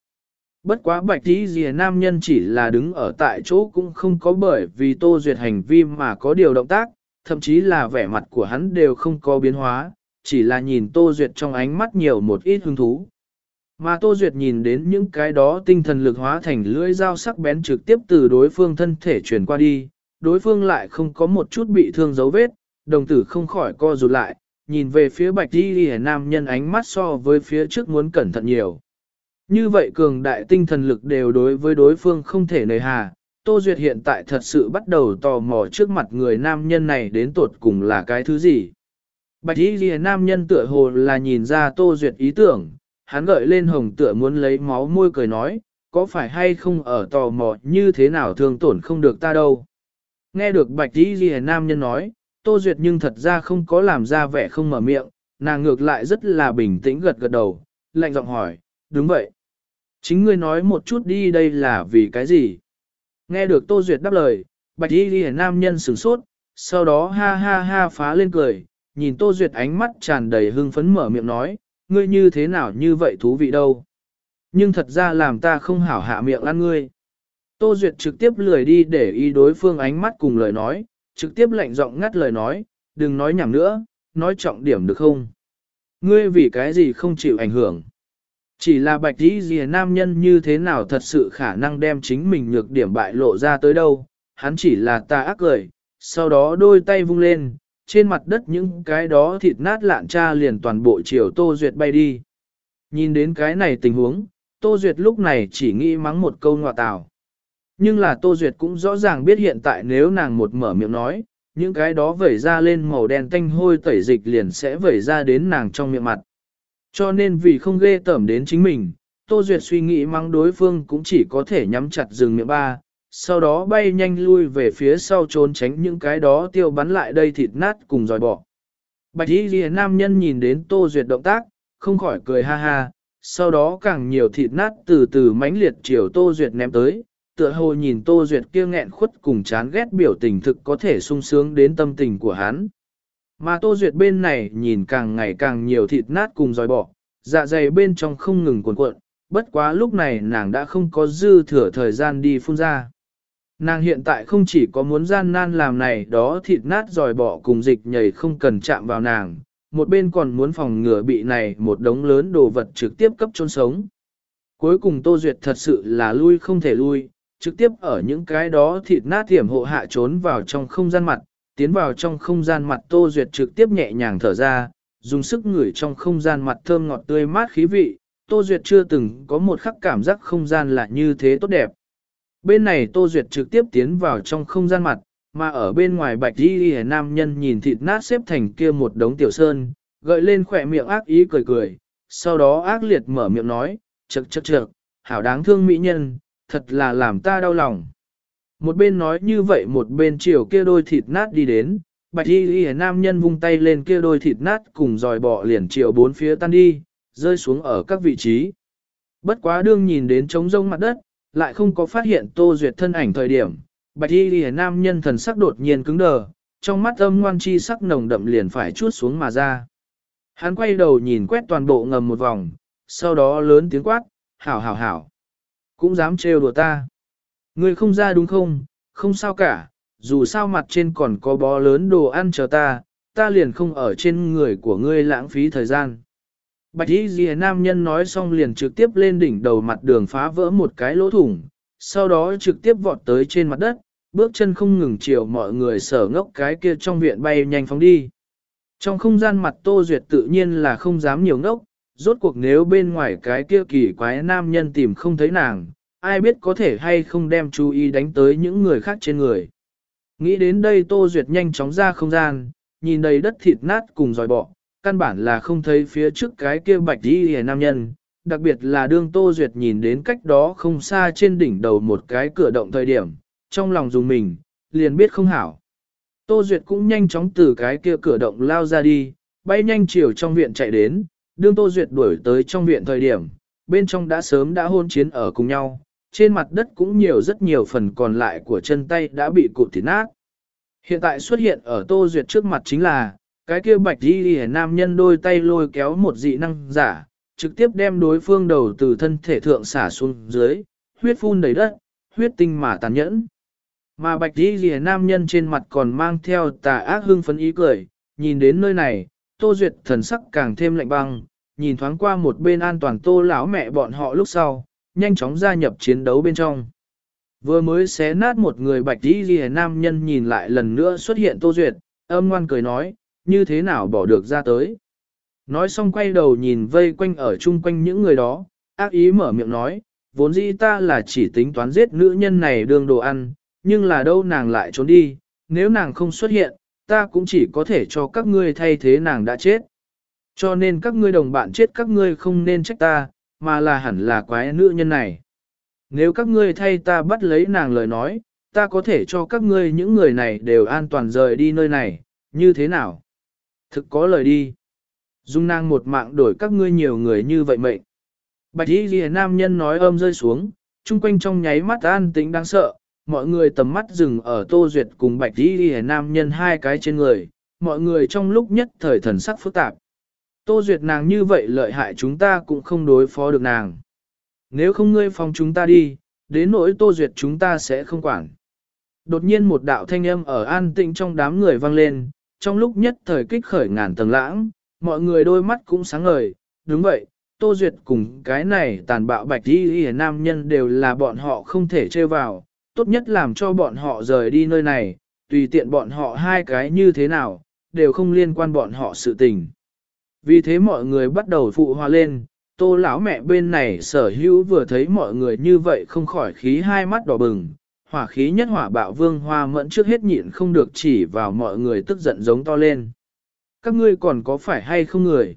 Speaker 1: Bất quá bạch tí dìa nam nhân chỉ là đứng ở tại chỗ cũng không có bởi vì tô duyệt hành vi mà có điều động tác, thậm chí là vẻ mặt của hắn đều không có biến hóa, chỉ là nhìn tô duyệt trong ánh mắt nhiều một ít hứng thú. Mà Tô Duyệt nhìn đến những cái đó tinh thần lực hóa thành lưỡi dao sắc bén trực tiếp từ đối phương thân thể truyền qua đi, đối phương lại không có một chút bị thương dấu vết, đồng tử không khỏi co rụt lại, nhìn về phía bạch đi đi nam nhân ánh mắt so với phía trước muốn cẩn thận nhiều. Như vậy cường đại tinh thần lực đều đối với đối phương không thể nề hà, Tô Duyệt hiện tại thật sự bắt đầu tò mò trước mặt người nam nhân này đến tột cùng là cái thứ gì. Bạch y ghi nam nhân tựa hồ là nhìn ra Tô Duyệt ý tưởng, hắn gợi lên hồng tựa muốn lấy máu môi cười nói, có phải hay không ở tò mò như thế nào thương tổn không được ta đâu. Nghe được bạch y ghi nam nhân nói, Tô Duyệt nhưng thật ra không có làm ra vẻ không mở miệng, nàng ngược lại rất là bình tĩnh gật gật đầu, lạnh giọng hỏi, đúng vậy. Chính ngươi nói một chút đi đây là vì cái gì? Nghe được Tô Duyệt đáp lời, bạch y ghi nam nhân sửng sốt, sau đó ha ha ha phá lên cười, nhìn Tô Duyệt ánh mắt tràn đầy hưng phấn mở miệng nói, ngươi như thế nào như vậy thú vị đâu. Nhưng thật ra làm ta không hảo hạ miệng ăn ngươi. Tô Duyệt trực tiếp lười đi để ý đối phương ánh mắt cùng lời nói, trực tiếp lạnh giọng ngắt lời nói, đừng nói nhảm nữa, nói trọng điểm được không? Ngươi vì cái gì không chịu ảnh hưởng? Chỉ là bạch tí gì nam nhân như thế nào thật sự khả năng đem chính mình nhược điểm bại lộ ra tới đâu, hắn chỉ là ta ác cười, sau đó đôi tay vung lên, trên mặt đất những cái đó thịt nát lạn cha liền toàn bộ chiều Tô Duyệt bay đi. Nhìn đến cái này tình huống, Tô Duyệt lúc này chỉ nghĩ mắng một câu ngọa tào. Nhưng là Tô Duyệt cũng rõ ràng biết hiện tại nếu nàng một mở miệng nói, những cái đó vẩy ra lên màu đen tanh hôi tẩy dịch liền sẽ vẩy ra đến nàng trong miệng mặt. Cho nên vì không ghê tởm đến chính mình, Tô Duyệt suy nghĩ mắng đối phương cũng chỉ có thể nhắm chặt dừng miệng ba, sau đó bay nhanh lui về phía sau trốn tránh những cái đó tiêu bắn lại đây thịt nát cùng dòi bỏ. Bạch y ghi nam nhân nhìn đến Tô Duyệt động tác, không khỏi cười ha ha, sau đó càng nhiều thịt nát từ từ mãnh liệt chiều Tô Duyệt ném tới, tựa hồ nhìn Tô Duyệt kia nghẹn khuất cùng chán ghét biểu tình thực có thể sung sướng đến tâm tình của hắn. Mà Tô Duyệt bên này nhìn càng ngày càng nhiều thịt nát cùng dòi bỏ, dạ dày bên trong không ngừng cuộn cuộn, bất quá lúc này nàng đã không có dư thừa thời gian đi phun ra. Nàng hiện tại không chỉ có muốn gian nan làm này đó thịt nát dòi bỏ cùng dịch nhảy không cần chạm vào nàng, một bên còn muốn phòng ngừa bị này một đống lớn đồ vật trực tiếp cấp chôn sống. Cuối cùng Tô Duyệt thật sự là lui không thể lui, trực tiếp ở những cái đó thịt nát tiềm hộ hạ trốn vào trong không gian mặt, tiến vào trong không gian mặt Tô Duyệt trực tiếp nhẹ nhàng thở ra, dùng sức ngửi trong không gian mặt thơm ngọt tươi mát khí vị, Tô Duyệt chưa từng có một khắc cảm giác không gian là như thế tốt đẹp. Bên này Tô Duyệt trực tiếp tiến vào trong không gian mặt, mà ở bên ngoài bạch đi hề nam nhân nhìn thịt nát xếp thành kia một đống tiểu sơn, gợi lên khỏe miệng ác ý cười cười, sau đó ác liệt mở miệng nói, chật chật chật, hảo đáng thương mỹ nhân, thật là làm ta đau lòng. Một bên nói như vậy một bên chiều kia đôi thịt nát đi đến, bạch y y nam nhân vung tay lên kia đôi thịt nát cùng dòi bọ liền chiều bốn phía tan đi, rơi xuống ở các vị trí. Bất quá đương nhìn đến trống rông mặt đất, lại không có phát hiện tô duyệt thân ảnh thời điểm, bạch y y nam nhân thần sắc đột nhiên cứng đờ, trong mắt âm ngoan chi sắc nồng đậm liền phải chuốt xuống mà ra. Hắn quay đầu nhìn quét toàn bộ ngầm một vòng, sau đó lớn tiếng quát, hảo hảo hảo. Cũng dám trêu đùa ta. Ngươi không ra đúng không, không sao cả, dù sao mặt trên còn có bó lớn đồ ăn chờ ta, ta liền không ở trên người của ngươi lãng phí thời gian. Bạch y Dìa nam nhân nói xong liền trực tiếp lên đỉnh đầu mặt đường phá vỡ một cái lỗ thủng, sau đó trực tiếp vọt tới trên mặt đất, bước chân không ngừng chiều mọi người sở ngốc cái kia trong viện bay nhanh phóng đi. Trong không gian mặt Tô Duyệt tự nhiên là không dám nhiều ngốc, rốt cuộc nếu bên ngoài cái kia kỳ quái nam nhân tìm không thấy nàng, ai biết có thể hay không đem chú ý đánh tới những người khác trên người. Nghĩ đến đây Tô Duyệt nhanh chóng ra không gian, nhìn đầy đất thịt nát cùng dòi bọ, căn bản là không thấy phía trước cái kia bạch đi hề nam nhân, đặc biệt là đương Tô Duyệt nhìn đến cách đó không xa trên đỉnh đầu một cái cửa động thời điểm, trong lòng dùng mình, liền biết không hảo. Tô Duyệt cũng nhanh chóng từ cái kia cửa động lao ra đi, bay nhanh chiều trong viện chạy đến, đương Tô Duyệt đuổi tới trong viện thời điểm, bên trong đã sớm đã hôn chiến ở cùng nhau, trên mặt đất cũng nhiều rất nhiều phần còn lại của chân tay đã bị cụt thịt nát. Hiện tại xuất hiện ở Tô Duyệt trước mặt chính là, cái kia bạch đi nam nhân đôi tay lôi kéo một dị năng giả, trực tiếp đem đối phương đầu từ thân thể thượng xả xuống dưới, huyết phun đầy đất, huyết tinh mà tàn nhẫn. Mà bạch đi hề nam nhân trên mặt còn mang theo tà ác hưng phấn ý cười, nhìn đến nơi này, tô duyệt thần sắc càng thêm lạnh băng, nhìn thoáng qua một bên an toàn tô lão mẹ bọn họ lúc sau, nhanh chóng gia nhập chiến đấu bên trong. Vừa mới xé nát một người bạch đi ghi nam nhân nhìn lại lần nữa xuất hiện tô duyệt, âm ngoan cười nói, như thế nào bỏ được ra tới. Nói xong quay đầu nhìn vây quanh ở chung quanh những người đó, ác ý mở miệng nói, vốn dĩ ta là chỉ tính toán giết nữ nhân này đương đồ ăn, nhưng là đâu nàng lại trốn đi, nếu nàng không xuất hiện, ta cũng chỉ có thể cho các ngươi thay thế nàng đã chết. Cho nên các ngươi đồng bạn chết các ngươi không nên trách ta, mà là hẳn là quái nữ nhân này. Nếu các ngươi thay ta bắt lấy nàng lời nói, ta có thể cho các ngươi những người này đều an toàn rời đi nơi này, như thế nào? Thực có lời đi. Dung nàng một mạng đổi các ngươi nhiều người như vậy mệnh. Bạch y ghi nam nhân nói ôm rơi xuống, chung quanh trong nháy mắt an tĩnh đáng sợ, mọi người tầm mắt dừng ở tô duyệt cùng bạch y ghi nam nhân hai cái trên người, mọi người trong lúc nhất thời thần sắc phức tạp. Tô duyệt nàng như vậy lợi hại chúng ta cũng không đối phó được nàng. Nếu không ngươi phòng chúng ta đi, đến nỗi tô duyệt chúng ta sẽ không quản. Đột nhiên một đạo thanh âm ở an tĩnh trong đám người vang lên, trong lúc nhất thời kích khởi ngàn tầng lãng, mọi người đôi mắt cũng sáng ngời, đúng vậy, Tô Duyệt cùng cái này tàn bạo bạch đi hề nam nhân đều là bọn họ không thể chơi vào, tốt nhất làm cho bọn họ rời đi nơi này, tùy tiện bọn họ hai cái như thế nào, đều không liên quan bọn họ sự tình. Vì thế mọi người bắt đầu phụ hòa lên, tô lão mẹ bên này sở hữu vừa thấy mọi người như vậy không khỏi khí hai mắt đỏ bừng, hỏa khí nhất hỏa bạo vương hoa mẫn trước hết nhịn không được chỉ vào mọi người tức giận giống to lên. Các ngươi còn có phải hay không người?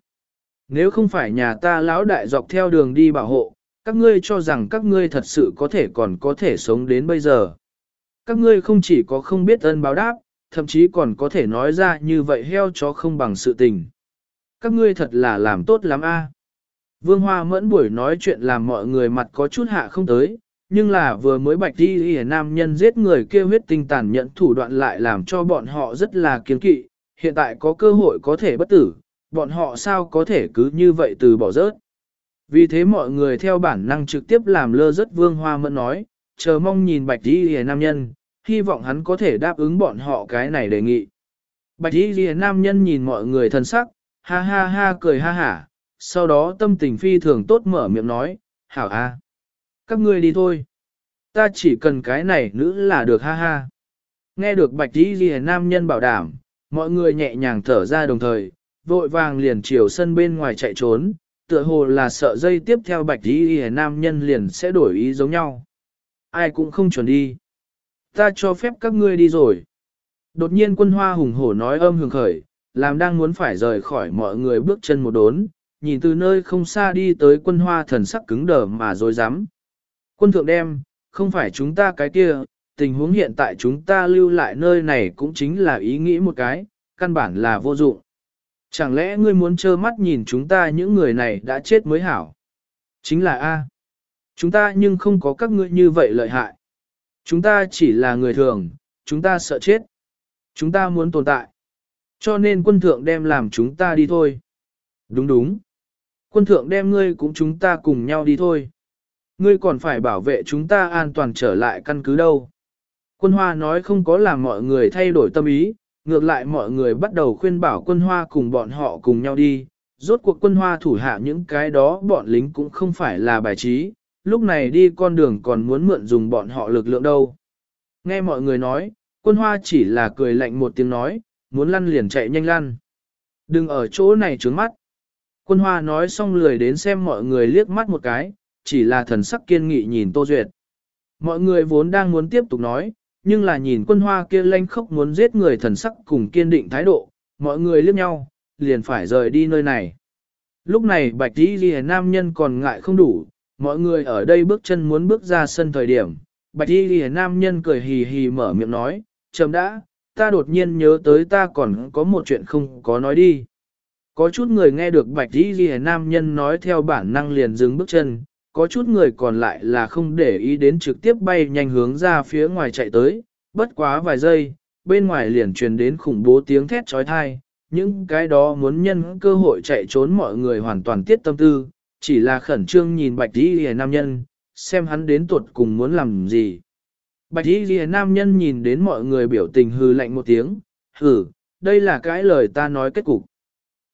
Speaker 1: Nếu không phải nhà ta lão đại dọc theo đường đi bảo hộ, các ngươi cho rằng các ngươi thật sự có thể còn có thể sống đến bây giờ. Các ngươi không chỉ có không biết ân báo đáp, thậm chí còn có thể nói ra như vậy heo chó không bằng sự tình. Các ngươi thật là làm tốt lắm a. Vương Hoa mẫn buổi nói chuyện làm mọi người mặt có chút hạ không tới, nhưng là vừa mới bạch đi hề nam nhân giết người kia huyết tinh tàn nhẫn thủ đoạn lại làm cho bọn họ rất là kiên kỵ, hiện tại có cơ hội có thể bất tử, bọn họ sao có thể cứ như vậy từ bỏ rớt. Vì thế mọi người theo bản năng trực tiếp làm lơ rất vương hoa mẫn nói, chờ mong nhìn bạch đi hề nam nhân, hy vọng hắn có thể đáp ứng bọn họ cái này đề nghị. Bạch y hề nam nhân nhìn mọi người thân sắc, ha ha ha cười ha hả, sau đó tâm tình phi thường tốt mở miệng nói, hảo a các ngươi đi thôi. Ta chỉ cần cái này nữ là được ha ha. Nghe được bạch tí ghi nam nhân bảo đảm, mọi người nhẹ nhàng thở ra đồng thời, vội vàng liền chiều sân bên ngoài chạy trốn, tựa hồ là sợ dây tiếp theo bạch tí ghi nam nhân liền sẽ đổi ý giống nhau. Ai cũng không chuẩn đi. Ta cho phép các ngươi đi rồi. Đột nhiên quân hoa hùng hổ nói âm hưởng khởi, làm đang muốn phải rời khỏi mọi người bước chân một đốn, nhìn từ nơi không xa đi tới quân hoa thần sắc cứng đờ mà dối rắm Quân thượng đem, không phải chúng ta cái kia, tình huống hiện tại chúng ta lưu lại nơi này cũng chính là ý nghĩ một cái, căn bản là vô dụng. Chẳng lẽ ngươi muốn trơ mắt nhìn chúng ta những người này đã chết mới hảo? Chính là A. Chúng ta nhưng không có các ngươi như vậy lợi hại. Chúng ta chỉ là người thường, chúng ta sợ chết. Chúng ta muốn tồn tại. Cho nên quân thượng đem làm chúng ta đi thôi. Đúng đúng. Quân thượng đem ngươi cũng chúng ta cùng nhau đi thôi. Ngươi còn phải bảo vệ chúng ta an toàn trở lại căn cứ đâu. Quân hoa nói không có làm mọi người thay đổi tâm ý, ngược lại mọi người bắt đầu khuyên bảo quân hoa cùng bọn họ cùng nhau đi. Rốt cuộc quân hoa thủ hạ những cái đó bọn lính cũng không phải là bài trí, lúc này đi con đường còn muốn mượn dùng bọn họ lực lượng đâu. Nghe mọi người nói, quân hoa chỉ là cười lạnh một tiếng nói, muốn lăn liền chạy nhanh lăn. Đừng ở chỗ này trướng mắt. Quân hoa nói xong lười đến xem mọi người liếc mắt một cái, chỉ là thần sắc kiên nghị nhìn Tô Duyệt. Mọi người vốn đang muốn tiếp tục nói, nhưng là nhìn quân hoa kia lanh khốc muốn giết người thần sắc cùng kiên định thái độ, mọi người liếc nhau, liền phải rời đi nơi này. Lúc này bạch đi ghi nam nhân còn ngại không đủ, mọi người ở đây bước chân muốn bước ra sân thời điểm. Bạch đi ghi nam nhân cười hì hì mở miệng nói, chấm đã, ta đột nhiên nhớ tới ta còn có một chuyện không có nói đi. Có chút người nghe được bạch đi ghi nam nhân nói theo bản năng liền dừng bước chân, có chút người còn lại là không để ý đến trực tiếp bay nhanh hướng ra phía ngoài chạy tới, bất quá vài giây, bên ngoài liền truyền đến khủng bố tiếng thét trói thai, những cái đó muốn nhân cơ hội chạy trốn mọi người hoàn toàn tiết tâm tư, chỉ là khẩn trương nhìn bạch đi ghi nam nhân, xem hắn đến tuột cùng muốn làm gì. Bạch y ghi nam nhân nhìn đến mọi người biểu tình hừ lạnh một tiếng, hừ, đây là cái lời ta nói kết cục.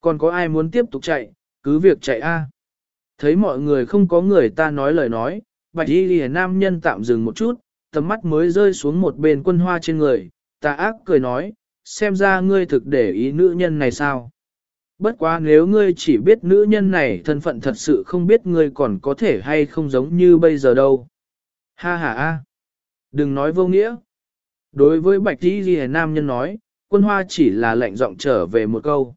Speaker 1: Còn có ai muốn tiếp tục chạy, cứ việc chạy a. Thấy mọi người không có người ta nói lời nói, bạch y ghi nam nhân tạm dừng một chút, tầm mắt mới rơi xuống một bên quân hoa trên người, ta ác cười nói, xem ra ngươi thực để ý nữ nhân này sao. Bất quá nếu ngươi chỉ biết nữ nhân này thân phận thật sự không biết ngươi còn có thể hay không giống như bây giờ đâu. Ha ha a. Đừng nói vô nghĩa. Đối với bạch tí ghi nam nhân nói, quân hoa chỉ là lệnh giọng trở về một câu.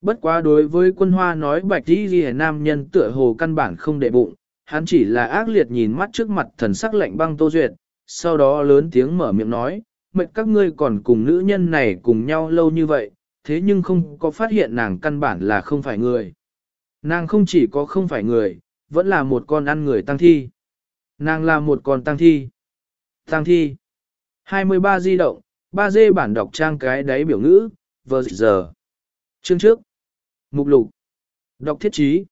Speaker 1: Bất quá đối với quân hoa nói bạch tí ghi nam nhân tựa hồ căn bản không đệ bụng, hắn chỉ là ác liệt nhìn mắt trước mặt thần sắc lạnh băng tô duyệt, sau đó lớn tiếng mở miệng nói, mệnh các ngươi còn cùng nữ nhân này cùng nhau lâu như vậy, thế nhưng không có phát hiện nàng căn bản là không phải người. Nàng không chỉ có không phải người, vẫn là một con ăn người tăng thi. Nàng là một con tăng thi. Tăng thi. 23 di động, 3G bản đọc trang cái đáy biểu ngữ, vờ giờ. Chương trước. Mục lục. Đọc thiết trí.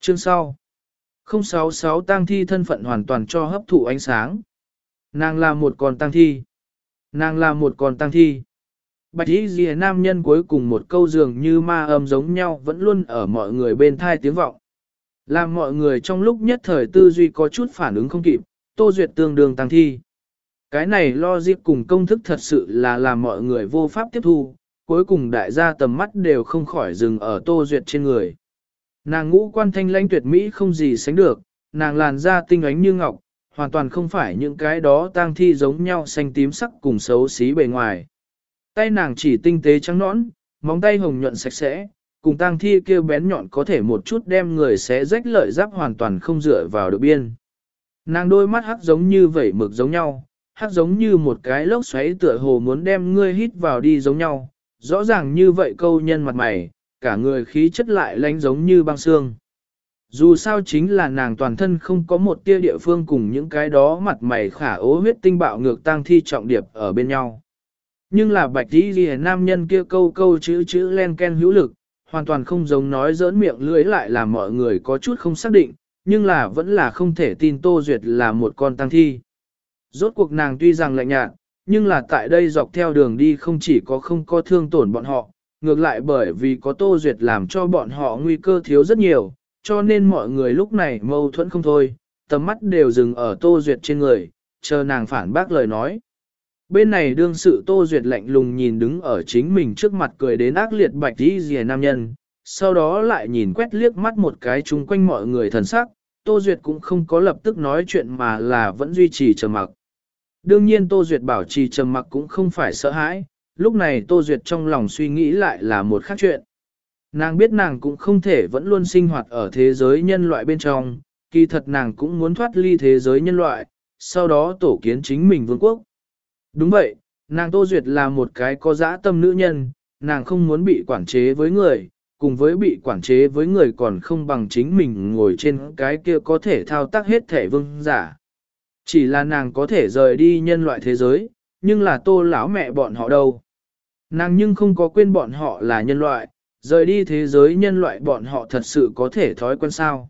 Speaker 1: Chương sau. 066 tăng thi thân phận hoàn toàn cho hấp thụ ánh sáng. Nàng là một con tăng thi. Nàng là một con tăng thi. Bạch y dìa nam nhân cuối cùng một câu dường như ma âm giống nhau vẫn luôn ở mọi người bên thai tiếng vọng. Làm mọi người trong lúc nhất thời tư duy có chút phản ứng không kịp, tô duyệt tương đương tăng thi. Cái này lo dịp cùng công thức thật sự là làm mọi người vô pháp tiếp thu, cuối cùng đại gia tầm mắt đều không khỏi dừng ở tô duyệt trên người. Nàng ngũ quan thanh lãnh tuyệt mỹ không gì sánh được, nàng làn da tinh ánh như ngọc, hoàn toàn không phải những cái đó tang thi giống nhau xanh tím sắc cùng xấu xí bề ngoài. Tay nàng chỉ tinh tế trắng nõn, móng tay hồng nhuận sạch sẽ, cùng tang thi kêu bén nhọn có thể một chút đem người xé rách lợi giáp hoàn toàn không dựa vào được biên. Nàng đôi mắt hắc giống như vẩy mực giống nhau, hắc giống như một cái lốc xoáy tựa hồ muốn đem ngươi hít vào đi giống nhau, rõ ràng như vậy câu nhân mặt mày, cả người khí chất lại lánh giống như băng xương. Dù sao chính là nàng toàn thân không có một tia địa phương cùng những cái đó mặt mày khả ố huyết tinh bạo ngược tang thi trọng điệp ở bên nhau. Nhưng là bạch tí ghi nam nhân kia câu câu chữ chữ len ken hữu lực, hoàn toàn không giống nói giỡn miệng lưỡi lại làm mọi người có chút không xác định, nhưng là vẫn là không thể tin Tô Duyệt là một con tăng thi. Rốt cuộc nàng tuy rằng lạnh nhạt, nhưng là tại đây dọc theo đường đi không chỉ có không có thương tổn bọn họ, ngược lại bởi vì có Tô Duyệt làm cho bọn họ nguy cơ thiếu rất nhiều, cho nên mọi người lúc này mâu thuẫn không thôi, tầm mắt đều dừng ở Tô Duyệt trên người, chờ nàng phản bác lời nói. Bên này đương sự Tô Duyệt lạnh lùng nhìn đứng ở chính mình trước mặt cười đến ác liệt bạch đi rìa nam nhân, sau đó lại nhìn quét liếc mắt một cái chung quanh mọi người thần sắc, Tô Duyệt cũng không có lập tức nói chuyện mà là vẫn duy trì trầm mặc. Đương nhiên Tô Duyệt bảo trì trầm mặc cũng không phải sợ hãi, lúc này Tô Duyệt trong lòng suy nghĩ lại là một khác chuyện. Nàng biết nàng cũng không thể vẫn luôn sinh hoạt ở thế giới nhân loại bên trong, kỳ thật nàng cũng muốn thoát ly thế giới nhân loại, sau đó tổ kiến chính mình vương quốc. Đúng vậy, nàng Tô Duyệt là một cái có dã tâm nữ nhân, nàng không muốn bị quản chế với người, cùng với bị quản chế với người còn không bằng chính mình ngồi trên cái kia có thể thao tác hết thể vương giả. Chỉ là nàng có thể rời đi nhân loại thế giới, nhưng là tô lão mẹ bọn họ đâu. Nàng nhưng không có quên bọn họ là nhân loại, rời đi thế giới nhân loại bọn họ thật sự có thể thói quen sao.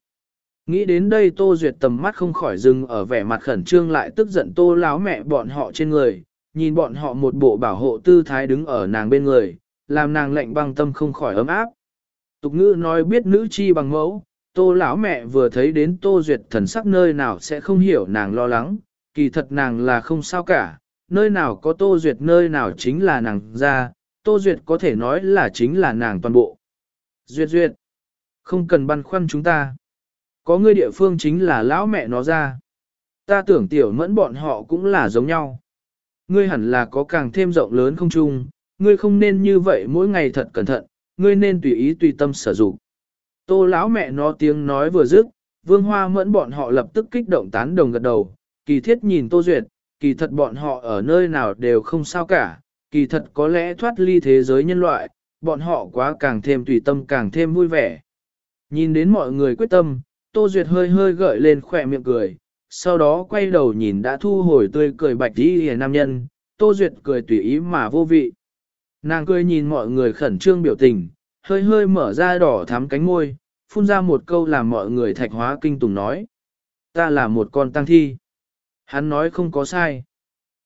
Speaker 1: Nghĩ đến đây Tô Duyệt tầm mắt không khỏi dừng ở vẻ mặt khẩn trương lại tức giận Tô lão mẹ bọn họ trên người, nhìn bọn họ một bộ bảo hộ tư thái đứng ở nàng bên người, làm nàng lạnh băng tâm không khỏi ấm áp. Tục ngữ nói biết nữ chi bằng mẫu, tô lão mẹ vừa thấy đến tô duyệt thần sắc nơi nào sẽ không hiểu nàng lo lắng, kỳ thật nàng là không sao cả, nơi nào có tô duyệt nơi nào chính là nàng ra, tô duyệt có thể nói là chính là nàng toàn bộ. Duyệt duyệt, không cần băn khoăn chúng ta. Có người địa phương chính là lão mẹ nó ra. Ta tưởng tiểu mẫn bọn họ cũng là giống nhau. Ngươi hẳn là có càng thêm rộng lớn không chung, ngươi không nên như vậy mỗi ngày thật cẩn thận, ngươi nên tùy ý tùy tâm sử dụng. Tô lão mẹ nó tiếng nói vừa dứt, vương hoa mẫn bọn họ lập tức kích động tán đồng gật đầu, kỳ thiết nhìn tô duyệt, kỳ thật bọn họ ở nơi nào đều không sao cả, kỳ thật có lẽ thoát ly thế giới nhân loại, bọn họ quá càng thêm tùy tâm càng thêm vui vẻ. Nhìn đến mọi người quyết tâm, Tô Duyệt hơi hơi gợi lên khỏe miệng cười, sau đó quay đầu nhìn đã thu hồi tươi cười bạch đi hề nam nhân, Tô Duyệt cười tùy ý mà vô vị. Nàng cười nhìn mọi người khẩn trương biểu tình, hơi hơi mở ra đỏ thắm cánh môi, phun ra một câu làm mọi người thạch hóa kinh tùng nói. Ta là một con tăng thi. Hắn nói không có sai.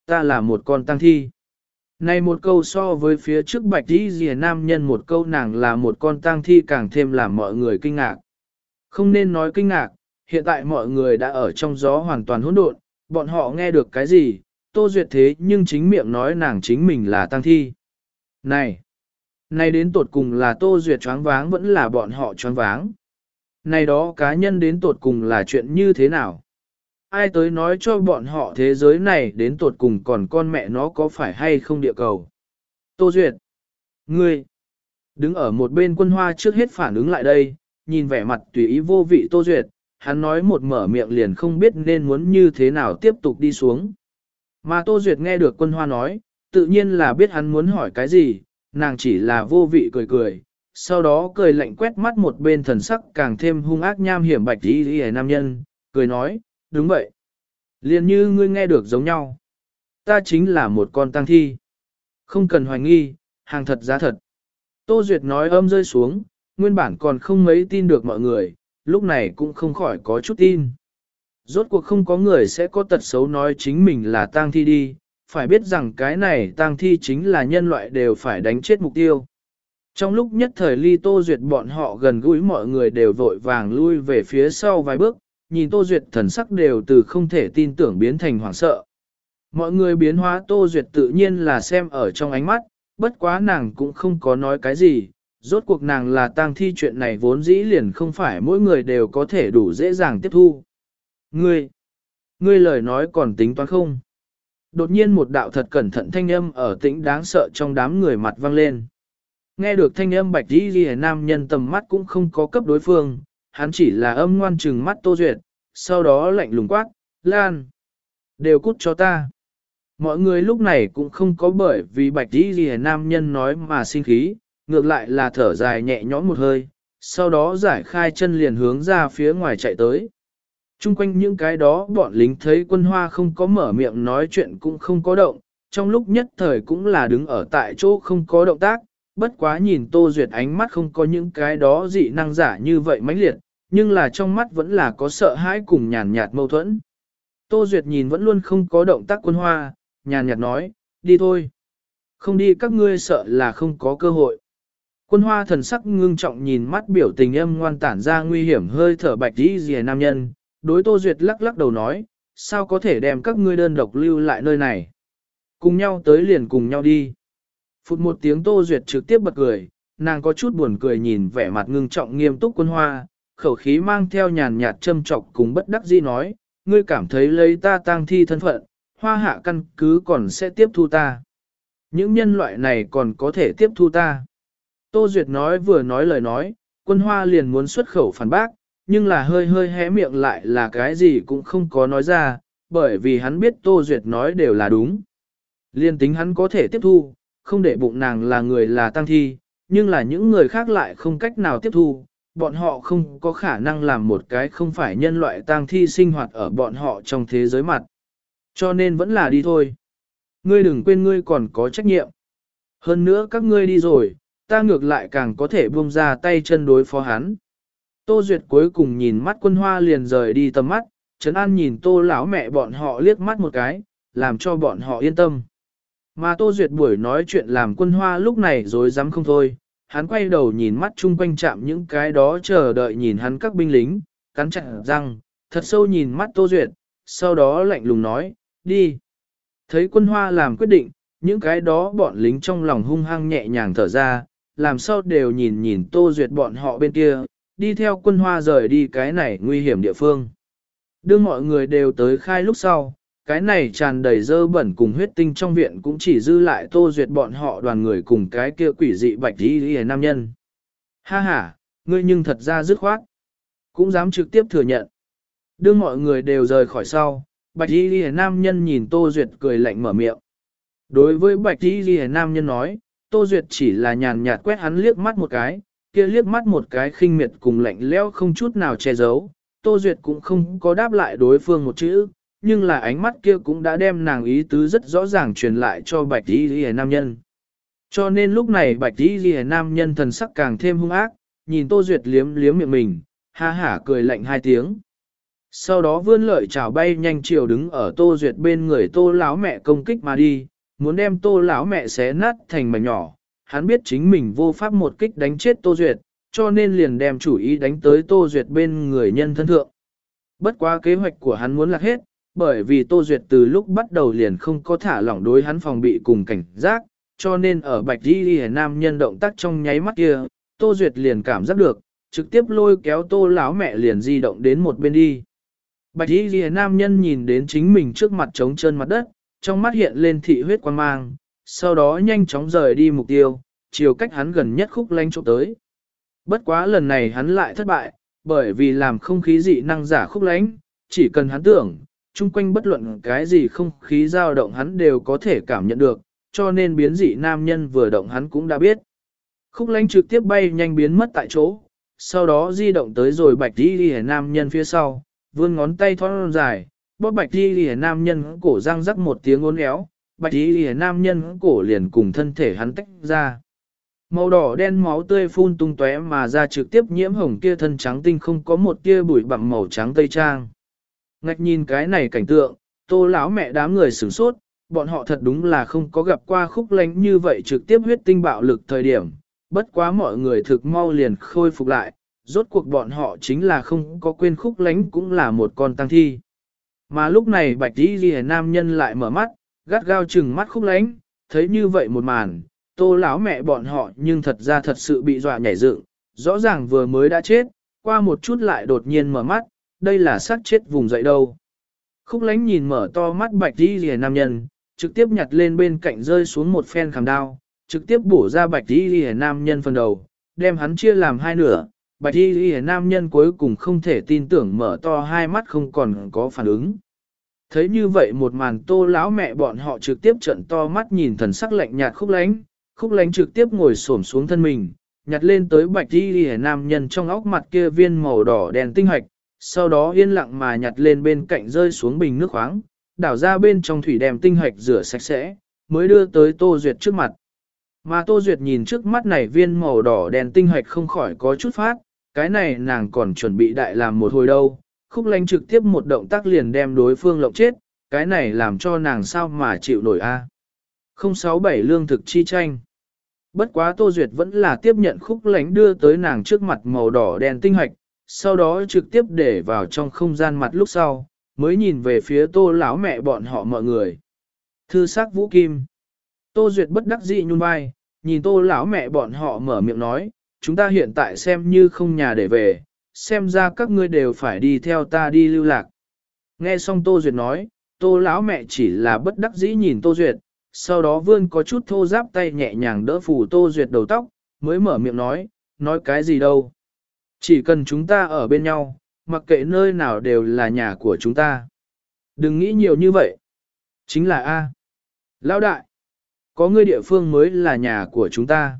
Speaker 1: Ta là một con tăng thi. Này một câu so với phía trước bạch đi rìa nam nhân một câu nàng là một con tang thi càng thêm làm mọi người kinh ngạc. Không nên nói kinh ngạc, hiện tại mọi người đã ở trong gió hoàn toàn hỗn độn, bọn họ nghe được cái gì, tô duyệt thế nhưng chính miệng nói nàng chính mình là tang thi. Này! Này đến tột cùng là tô duyệt choáng váng vẫn là bọn họ choáng váng. Này đó cá nhân đến tột cùng là chuyện như thế nào? ai tới nói cho bọn họ thế giới này đến tột cùng còn con mẹ nó có phải hay không địa cầu. Tô Duyệt, ngươi, đứng ở một bên quân hoa trước hết phản ứng lại đây, nhìn vẻ mặt tùy ý vô vị Tô Duyệt, hắn nói một mở miệng liền không biết nên muốn như thế nào tiếp tục đi xuống. Mà Tô Duyệt nghe được quân hoa nói, tự nhiên là biết hắn muốn hỏi cái gì, nàng chỉ là vô vị cười cười, sau đó cười lạnh quét mắt một bên thần sắc càng thêm hung ác nham hiểm bạch đi đi nam nhân, cười nói, đúng vậy. Liền như ngươi nghe được giống nhau. Ta chính là một con tăng thi. Không cần hoài nghi, hàng thật giá thật. Tô Duyệt nói âm rơi xuống, nguyên bản còn không mấy tin được mọi người, lúc này cũng không khỏi có chút tin. Rốt cuộc không có người sẽ có tật xấu nói chính mình là tang thi đi, phải biết rằng cái này tang thi chính là nhân loại đều phải đánh chết mục tiêu. Trong lúc nhất thời ly tô duyệt bọn họ gần gũi mọi người đều vội vàng lui về phía sau vài bước, nhìn Tô Duyệt thần sắc đều từ không thể tin tưởng biến thành hoảng sợ. Mọi người biến hóa Tô Duyệt tự nhiên là xem ở trong ánh mắt, bất quá nàng cũng không có nói cái gì, rốt cuộc nàng là tang thi chuyện này vốn dĩ liền không phải mỗi người đều có thể đủ dễ dàng tiếp thu. Ngươi, ngươi lời nói còn tính toán không? Đột nhiên một đạo thật cẩn thận thanh âm ở tĩnh đáng sợ trong đám người mặt vang lên. Nghe được thanh âm bạch đi ghi nam nhân tầm mắt cũng không có cấp đối phương, hắn chỉ là âm ngoan trừng mắt Tô Duyệt, sau đó lạnh lùng quát, Lan, đều cút cho ta. Mọi người lúc này cũng không có bởi vì bạch đi ghi nam nhân nói mà sinh khí, ngược lại là thở dài nhẹ nhõm một hơi, sau đó giải khai chân liền hướng ra phía ngoài chạy tới. Trung quanh những cái đó bọn lính thấy quân hoa không có mở miệng nói chuyện cũng không có động, trong lúc nhất thời cũng là đứng ở tại chỗ không có động tác, bất quá nhìn Tô Duyệt ánh mắt không có những cái đó dị năng giả như vậy mãnh liệt, nhưng là trong mắt vẫn là có sợ hãi cùng nhàn nhạt mâu thuẫn. Tô Duyệt nhìn vẫn luôn không có động tác quân hoa, nhàn nhạt nói, đi thôi. Không đi các ngươi sợ là không có cơ hội. Quân hoa thần sắc ngưng trọng nhìn mắt biểu tình âm ngoan tản ra nguy hiểm hơi thở bạch đi dìa nam nhân, đối Tô Duyệt lắc lắc đầu nói, sao có thể đem các ngươi đơn độc lưu lại nơi này. Cùng nhau tới liền cùng nhau đi. Phụt một tiếng Tô Duyệt trực tiếp bật cười, nàng có chút buồn cười nhìn vẻ mặt ngưng trọng nghiêm túc quân hoa, khẩu khí mang theo nhàn nhạt châm trọc cùng bất đắc dĩ nói, ngươi cảm thấy lấy ta tang thi thân phận, hoa hạ căn cứ còn sẽ tiếp thu ta. Những nhân loại này còn có thể tiếp thu ta. Tô Duyệt nói vừa nói lời nói, quân hoa liền muốn xuất khẩu phản bác, nhưng là hơi hơi hé miệng lại là cái gì cũng không có nói ra, bởi vì hắn biết Tô Duyệt nói đều là đúng. Liên tính hắn có thể tiếp thu, không để bụng nàng là người là tăng thi, nhưng là những người khác lại không cách nào tiếp thu, bọn họ không có khả năng làm một cái không phải nhân loại tang thi sinh hoạt ở bọn họ trong thế giới mặt. Cho nên vẫn là đi thôi. Ngươi đừng quên ngươi còn có trách nhiệm. Hơn nữa các ngươi đi rồi, ta ngược lại càng có thể buông ra tay chân đối phó hắn. Tô Duyệt cuối cùng nhìn mắt quân hoa liền rời đi tầm mắt, Trấn An nhìn tô lão mẹ bọn họ liếc mắt một cái, làm cho bọn họ yên tâm. Mà Tô Duyệt buổi nói chuyện làm quân hoa lúc này rồi dám không thôi, hắn quay đầu nhìn mắt chung quanh chạm những cái đó chờ đợi nhìn hắn các binh lính, cắn chặt răng, thật sâu nhìn mắt Tô Duyệt, sau đó lạnh lùng nói, đi. Thấy quân hoa làm quyết định, những cái đó bọn lính trong lòng hung hăng nhẹ nhàng thở ra, làm sao đều nhìn nhìn Tô Duyệt bọn họ bên kia, đi theo quân hoa rời đi cái này nguy hiểm địa phương. Đưa mọi người đều tới khai lúc sau, cái này tràn đầy dơ bẩn cùng huyết tinh trong viện cũng chỉ dư lại tô duyệt bọn họ đoàn người cùng cái kia quỷ dị bạch đi hề nam nhân. Ha ha, ngươi nhưng thật ra dứt khoát. Cũng dám trực tiếp thừa nhận. Đưa mọi người đều rời khỏi sau, bạch đi hề nam nhân nhìn tô duyệt cười lạnh mở miệng. Đối với bạch đi hề nam nhân nói, Tô Duyệt chỉ là nhàn nhạt quét hắn liếc mắt một cái, kia liếc mắt một cái khinh miệt cùng lạnh lẽo không chút nào che giấu. Tô Duyệt cũng không có đáp lại đối phương một chữ, nhưng là ánh mắt kia cũng đã đem nàng ý tứ rất rõ ràng truyền lại cho bạch Y Liễu nam nhân. Cho nên lúc này bạch Y Liễu nam nhân thần sắc càng thêm hung ác, nhìn Tô Duyệt liếm liếm miệng mình, ha hả cười lạnh hai tiếng. Sau đó vươn lợi chảo bay nhanh chiều đứng ở Tô Duyệt bên người Tô lão mẹ công kích mà đi, muốn đem Tô lão mẹ xé nát thành mảnh nhỏ. Hắn biết chính mình vô pháp một kích đánh chết Tô Duyệt, cho nên liền đem chủ ý đánh tới Tô Duyệt bên người nhân thân thượng. Bất quá kế hoạch của hắn muốn lạc hết, bởi vì Tô Duyệt từ lúc bắt đầu liền không có thả lỏng đối hắn phòng bị cùng cảnh giác, cho nên ở bạch di đi nam nhân động tác trong nháy mắt kia, Tô Duyệt liền cảm giác được, trực tiếp lôi kéo Tô lão mẹ liền di động đến một bên đi. Bạch y ghi nam nhân nhìn đến chính mình trước mặt trống chân mặt đất, trong mắt hiện lên thị huyết quan mang, sau đó nhanh chóng rời đi mục tiêu, chiều cách hắn gần nhất khúc lanh chỗ tới. Bất quá lần này hắn lại thất bại, bởi vì làm không khí dị năng giả khúc lánh, chỉ cần hắn tưởng, chung quanh bất luận cái gì không khí dao động hắn đều có thể cảm nhận được, cho nên biến dị nam nhân vừa động hắn cũng đã biết. Khúc lánh trực tiếp bay nhanh biến mất tại chỗ, sau đó di động tới rồi bạch đi đi nam nhân phía sau, vươn ngón tay thon dài, bóp bạch đi lìa nam nhân cổ răng rắc một tiếng ngôn éo, bạch đi lìa nam nhân cổ liền cùng thân thể hắn tách ra. Màu đỏ đen máu tươi phun tung tóe mà ra trực tiếp nhiễm hồng kia thân trắng tinh không có một tia bụi bặm màu trắng tây trang. Ngạch nhìn cái này cảnh tượng, tô lão mẹ đám người sửng sốt, bọn họ thật đúng là không có gặp qua khúc lánh như vậy trực tiếp huyết tinh bạo lực thời điểm, bất quá mọi người thực mau liền khôi phục lại, rốt cuộc bọn họ chính là không có quên khúc lánh cũng là một con tăng thi. Mà lúc này bạch đi ghi nam nhân lại mở mắt, gắt gao chừng mắt khúc lánh, thấy như vậy một màn, tô lão mẹ bọn họ nhưng thật ra thật sự bị dọa nhảy dựng, rõ ràng vừa mới đã chết, qua một chút lại đột nhiên mở mắt, đây là xác chết vùng dậy đâu. Khúc lánh nhìn mở to mắt bạch đi rìa nam nhân, trực tiếp nhặt lên bên cạnh rơi xuống một phen khảm đao, trực tiếp bổ ra bạch đi rìa nam nhân phần đầu, đem hắn chia làm hai nửa, bạch y lìa nam nhân cuối cùng không thể tin tưởng mở to hai mắt không còn có phản ứng. Thấy như vậy một màn tô lão mẹ bọn họ trực tiếp trận to mắt nhìn thần sắc lạnh nhạt khúc lánh, khúc lánh trực tiếp ngồi xổm xuống thân mình, nhặt lên tới bạch đi y nam nhân trong óc mặt kia viên màu đỏ đèn tinh hạch, sau đó yên lặng mà nhặt lên bên cạnh rơi xuống bình nước khoáng, đảo ra bên trong thủy đèm tinh hạch rửa sạch sẽ, mới đưa tới tô duyệt trước mặt. Mà Tô Duyệt nhìn trước mắt này viên màu đỏ đèn tinh hạch không khỏi có chút phát, cái này nàng còn chuẩn bị đại làm một hồi đâu, khúc lánh trực tiếp một động tác liền đem đối phương lộng chết, cái này làm cho nàng sao mà chịu nổi a. 067 lương thực chi tranh. Bất quá Tô Duyệt vẫn là tiếp nhận khúc lánh đưa tới nàng trước mặt màu đỏ đen tinh hoạch, sau đó trực tiếp để vào trong không gian mặt lúc sau, mới nhìn về phía Tô lão mẹ bọn họ mọi người. Thư sắc Vũ Kim. Tô Duyệt bất đắc dĩ nhún vai, nhìn Tô lão mẹ bọn họ mở miệng nói, chúng ta hiện tại xem như không nhà để về, xem ra các ngươi đều phải đi theo ta đi lưu lạc. Nghe xong Tô Duyệt nói, Tô lão mẹ chỉ là bất đắc dĩ nhìn Tô Duyệt, sau đó vươn có chút thô giáp tay nhẹ nhàng đỡ phủ Tô Duyệt đầu tóc, mới mở miệng nói, nói cái gì đâu. Chỉ cần chúng ta ở bên nhau, mặc kệ nơi nào đều là nhà của chúng ta. Đừng nghĩ nhiều như vậy. Chính là A. Lão đại. Có ngươi địa phương mới là nhà của chúng ta.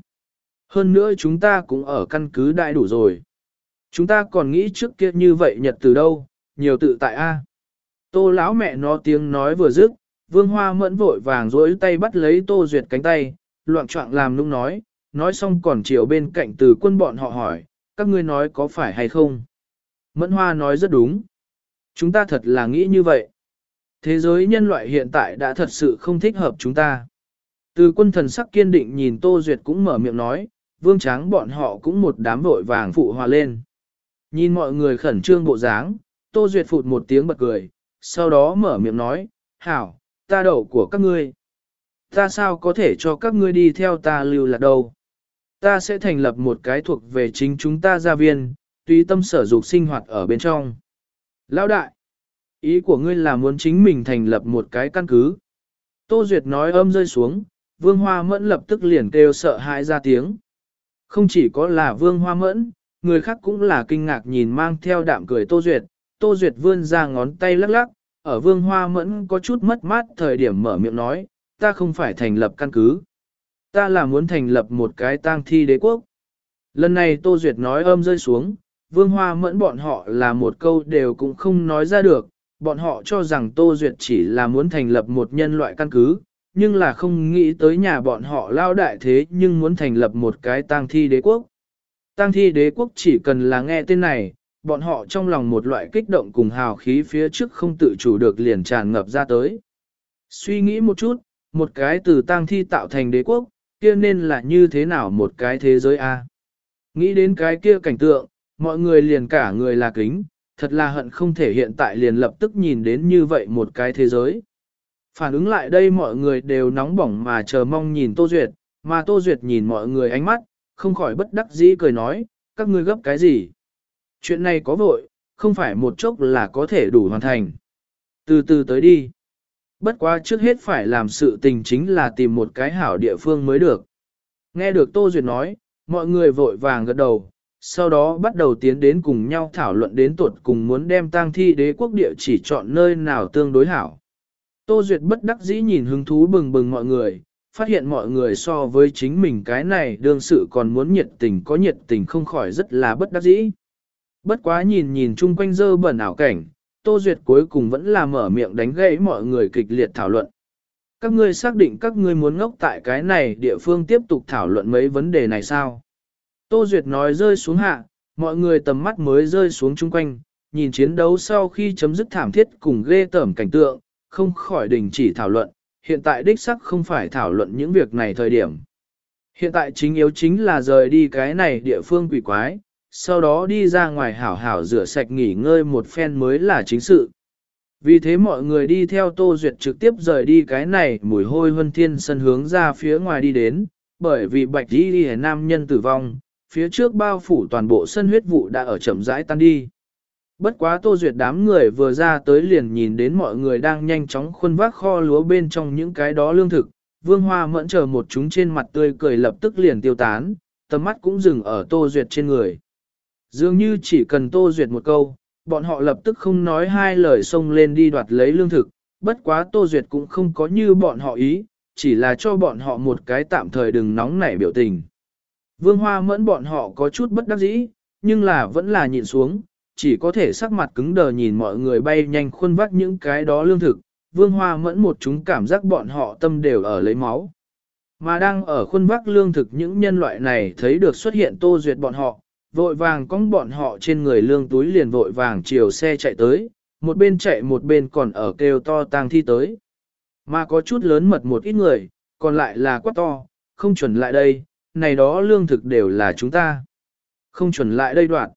Speaker 1: Hơn nữa chúng ta cũng ở căn cứ đại đủ rồi. Chúng ta còn nghĩ trước kia như vậy nhật từ đâu, nhiều tự tại a. Tô lão mẹ nó tiếng nói vừa dứt, vương hoa mẫn vội vàng rỗi tay bắt lấy tô duyệt cánh tay, loạn trọng làm nũng nói, nói xong còn chiều bên cạnh từ quân bọn họ hỏi, các ngươi nói có phải hay không? Mẫn hoa nói rất đúng. Chúng ta thật là nghĩ như vậy. Thế giới nhân loại hiện tại đã thật sự không thích hợp chúng ta. Từ quân thần sắc kiên định nhìn Tô Duyệt cũng mở miệng nói, vương tráng bọn họ cũng một đám vội vàng phụ hòa lên. Nhìn mọi người khẩn trương bộ dáng, Tô Duyệt phụt một tiếng bật cười, sau đó mở miệng nói, hảo, ta đậu của các ngươi. Ta sao có thể cho các ngươi đi theo ta lưu lạc đâu. Ta sẽ thành lập một cái thuộc về chính chúng ta gia viên, tùy tâm sở dục sinh hoạt ở bên trong. Lão đại, ý của ngươi là muốn chính mình thành lập một cái căn cứ. Tô Duyệt nói âm rơi xuống, Vương Hoa Mẫn lập tức liền kêu sợ hãi ra tiếng. Không chỉ có là vương hoa mẫn, người khác cũng là kinh ngạc nhìn mang theo đạm cười Tô Duyệt, Tô Duyệt vươn ra ngón tay lắc lắc, ở vương hoa mẫn có chút mất mát thời điểm mở miệng nói, ta không phải thành lập căn cứ. Ta là muốn thành lập một cái tang thi đế quốc. Lần này Tô Duyệt nói âm rơi xuống, Vương Hoa mẫn bọn họ là một câu đều cũng không nói ra được, bọn họ cho rằng Tô Duyệt chỉ là muốn thành lập một nhân loại căn cứ, nhưng là không nghĩ tới nhà bọn họ lao đại thế nhưng muốn thành lập một cái tang thi đế quốc. Tang thi đế quốc chỉ cần là nghe tên này, bọn họ trong lòng một loại kích động cùng hào khí phía trước không tự chủ được liền tràn ngập ra tới. Suy nghĩ một chút, một cái từ tang thi tạo thành đế quốc, kia nên là như thế nào một cái thế giới a? Nghĩ đến cái kia cảnh tượng, mọi người liền cả người là kính, thật là hận không thể hiện tại liền lập tức nhìn đến như vậy một cái thế giới. Phản ứng lại đây mọi người đều nóng bỏng mà chờ mong nhìn Tô Duyệt, mà Tô Duyệt nhìn mọi người ánh mắt, không khỏi bất đắc dĩ cười nói, các ngươi gấp cái gì? Chuyện này có vội, không phải một chốc là có thể đủ hoàn thành. Từ từ tới đi. Bất quá trước hết phải làm sự tình chính là tìm một cái hảo địa phương mới được. Nghe được Tô Duyệt nói, mọi người vội vàng gật đầu, sau đó bắt đầu tiến đến cùng nhau thảo luận đến tuột cùng muốn đem tang thi đế quốc địa chỉ chọn nơi nào tương đối hảo. Tô Duyệt bất đắc dĩ nhìn hứng thú bừng bừng mọi người, phát hiện mọi người so với chính mình cái này đương sự còn muốn nhiệt tình có nhiệt tình không khỏi rất là bất đắc dĩ. Bất quá nhìn nhìn chung quanh dơ bẩn ảo cảnh, Tô Duyệt cuối cùng vẫn là mở miệng đánh gãy mọi người kịch liệt thảo luận. Các ngươi xác định các ngươi muốn ngốc tại cái này địa phương tiếp tục thảo luận mấy vấn đề này sao? Tô Duyệt nói rơi xuống hạ, mọi người tầm mắt mới rơi xuống chung quanh, nhìn chiến đấu sau khi chấm dứt thảm thiết cùng ghê tởm cảnh tượng, không khỏi đình chỉ thảo luận, hiện tại đích sắc không phải thảo luận những việc này thời điểm. Hiện tại chính yếu chính là rời đi cái này địa phương quỷ quái, sau đó đi ra ngoài hảo hảo rửa sạch nghỉ ngơi một phen mới là chính sự. Vì thế mọi người đi theo Tô Duyệt trực tiếp rời đi cái này mùi hôi huân thiên sân hướng ra phía ngoài đi đến, bởi vì bạch đi đi nam nhân tử vong, phía trước bao phủ toàn bộ sân huyết vụ đã ở chậm rãi tan đi. Bất quá Tô Duyệt đám người vừa ra tới liền nhìn đến mọi người đang nhanh chóng khuân vác kho lúa bên trong những cái đó lương thực, vương hoa mẫn chờ một chúng trên mặt tươi cười lập tức liền tiêu tán, tầm mắt cũng dừng ở Tô Duyệt trên người. Dường như chỉ cần Tô Duyệt một câu, bọn họ lập tức không nói hai lời xông lên đi đoạt lấy lương thực, bất quá Tô Duyệt cũng không có như bọn họ ý, chỉ là cho bọn họ một cái tạm thời đừng nóng nảy biểu tình. Vương Hoa mẫn bọn họ có chút bất đắc dĩ, nhưng là vẫn là nhịn xuống, chỉ có thể sắc mặt cứng đờ nhìn mọi người bay nhanh khuôn vắt những cái đó lương thực. Vương Hoa mẫn một chúng cảm giác bọn họ tâm đều ở lấy máu. Mà đang ở khuôn vác lương thực những nhân loại này thấy được xuất hiện tô duyệt bọn họ, vội vàng cong bọn họ trên người lương túi liền vội vàng chiều xe chạy tới, một bên chạy một bên còn ở kêu to tang thi tới. Mà có chút lớn mật một ít người, còn lại là quá to, không chuẩn lại đây, này đó lương thực đều là chúng ta. Không chuẩn lại đây đoạn.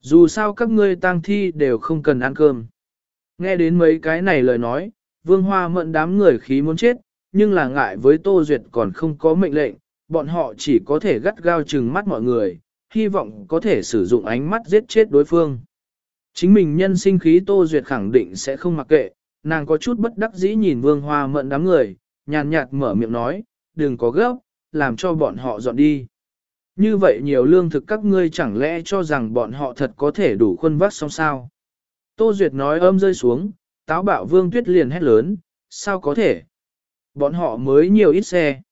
Speaker 1: Dù sao các ngươi tang thi đều không cần ăn cơm. Nghe đến mấy cái này lời nói, vương hoa mận đám người khí muốn chết, nhưng là ngại với Tô Duyệt còn không có mệnh lệnh, bọn họ chỉ có thể gắt gao chừng mắt mọi người, hy vọng có thể sử dụng ánh mắt giết chết đối phương. Chính mình nhân sinh khí Tô Duyệt khẳng định sẽ không mặc kệ, nàng có chút bất đắc dĩ nhìn vương hoa mận đám người, nhàn nhạt mở miệng nói, đừng có gấp, làm cho bọn họ dọn đi. Như vậy nhiều lương thực các ngươi chẳng lẽ cho rằng bọn họ thật có thể đủ khuân vác xong sao? Tô Duyệt nói âm rơi xuống, táo bạo vương tuyết liền hét lớn, sao có thể? Bọn họ mới nhiều ít xe.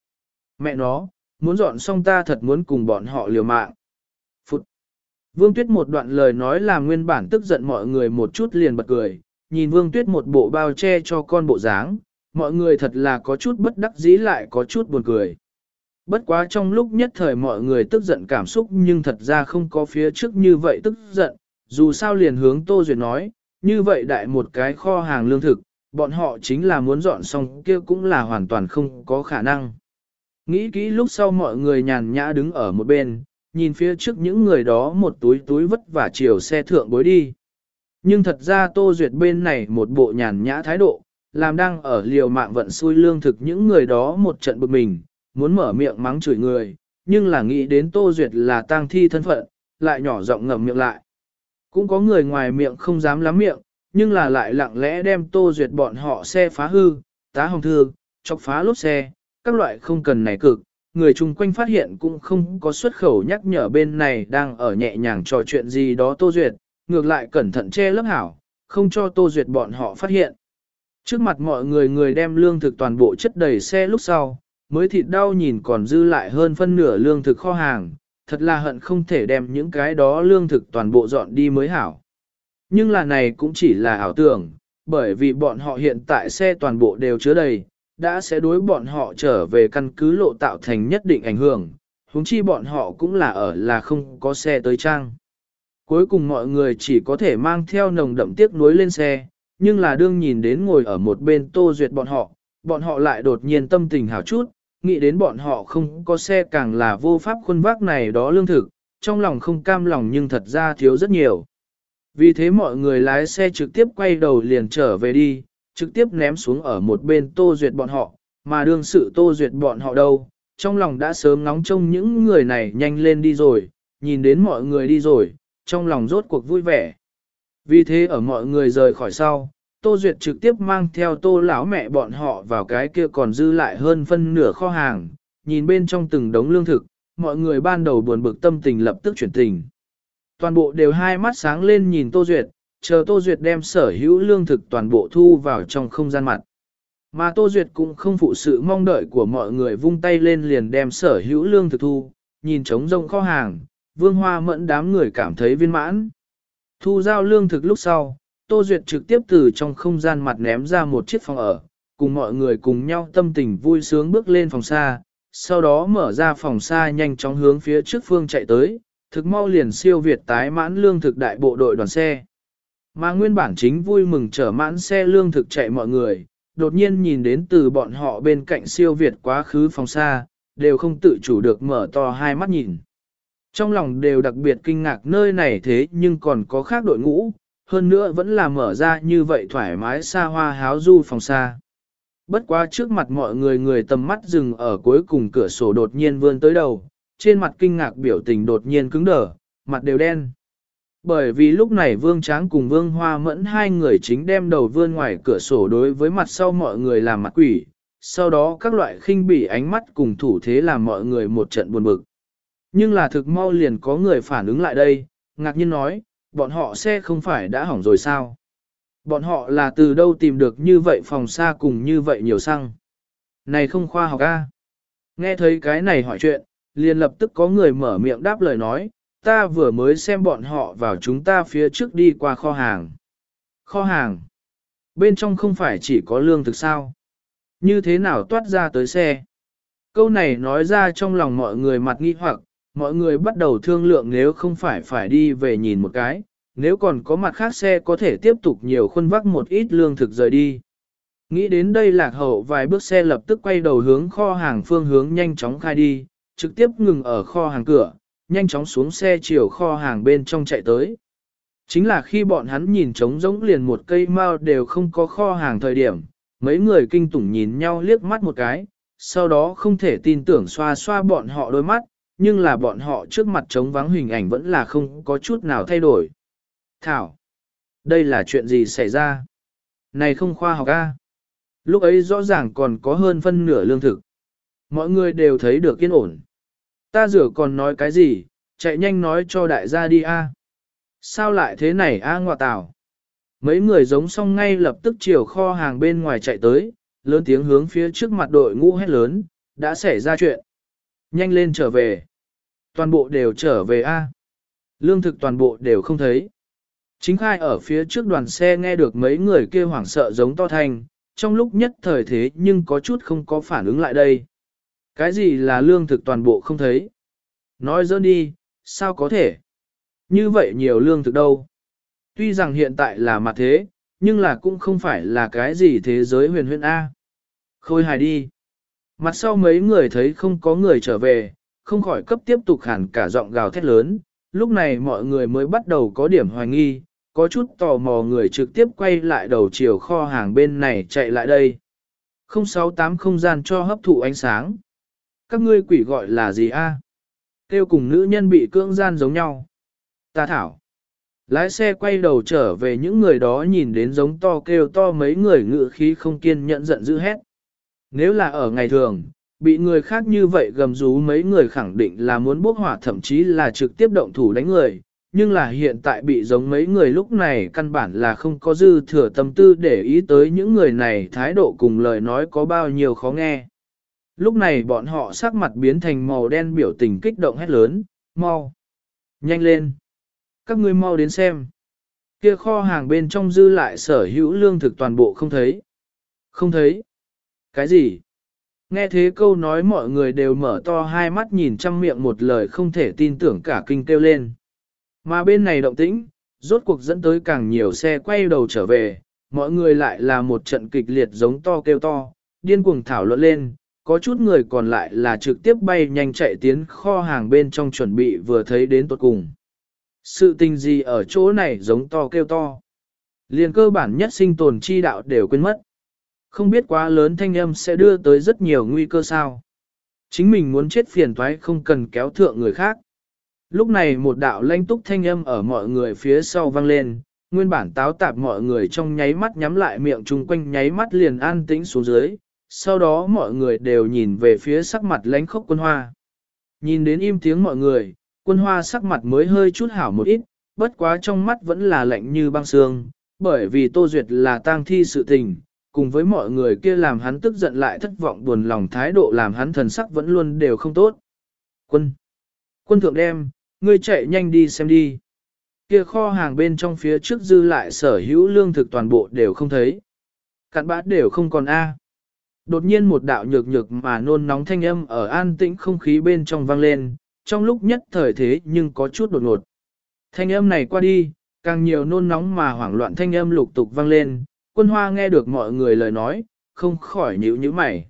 Speaker 1: Mẹ nó, muốn dọn xong ta thật muốn cùng bọn họ liều mạng. Phụt. Vương Tuyết một đoạn lời nói làm nguyên bản tức giận mọi người một chút liền bật cười, nhìn Vương Tuyết một bộ bao che cho con bộ dáng, mọi người thật là có chút bất đắc dĩ lại có chút buồn cười. Bất quá trong lúc nhất thời mọi người tức giận cảm xúc nhưng thật ra không có phía trước như vậy tức giận, dù sao liền hướng Tô Duyệt nói, như vậy đại một cái kho hàng lương thực, bọn họ chính là muốn dọn xong kia cũng là hoàn toàn không có khả năng. Nghĩ kỹ lúc sau mọi người nhàn nhã đứng ở một bên, nhìn phía trước những người đó một túi túi vất vả chiều xe thượng bối đi. Nhưng thật ra Tô Duyệt bên này một bộ nhàn nhã thái độ, làm đang ở liều mạng vận xui lương thực những người đó một trận bực mình, muốn mở miệng mắng chửi người, nhưng là nghĩ đến Tô Duyệt là tang thi thân phận, lại nhỏ giọng ngậm miệng lại. Cũng có người ngoài miệng không dám lắm miệng, nhưng là lại lặng lẽ đem Tô Duyệt bọn họ xe phá hư, tá hồng thương, chọc phá lốp xe, các loại không cần này cực. Người chung quanh phát hiện cũng không có xuất khẩu nhắc nhở bên này đang ở nhẹ nhàng trò chuyện gì đó Tô Duyệt, ngược lại cẩn thận che lớp hảo, không cho Tô Duyệt bọn họ phát hiện. Trước mặt mọi người người đem lương thực toàn bộ chất đầy xe lúc sau, mới thịt đau nhìn còn dư lại hơn phân nửa lương thực kho hàng, thật là hận không thể đem những cái đó lương thực toàn bộ dọn đi mới hảo. Nhưng là này cũng chỉ là ảo tưởng, bởi vì bọn họ hiện tại xe toàn bộ đều chứa đầy, đã sẽ đối bọn họ trở về căn cứ lộ tạo thành nhất định ảnh hưởng, huống chi bọn họ cũng là ở là không có xe tới trang. Cuối cùng mọi người chỉ có thể mang theo nồng đậm tiếc nuối lên xe, nhưng là đương nhìn đến ngồi ở một bên tô duyệt bọn họ, bọn họ lại đột nhiên tâm tình hào chút, nghĩ đến bọn họ không có xe càng là vô pháp khuôn vác này đó lương thực, trong lòng không cam lòng nhưng thật ra thiếu rất nhiều. Vì thế mọi người lái xe trực tiếp quay đầu liền trở về đi, trực tiếp ném xuống ở một bên tô duyệt bọn họ, mà đương sự tô duyệt bọn họ đâu, trong lòng đã sớm ngóng trông những người này nhanh lên đi rồi, nhìn đến mọi người đi rồi, trong lòng rốt cuộc vui vẻ. Vì thế ở mọi người rời khỏi sau, Tô Duyệt trực tiếp mang theo tô lão mẹ bọn họ vào cái kia còn dư lại hơn phân nửa kho hàng, nhìn bên trong từng đống lương thực, mọi người ban đầu buồn bực tâm tình lập tức chuyển tình. Toàn bộ đều hai mắt sáng lên nhìn Tô Duyệt, chờ Tô Duyệt đem sở hữu lương thực toàn bộ thu vào trong không gian mặt. Mà Tô Duyệt cũng không phụ sự mong đợi của mọi người vung tay lên liền đem sở hữu lương thực thu, nhìn trống rông kho hàng, vương hoa mẫn đám người cảm thấy viên mãn. Thu giao lương thực lúc sau, Tô Duyệt trực tiếp từ trong không gian mặt ném ra một chiếc phòng ở, cùng mọi người cùng nhau tâm tình vui sướng bước lên phòng xa, sau đó mở ra phòng xa nhanh chóng hướng phía trước phương chạy tới, thực mau liền siêu Việt tái mãn lương thực đại bộ đội đoàn xe. Mà nguyên bản chính vui mừng trở mãn xe lương thực chạy mọi người, đột nhiên nhìn đến từ bọn họ bên cạnh siêu Việt quá khứ phòng xa, đều không tự chủ được mở to hai mắt nhìn. Trong lòng đều đặc biệt kinh ngạc nơi này thế nhưng còn có khác đội ngũ, hơn nữa vẫn là mở ra như vậy thoải mái xa hoa háo du phòng xa. Bất quá trước mặt mọi người người tầm mắt dừng ở cuối cùng cửa sổ đột nhiên vươn tới đầu, trên mặt kinh ngạc biểu tình đột nhiên cứng đờ, mặt đều đen. Bởi vì lúc này Vương Tráng cùng Vương Hoa Mẫn hai người chính đem đầu vươn ngoài cửa sổ đối với mặt sau mọi người làm mặt quỷ, sau đó các loại khinh bỉ ánh mắt cùng thủ thế làm mọi người một trận buồn bực. Nhưng là thực mau liền có người phản ứng lại đây, ngạc nhiên nói, bọn họ xe không phải đã hỏng rồi sao? Bọn họ là từ đâu tìm được như vậy phòng xa cùng như vậy nhiều xăng? Này không khoa học a. Nghe thấy cái này hỏi chuyện, liền lập tức có người mở miệng đáp lời nói, ta vừa mới xem bọn họ vào chúng ta phía trước đi qua kho hàng. Kho hàng? Bên trong không phải chỉ có lương thực sao? Như thế nào toát ra tới xe? Câu này nói ra trong lòng mọi người mặt nghi hoặc, mọi người bắt đầu thương lượng nếu không phải phải đi về nhìn một cái, nếu còn có mặt khác xe có thể tiếp tục nhiều khuôn vắc một ít lương thực rời đi. Nghĩ đến đây lạc hậu vài bước xe lập tức quay đầu hướng kho hàng phương hướng nhanh chóng khai đi, trực tiếp ngừng ở kho hàng cửa, nhanh chóng xuống xe chiều kho hàng bên trong chạy tới. Chính là khi bọn hắn nhìn trống rỗng liền một cây mao đều không có kho hàng thời điểm, mấy người kinh tủng nhìn nhau liếc mắt một cái, sau đó không thể tin tưởng xoa xoa bọn họ đôi mắt, nhưng là bọn họ trước mặt trống vắng hình ảnh vẫn là không có chút nào thay đổi. Thảo, đây là chuyện gì xảy ra? Này không khoa học a. Lúc ấy rõ ràng còn có hơn phân nửa lương thực. Mọi người đều thấy được yên ổn. Ta rửa còn nói cái gì, chạy nhanh nói cho đại gia đi a. Sao lại thế này a ngọa tảo? Mấy người giống xong ngay lập tức chiều kho hàng bên ngoài chạy tới, lớn tiếng hướng phía trước mặt đội ngũ hét lớn, đã xảy ra chuyện. Nhanh lên trở về. Toàn bộ đều trở về A. Lương thực toàn bộ đều không thấy. Chính khai ở phía trước đoàn xe nghe được mấy người kia hoảng sợ giống to thanh, trong lúc nhất thời thế nhưng có chút không có phản ứng lại đây. Cái gì là lương thực toàn bộ không thấy? Nói dỡ đi, sao có thể? Như vậy nhiều lương thực đâu? Tuy rằng hiện tại là mặt thế, nhưng là cũng không phải là cái gì thế giới huyền huyền A. Khôi hài đi. Mặt sau mấy người thấy không có người trở về, không khỏi cấp tiếp tục hẳn cả giọng gào thét lớn, lúc này mọi người mới bắt đầu có điểm hoài nghi, có chút tò mò người trực tiếp quay lại đầu chiều kho hàng bên này chạy lại đây. 068 không gian cho hấp thụ ánh sáng. Các ngươi quỷ gọi là gì a? Tiêu cùng nữ nhân bị cưỡng gian giống nhau. Ta thảo. Lái xe quay đầu trở về những người đó nhìn đến giống to kêu to mấy người ngự khí không kiên nhẫn giận dữ hét. Nếu là ở ngày thường, bị người khác như vậy gầm rú mấy người khẳng định là muốn bốc hỏa thậm chí là trực tiếp động thủ đánh người, nhưng là hiện tại bị giống mấy người lúc này căn bản là không có dư thừa tâm tư để ý tới những người này thái độ cùng lời nói có bao nhiêu khó nghe. Lúc này bọn họ sắc mặt biến thành màu đen biểu tình kích động hét lớn, mau, nhanh lên, các ngươi mau đến xem. Kia kho hàng bên trong dư lại sở hữu lương thực toàn bộ không thấy. Không thấy. Cái gì? Nghe thế câu nói mọi người đều mở to hai mắt nhìn chăm miệng một lời không thể tin tưởng cả kinh kêu lên. Mà bên này động tĩnh, rốt cuộc dẫn tới càng nhiều xe quay đầu trở về, mọi người lại là một trận kịch liệt giống to kêu to, điên cuồng thảo luận lên, có chút người còn lại là trực tiếp bay nhanh chạy tiến kho hàng bên trong chuẩn bị vừa thấy đến tuột cùng. Sự tình gì ở chỗ này giống to kêu to. Liền cơ bản nhất sinh tồn chi đạo đều quên mất. Không biết quá lớn thanh âm sẽ đưa tới rất nhiều nguy cơ sao. Chính mình muốn chết phiền toái không cần kéo thượng người khác. Lúc này một đạo lanh túc thanh âm ở mọi người phía sau vang lên, nguyên bản táo tạp mọi người trong nháy mắt nhắm lại miệng chung quanh nháy mắt liền an tĩnh xuống dưới, sau đó mọi người đều nhìn về phía sắc mặt lánh khốc quân hoa. Nhìn đến im tiếng mọi người, quân hoa sắc mặt mới hơi chút hảo một ít, bất quá trong mắt vẫn là lạnh như băng xương, bởi vì Tô Duyệt là tang thi sự tình, cùng với mọi người kia làm hắn tức giận lại thất vọng buồn lòng thái độ làm hắn thần sắc vẫn luôn đều không tốt. Quân! Quân thượng đem, ngươi chạy nhanh đi xem đi. Kia kho hàng bên trong phía trước dư lại sở hữu lương thực toàn bộ đều không thấy. Cạn bã đều không còn A. Đột nhiên một đạo nhược nhược mà nôn nóng thanh âm ở an tĩnh không khí bên trong vang lên, trong lúc nhất thời thế nhưng có chút đột ngột. Thanh âm này qua đi, càng nhiều nôn nóng mà hoảng loạn thanh âm lục tục vang lên, quân hoa nghe được mọi người lời nói, không khỏi nhíu nhíu mày.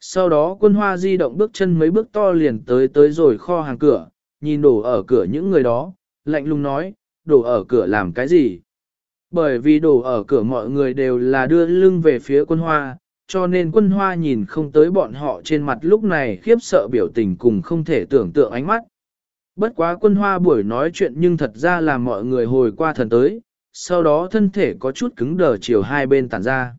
Speaker 1: Sau đó quân hoa di động bước chân mấy bước to liền tới tới rồi kho hàng cửa, nhìn đổ ở cửa những người đó, lạnh lùng nói, đổ ở cửa làm cái gì? Bởi vì đổ ở cửa mọi người đều là đưa lưng về phía quân hoa, cho nên quân hoa nhìn không tới bọn họ trên mặt lúc này khiếp sợ biểu tình cùng không thể tưởng tượng ánh mắt. Bất quá quân hoa buổi nói chuyện nhưng thật ra là mọi người hồi qua thần tới, sau đó thân thể có chút cứng đờ chiều hai bên tản ra.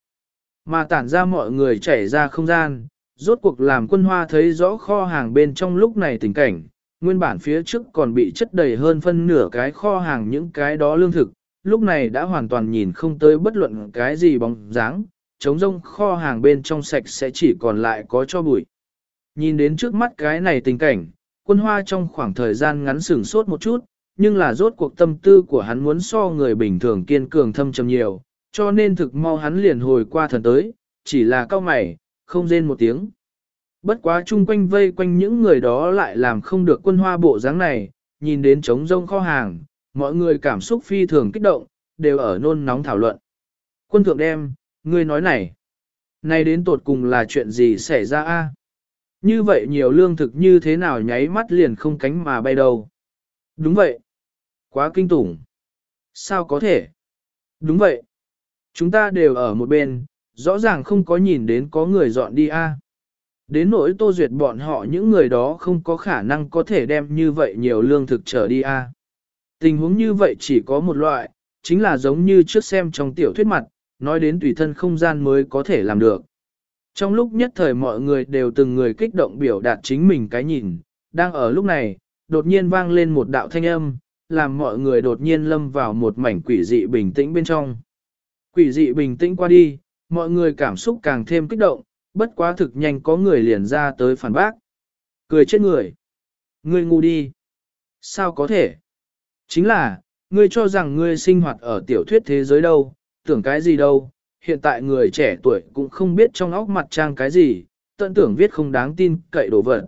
Speaker 1: Mà tản ra mọi người chảy ra không gian, rốt cuộc làm quân hoa thấy rõ kho hàng bên trong lúc này tình cảnh, nguyên bản phía trước còn bị chất đầy hơn phân nửa cái kho hàng những cái đó lương thực, lúc này đã hoàn toàn nhìn không tới bất luận cái gì bóng dáng, trống rông kho hàng bên trong sạch sẽ chỉ còn lại có cho bụi. Nhìn đến trước mắt cái này tình cảnh, quân hoa trong khoảng thời gian ngắn sửng sốt một chút, nhưng là rốt cuộc tâm tư của hắn muốn so người bình thường kiên cường thâm trầm nhiều, cho nên thực mau hắn liền hồi qua thần tới, chỉ là cao mày, không rên một tiếng. Bất quá chung quanh vây quanh những người đó lại làm không được quân hoa bộ dáng này, nhìn đến trống rông kho hàng, mọi người cảm xúc phi thường kích động, đều ở nôn nóng thảo luận. Quân thượng đem, ngươi nói này, này đến tột cùng là chuyện gì xảy ra a? Như vậy nhiều lương thực như thế nào nháy mắt liền không cánh mà bay đâu. Đúng vậy. Quá kinh tủng. Sao có thể? Đúng vậy. Chúng ta đều ở một bên, rõ ràng không có nhìn đến có người dọn đi a. Đến nỗi tô duyệt bọn họ những người đó không có khả năng có thể đem như vậy nhiều lương thực trở đi a. Tình huống như vậy chỉ có một loại, chính là giống như trước xem trong tiểu thuyết mặt, nói đến tùy thân không gian mới có thể làm được. Trong lúc nhất thời mọi người đều từng người kích động biểu đạt chính mình cái nhìn, đang ở lúc này, đột nhiên vang lên một đạo thanh âm, làm mọi người đột nhiên lâm vào một mảnh quỷ dị bình tĩnh bên trong. Quỷ dị bình tĩnh qua đi, mọi người cảm xúc càng thêm kích động, bất quá thực nhanh có người liền ra tới phản bác. Cười chết người. Ngươi ngu đi. Sao có thể? Chính là, ngươi cho rằng ngươi sinh hoạt ở tiểu thuyết thế giới đâu, tưởng cái gì đâu, hiện tại người trẻ tuổi cũng không biết trong óc mặt trang cái gì, tận tưởng viết không đáng tin cậy đồ vật.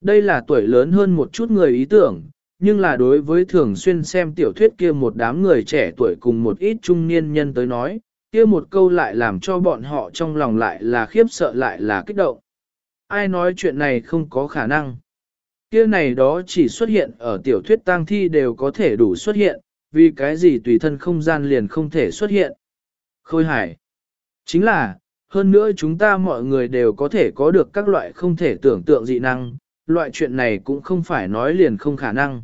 Speaker 1: Đây là tuổi lớn hơn một chút người ý tưởng, nhưng là đối với thường xuyên xem tiểu thuyết kia một đám người trẻ tuổi cùng một ít trung niên nhân tới nói, kia một câu lại làm cho bọn họ trong lòng lại là khiếp sợ lại là kích động. Ai nói chuyện này không có khả năng. Kia này đó chỉ xuất hiện ở tiểu thuyết tang thi đều có thể đủ xuất hiện, vì cái gì tùy thân không gian liền không thể xuất hiện. Khôi hải. Chính là, hơn nữa chúng ta mọi người đều có thể có được các loại không thể tưởng tượng dị năng, loại chuyện này cũng không phải nói liền không khả năng.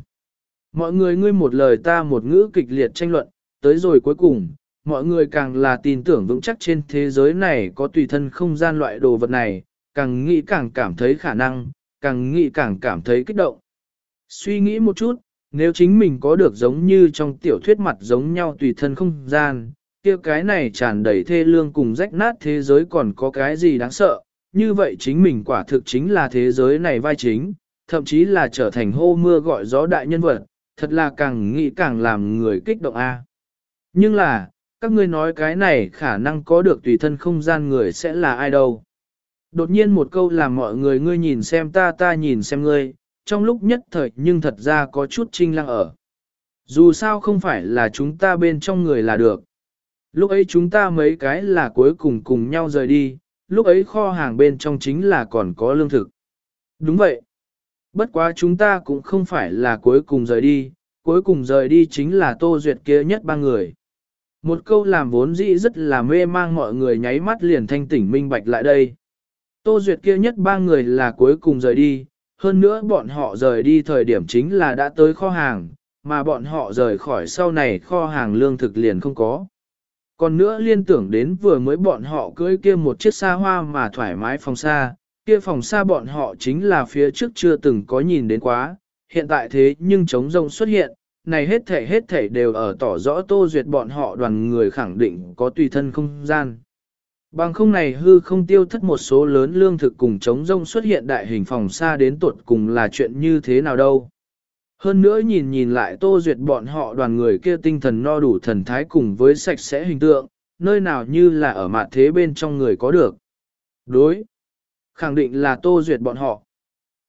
Speaker 1: Mọi người ngươi một lời ta một ngữ kịch liệt tranh luận, tới rồi cuối cùng, mọi người càng là tin tưởng vững chắc trên thế giới này có tùy thân không gian loại đồ vật này, càng nghĩ càng cảm thấy khả năng, càng nghĩ càng cảm thấy kích động. Suy nghĩ một chút, nếu chính mình có được giống như trong tiểu thuyết mặt giống nhau tùy thân không gian, kia cái này tràn đầy thê lương cùng rách nát thế giới còn có cái gì đáng sợ, như vậy chính mình quả thực chính là thế giới này vai chính, thậm chí là trở thành hô mưa gọi gió đại nhân vật, thật là càng nghĩ càng làm người kích động a. Nhưng là, các ngươi nói cái này khả năng có được tùy thân không gian người sẽ là ai đâu. Đột nhiên một câu làm mọi người ngươi nhìn xem ta ta nhìn xem ngươi, trong lúc nhất thời nhưng thật ra có chút trinh lăng ở. Dù sao không phải là chúng ta bên trong người là được. Lúc ấy chúng ta mấy cái là cuối cùng cùng nhau rời đi, lúc ấy kho hàng bên trong chính là còn có lương thực. Đúng vậy. Bất quá chúng ta cũng không phải là cuối cùng rời đi, cuối cùng rời đi chính là Tô Duyệt kia nhất ba người. Một câu làm vốn dĩ rất là mê mang mọi người nháy mắt liền thanh tỉnh minh bạch lại đây. Tô Duyệt kia nhất ba người là cuối cùng rời đi, hơn nữa bọn họ rời đi thời điểm chính là đã tới kho hàng, mà bọn họ rời khỏi sau này kho hàng lương thực liền không có. Còn nữa liên tưởng đến vừa mới bọn họ cưới kia một chiếc xa hoa mà thoải mái phòng xa, kia phòng xa bọn họ chính là phía trước chưa từng có nhìn đến quá, hiện tại thế nhưng trống rông xuất hiện, này hết thể hết thể đều ở tỏ rõ tô duyệt bọn họ đoàn người khẳng định có tùy thân không gian. Bằng không này hư không tiêu thất một số lớn lương thực cùng trống rông xuất hiện đại hình phòng xa đến tuột cùng là chuyện như thế nào đâu. Hơn nữa nhìn nhìn lại tô duyệt bọn họ đoàn người kia tinh thần no đủ thần thái cùng với sạch sẽ hình tượng, nơi nào như là ở mạn thế bên trong người có được. Đối. Khẳng định là tô duyệt bọn họ.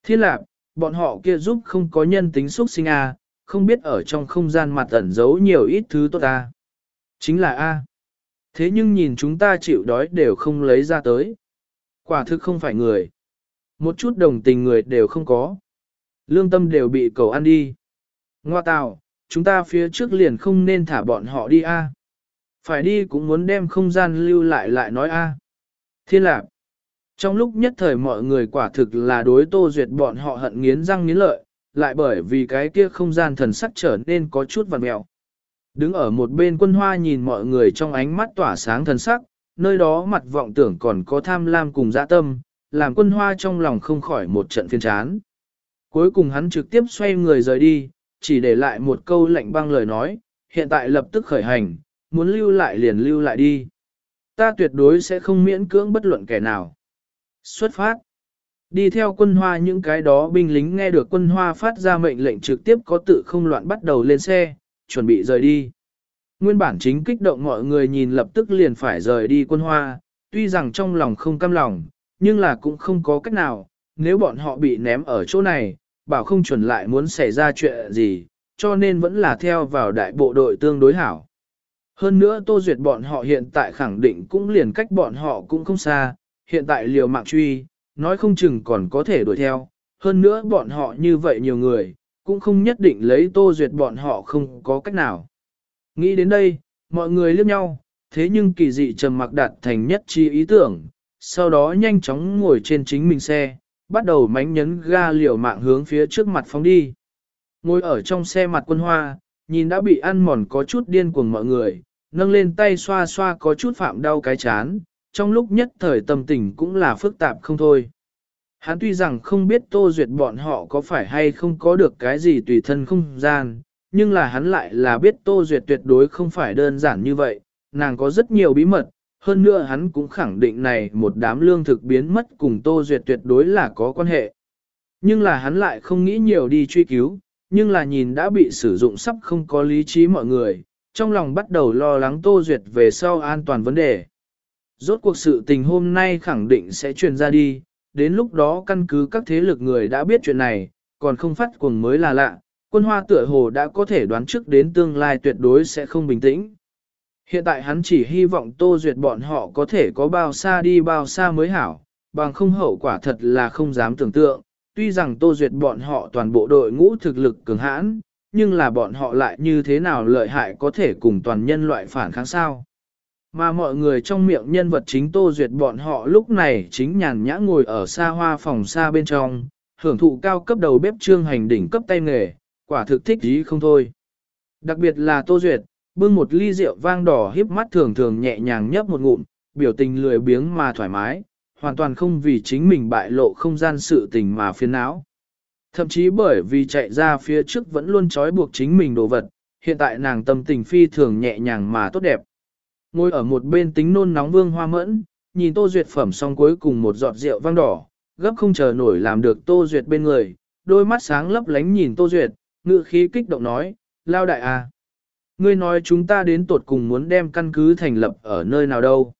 Speaker 1: Thiên lạc, bọn họ kia giúp không có nhân tính xuất sinh A, không biết ở trong không gian mặt ẩn giấu nhiều ít thứ tốt A. Chính là A. Thế nhưng nhìn chúng ta chịu đói đều không lấy ra tới. Quả thực không phải người. Một chút đồng tình người đều không có. Lương tâm đều bị cầu ăn đi. Ngoa tạo, chúng ta phía trước liền không nên thả bọn họ đi a. Phải đi cũng muốn đem không gian lưu lại lại nói a. Thiên lạc. Trong lúc nhất thời mọi người quả thực là đối tô duyệt bọn họ hận nghiến răng nghiến lợi, lại bởi vì cái kia không gian thần sắc trở nên có chút vằn mẹo. Đứng ở một bên quân hoa nhìn mọi người trong ánh mắt tỏa sáng thần sắc, nơi đó mặt vọng tưởng còn có tham lam cùng dạ tâm, làm quân hoa trong lòng không khỏi một trận phiên chán. Cuối cùng hắn trực tiếp xoay người rời đi, chỉ để lại một câu lạnh băng lời nói, hiện tại lập tức khởi hành, muốn lưu lại liền lưu lại đi. Ta tuyệt đối sẽ không miễn cưỡng bất luận kẻ nào. Xuất phát. Đi theo quân hoa những cái đó binh lính nghe được quân hoa phát ra mệnh lệnh trực tiếp có tự không loạn bắt đầu lên xe, chuẩn bị rời đi. Nguyên bản chính kích động mọi người nhìn lập tức liền phải rời đi quân hoa, tuy rằng trong lòng không cam lòng, nhưng là cũng không có cách nào, nếu bọn họ bị ném ở chỗ này, bảo không chuẩn lại muốn xảy ra chuyện gì, cho nên vẫn là theo vào đại bộ đội tương đối hảo. Hơn nữa Tô Duyệt bọn họ hiện tại khẳng định cũng liền cách bọn họ cũng không xa, hiện tại liều mạng truy, nói không chừng còn có thể đuổi theo, hơn nữa bọn họ như vậy nhiều người, cũng không nhất định lấy Tô Duyệt bọn họ không có cách nào. Nghĩ đến đây, mọi người liếc nhau, thế nhưng kỳ dị trầm mặc đạt thành nhất chi ý tưởng, sau đó nhanh chóng ngồi trên chính mình xe, bắt đầu mánh nhấn ga liều mạng hướng phía trước mặt phóng đi. Ngồi ở trong xe mặt quân hoa, nhìn đã bị ăn mòn có chút điên cuồng mọi người, nâng lên tay xoa xoa có chút phạm đau cái chán, trong lúc nhất thời tâm tình cũng là phức tạp không thôi. Hắn tuy rằng không biết tô duyệt bọn họ có phải hay không có được cái gì tùy thân không gian, nhưng là hắn lại là biết tô duyệt tuyệt đối không phải đơn giản như vậy, nàng có rất nhiều bí mật, hơn nữa hắn cũng khẳng định này một đám lương thực biến mất cùng Tô Duyệt tuyệt đối là có quan hệ. Nhưng là hắn lại không nghĩ nhiều đi truy cứu, nhưng là nhìn đã bị sử dụng sắp không có lý trí mọi người, trong lòng bắt đầu lo lắng Tô Duyệt về sau an toàn vấn đề. Rốt cuộc sự tình hôm nay khẳng định sẽ truyền ra đi, đến lúc đó căn cứ các thế lực người đã biết chuyện này, còn không phát cuồng mới là lạ, quân hoa tựa hồ đã có thể đoán trước đến tương lai tuyệt đối sẽ không bình tĩnh. Hiện tại hắn chỉ hy vọng Tô Duyệt bọn họ có thể có bao xa đi bao xa mới hảo, bằng không hậu quả thật là không dám tưởng tượng. Tuy rằng Tô Duyệt bọn họ toàn bộ đội ngũ thực lực cường hãn, nhưng là bọn họ lại như thế nào lợi hại có thể cùng toàn nhân loại phản kháng sao. Mà mọi người trong miệng nhân vật chính Tô Duyệt bọn họ lúc này chính nhàn nhã ngồi ở xa hoa phòng xa bên trong, hưởng thụ cao cấp đầu bếp trương hành đỉnh cấp tay nghề, quả thực thích ý không thôi. Đặc biệt là Tô Duyệt, bưng một ly rượu vang đỏ híp mắt thường thường nhẹ nhàng nhấp một ngụm, biểu tình lười biếng mà thoải mái, hoàn toàn không vì chính mình bại lộ không gian sự tình mà phiền não. Thậm chí bởi vì chạy ra phía trước vẫn luôn trói buộc chính mình đồ vật, hiện tại nàng tâm tình phi thường nhẹ nhàng mà tốt đẹp. Ngồi ở một bên tính nôn nóng vương hoa mẫn, nhìn Tô Duyệt phẩm xong cuối cùng một giọt rượu vang đỏ, gấp không chờ nổi làm được Tô Duyệt bên người, đôi mắt sáng lấp lánh nhìn Tô Duyệt, ngự khí kích động nói, lao đại à. Ngươi nói chúng ta đến tột cùng muốn đem căn cứ thành lập ở nơi nào đâu.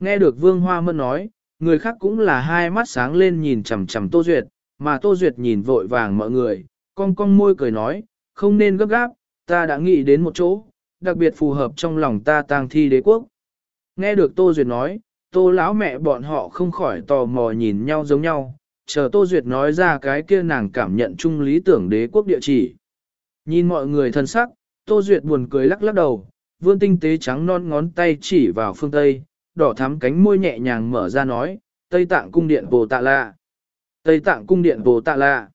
Speaker 1: Nghe được Vương Hoa Mẫn nói, người khác cũng là hai mắt sáng lên nhìn chằm chằm Tô Duyệt, mà Tô Duyệt nhìn vội vàng mọi người, cong cong môi cười nói, không nên gấp gáp, ta đã nghĩ đến một chỗ, đặc biệt phù hợp trong lòng ta tang thi đế quốc. Nghe được Tô Duyệt nói, Tô lão mẹ bọn họ không khỏi tò mò nhìn nhau giống nhau, chờ Tô Duyệt nói ra cái kia nàng cảm nhận chung lý tưởng đế quốc địa chỉ. Nhìn mọi người thân sắc, Tô Duyệt buồn cười lắc lắc đầu, vươn tinh tế trắng non ngón tay chỉ vào phương Tây, đỏ thắm cánh môi nhẹ nhàng mở ra nói, Tây Tạng cung điện Bồ Tạ Lạ. Tây Tạng cung điện Bồ Tạ Lạ.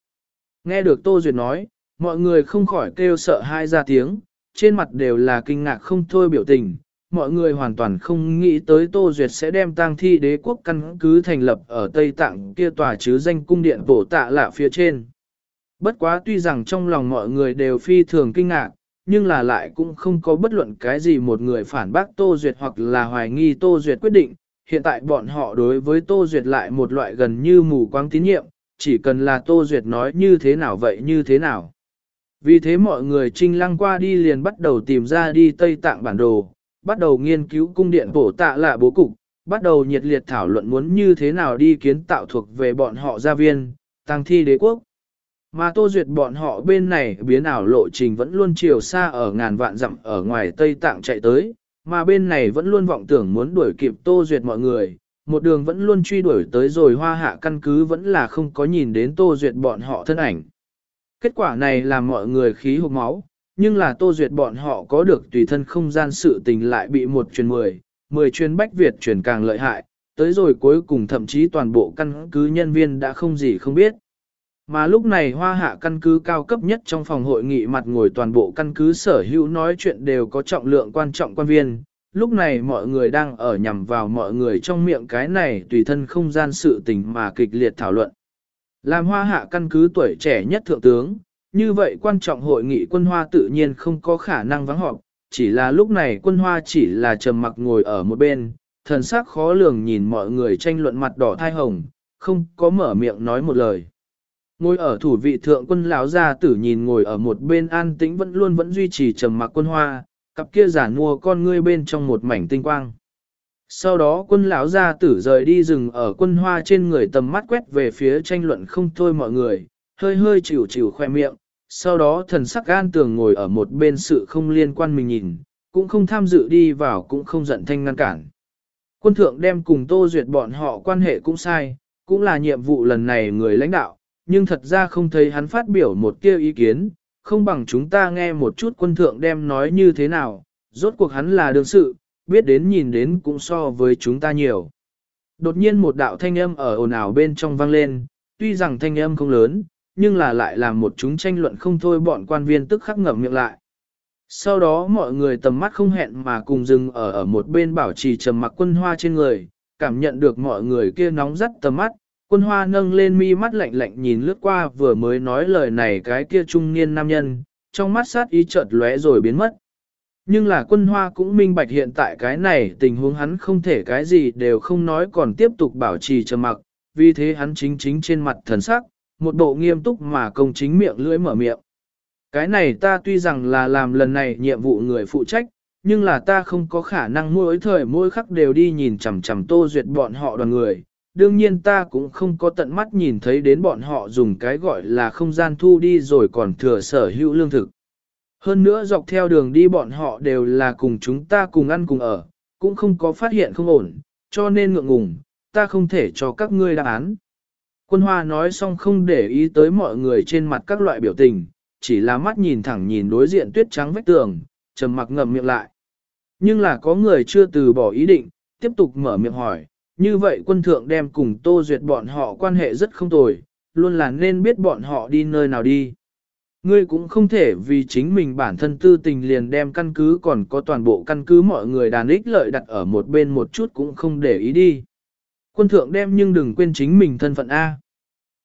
Speaker 1: Nghe được Tô Duyệt nói, mọi người không khỏi kêu sợ hai ra tiếng, trên mặt đều là kinh ngạc không thôi biểu tình. Mọi người hoàn toàn không nghĩ tới Tô Duyệt sẽ đem tang thi đế quốc căn cứ thành lập ở Tây Tạng kia tòa chứ danh cung điện bổ tạ lạ phía trên. Bất quá tuy rằng trong lòng mọi người đều phi thường kinh ngạc, nhưng là lại cũng không có bất luận cái gì một người phản bác Tô Duyệt hoặc là hoài nghi Tô Duyệt quyết định. Hiện tại bọn họ đối với Tô Duyệt lại một loại gần như mù quáng tín nhiệm, chỉ cần là Tô Duyệt nói như thế nào vậy như thế nào. Vì thế mọi người trinh lăng qua đi liền bắt đầu tìm ra đi Tây Tạng bản đồ, bắt đầu nghiên cứu cung điện bổ tạ lạ bố cục, bắt đầu nhiệt liệt thảo luận muốn như thế nào đi kiến tạo thuộc về bọn họ gia viên, tăng thi đế quốc. Mà tô duyệt bọn họ bên này biến ảo lộ trình vẫn luôn chiều xa ở ngàn vạn dặm ở ngoài Tây Tạng chạy tới, mà bên này vẫn luôn vọng tưởng muốn đuổi kịp tô duyệt mọi người, một đường vẫn luôn truy đuổi tới rồi hoa hạ căn cứ vẫn là không có nhìn đến tô duyệt bọn họ thân ảnh. Kết quả này làm mọi người khí hụt máu, nhưng là tô duyệt bọn họ có được tùy thân không gian sự tình lại bị một truyền mười, mười truyền bách Việt truyền càng lợi hại, tới rồi cuối cùng thậm chí toàn bộ căn cứ nhân viên đã không gì không biết. Mà lúc này hoa hạ căn cứ cao cấp nhất trong phòng hội nghị mặt ngồi toàn bộ căn cứ sở hữu nói chuyện đều có trọng lượng quan trọng quan viên. Lúc này mọi người đang ở nhằm vào mọi người trong miệng cái này tùy thân không gian sự tình mà kịch liệt thảo luận. Làm hoa hạ căn cứ tuổi trẻ nhất thượng tướng, như vậy quan trọng hội nghị quân hoa tự nhiên không có khả năng vắng họp, chỉ là lúc này quân hoa chỉ là trầm mặc ngồi ở một bên, thần sắc khó lường nhìn mọi người tranh luận mặt đỏ thai hồng, không có mở miệng nói một lời. Ngồi ở thủ vị thượng quân lão gia tử nhìn ngồi ở một bên an tĩnh vẫn luôn vẫn duy trì trầm mặc quân hoa, cặp kia giả mua con ngươi bên trong một mảnh tinh quang. Sau đó quân lão gia tử rời đi rừng ở quân hoa trên người tầm mắt quét về phía tranh luận không thôi mọi người, hơi hơi chịu chịu khoe miệng, sau đó thần sắc gan tường ngồi ở một bên sự không liên quan mình nhìn, cũng không tham dự đi vào cũng không giận thanh ngăn cản. Quân thượng đem cùng tô duyệt bọn họ quan hệ cũng sai, cũng là nhiệm vụ lần này người lãnh đạo, nhưng thật ra không thấy hắn phát biểu một kêu ý kiến, không bằng chúng ta nghe một chút quân thượng đem nói như thế nào, rốt cuộc hắn là đương sự, biết đến nhìn đến cũng so với chúng ta nhiều. Đột nhiên một đạo thanh âm ở ồn ào bên trong vang lên, tuy rằng thanh âm không lớn, nhưng là lại làm một chúng tranh luận không thôi bọn quan viên tức khắc ngậm miệng lại. Sau đó mọi người tầm mắt không hẹn mà cùng dừng ở ở một bên bảo trì trầm mặc quân hoa trên người, cảm nhận được mọi người kia nóng rất tầm mắt, quân hoa nâng lên mi mắt lạnh lạnh nhìn lướt qua vừa mới nói lời này cái kia trung niên nam nhân, trong mắt sát ý chợt lóe rồi biến mất. Nhưng là quân hoa cũng minh bạch hiện tại cái này tình huống hắn không thể cái gì đều không nói còn tiếp tục bảo trì trầm mặc, vì thế hắn chính chính trên mặt thần sắc, một bộ nghiêm túc mà công chính miệng lưỡi mở miệng. Cái này ta tuy rằng là làm lần này nhiệm vụ người phụ trách, nhưng là ta không có khả năng mỗi thời mỗi khắc đều đi nhìn chằm chằm tô duyệt bọn họ đoàn người. Đương nhiên ta cũng không có tận mắt nhìn thấy đến bọn họ dùng cái gọi là không gian thu đi rồi còn thừa sở hữu lương thực. Hơn nữa dọc theo đường đi bọn họ đều là cùng chúng ta cùng ăn cùng ở, cũng không có phát hiện không ổn, cho nên ngượng ngùng, ta không thể cho các ngươi đáp án. Quân hoa nói xong không để ý tới mọi người trên mặt các loại biểu tình, chỉ là mắt nhìn thẳng nhìn đối diện tuyết trắng vách tường, trầm mặc ngậm miệng lại. Nhưng là có người chưa từ bỏ ý định, tiếp tục mở miệng hỏi, như vậy quân thượng đem cùng tô duyệt bọn họ quan hệ rất không tồi, luôn là nên biết bọn họ đi nơi nào đi. Ngươi cũng không thể vì chính mình bản thân tư tình liền đem căn cứ còn có toàn bộ căn cứ mọi người đàn ích lợi đặt ở một bên một chút cũng không để ý đi. Quân thượng đem nhưng đừng quên chính mình thân phận A.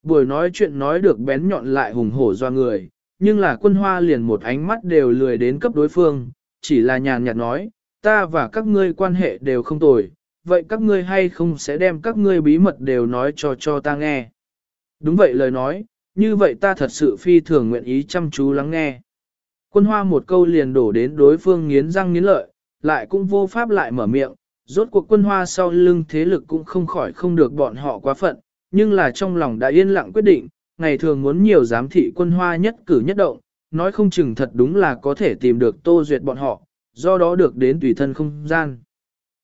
Speaker 1: Buổi nói chuyện nói được bén nhọn lại hùng hổ do người, nhưng là quân hoa liền một ánh mắt đều lười đến cấp đối phương, chỉ là nhàn nhạt nói, ta và các ngươi quan hệ đều không tồi, vậy các ngươi hay không sẽ đem các ngươi bí mật đều nói cho cho ta nghe. Đúng vậy lời nói, như vậy ta thật sự phi thường nguyện ý chăm chú lắng nghe. Quân hoa một câu liền đổ đến đối phương nghiến răng nghiến lợi, lại cũng vô pháp lại mở miệng, rốt cuộc quân hoa sau lưng thế lực cũng không khỏi không được bọn họ quá phận, nhưng là trong lòng đã yên lặng quyết định, ngày thường muốn nhiều giám thị quân hoa nhất cử nhất động, nói không chừng thật đúng là có thể tìm được tô duyệt bọn họ, do đó được đến tùy thân không gian.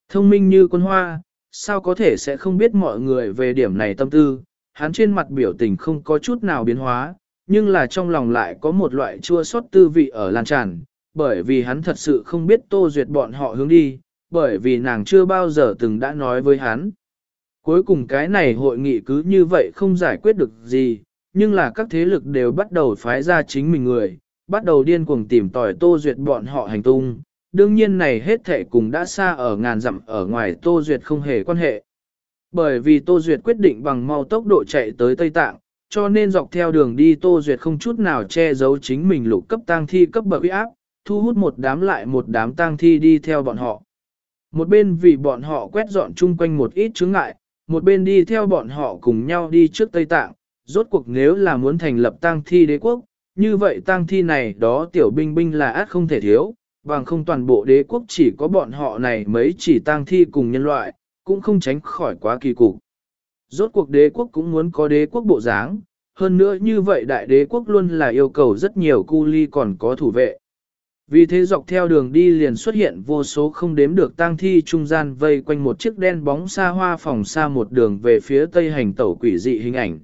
Speaker 1: Thông minh như quân hoa, sao có thể sẽ không biết mọi người về điểm này tâm tư, hắn trên mặt biểu tình không có chút nào biến hóa, nhưng là trong lòng lại có một loại chua xót tư vị ở lan tràn, bởi vì hắn thật sự không biết tô duyệt bọn họ hướng đi, bởi vì nàng chưa bao giờ từng đã nói với hắn. Cuối cùng cái này hội nghị cứ như vậy không giải quyết được gì, nhưng là các thế lực đều bắt đầu phái ra chính mình người, bắt đầu điên cuồng tìm tòi tô duyệt bọn họ hành tung. Đương nhiên này hết thể cùng đã xa ở ngàn dặm ở ngoài Tô Duyệt không hề quan hệ. Bởi vì Tô Duyệt quyết định bằng mau tốc độ chạy tới Tây Tạng, cho nên dọc theo đường đi Tô Duyệt không chút nào che giấu chính mình lục cấp tang thi cấp bậc uy áp, thu hút một đám lại một đám tang thi đi theo bọn họ. Một bên vì bọn họ quét dọn chung quanh một ít chướng ngại, một bên đi theo bọn họ cùng nhau đi trước Tây Tạng, rốt cuộc nếu là muốn thành lập tang thi đế quốc, như vậy tang thi này đó tiểu binh binh là át không thể thiếu, bằng không toàn bộ đế quốc chỉ có bọn họ này mấy chỉ tang thi cùng nhân loại, cũng không tránh khỏi quá kỳ cục. Rốt cuộc đế quốc cũng muốn có đế quốc bộ dáng, hơn nữa như vậy đại đế quốc luôn là yêu cầu rất nhiều cu ly còn có thủ vệ. Vì thế dọc theo đường đi liền xuất hiện vô số không đếm được tang thi trung gian vây quanh một chiếc đen bóng xa hoa phòng xa một đường về phía tây hành tẩu quỷ dị hình ảnh.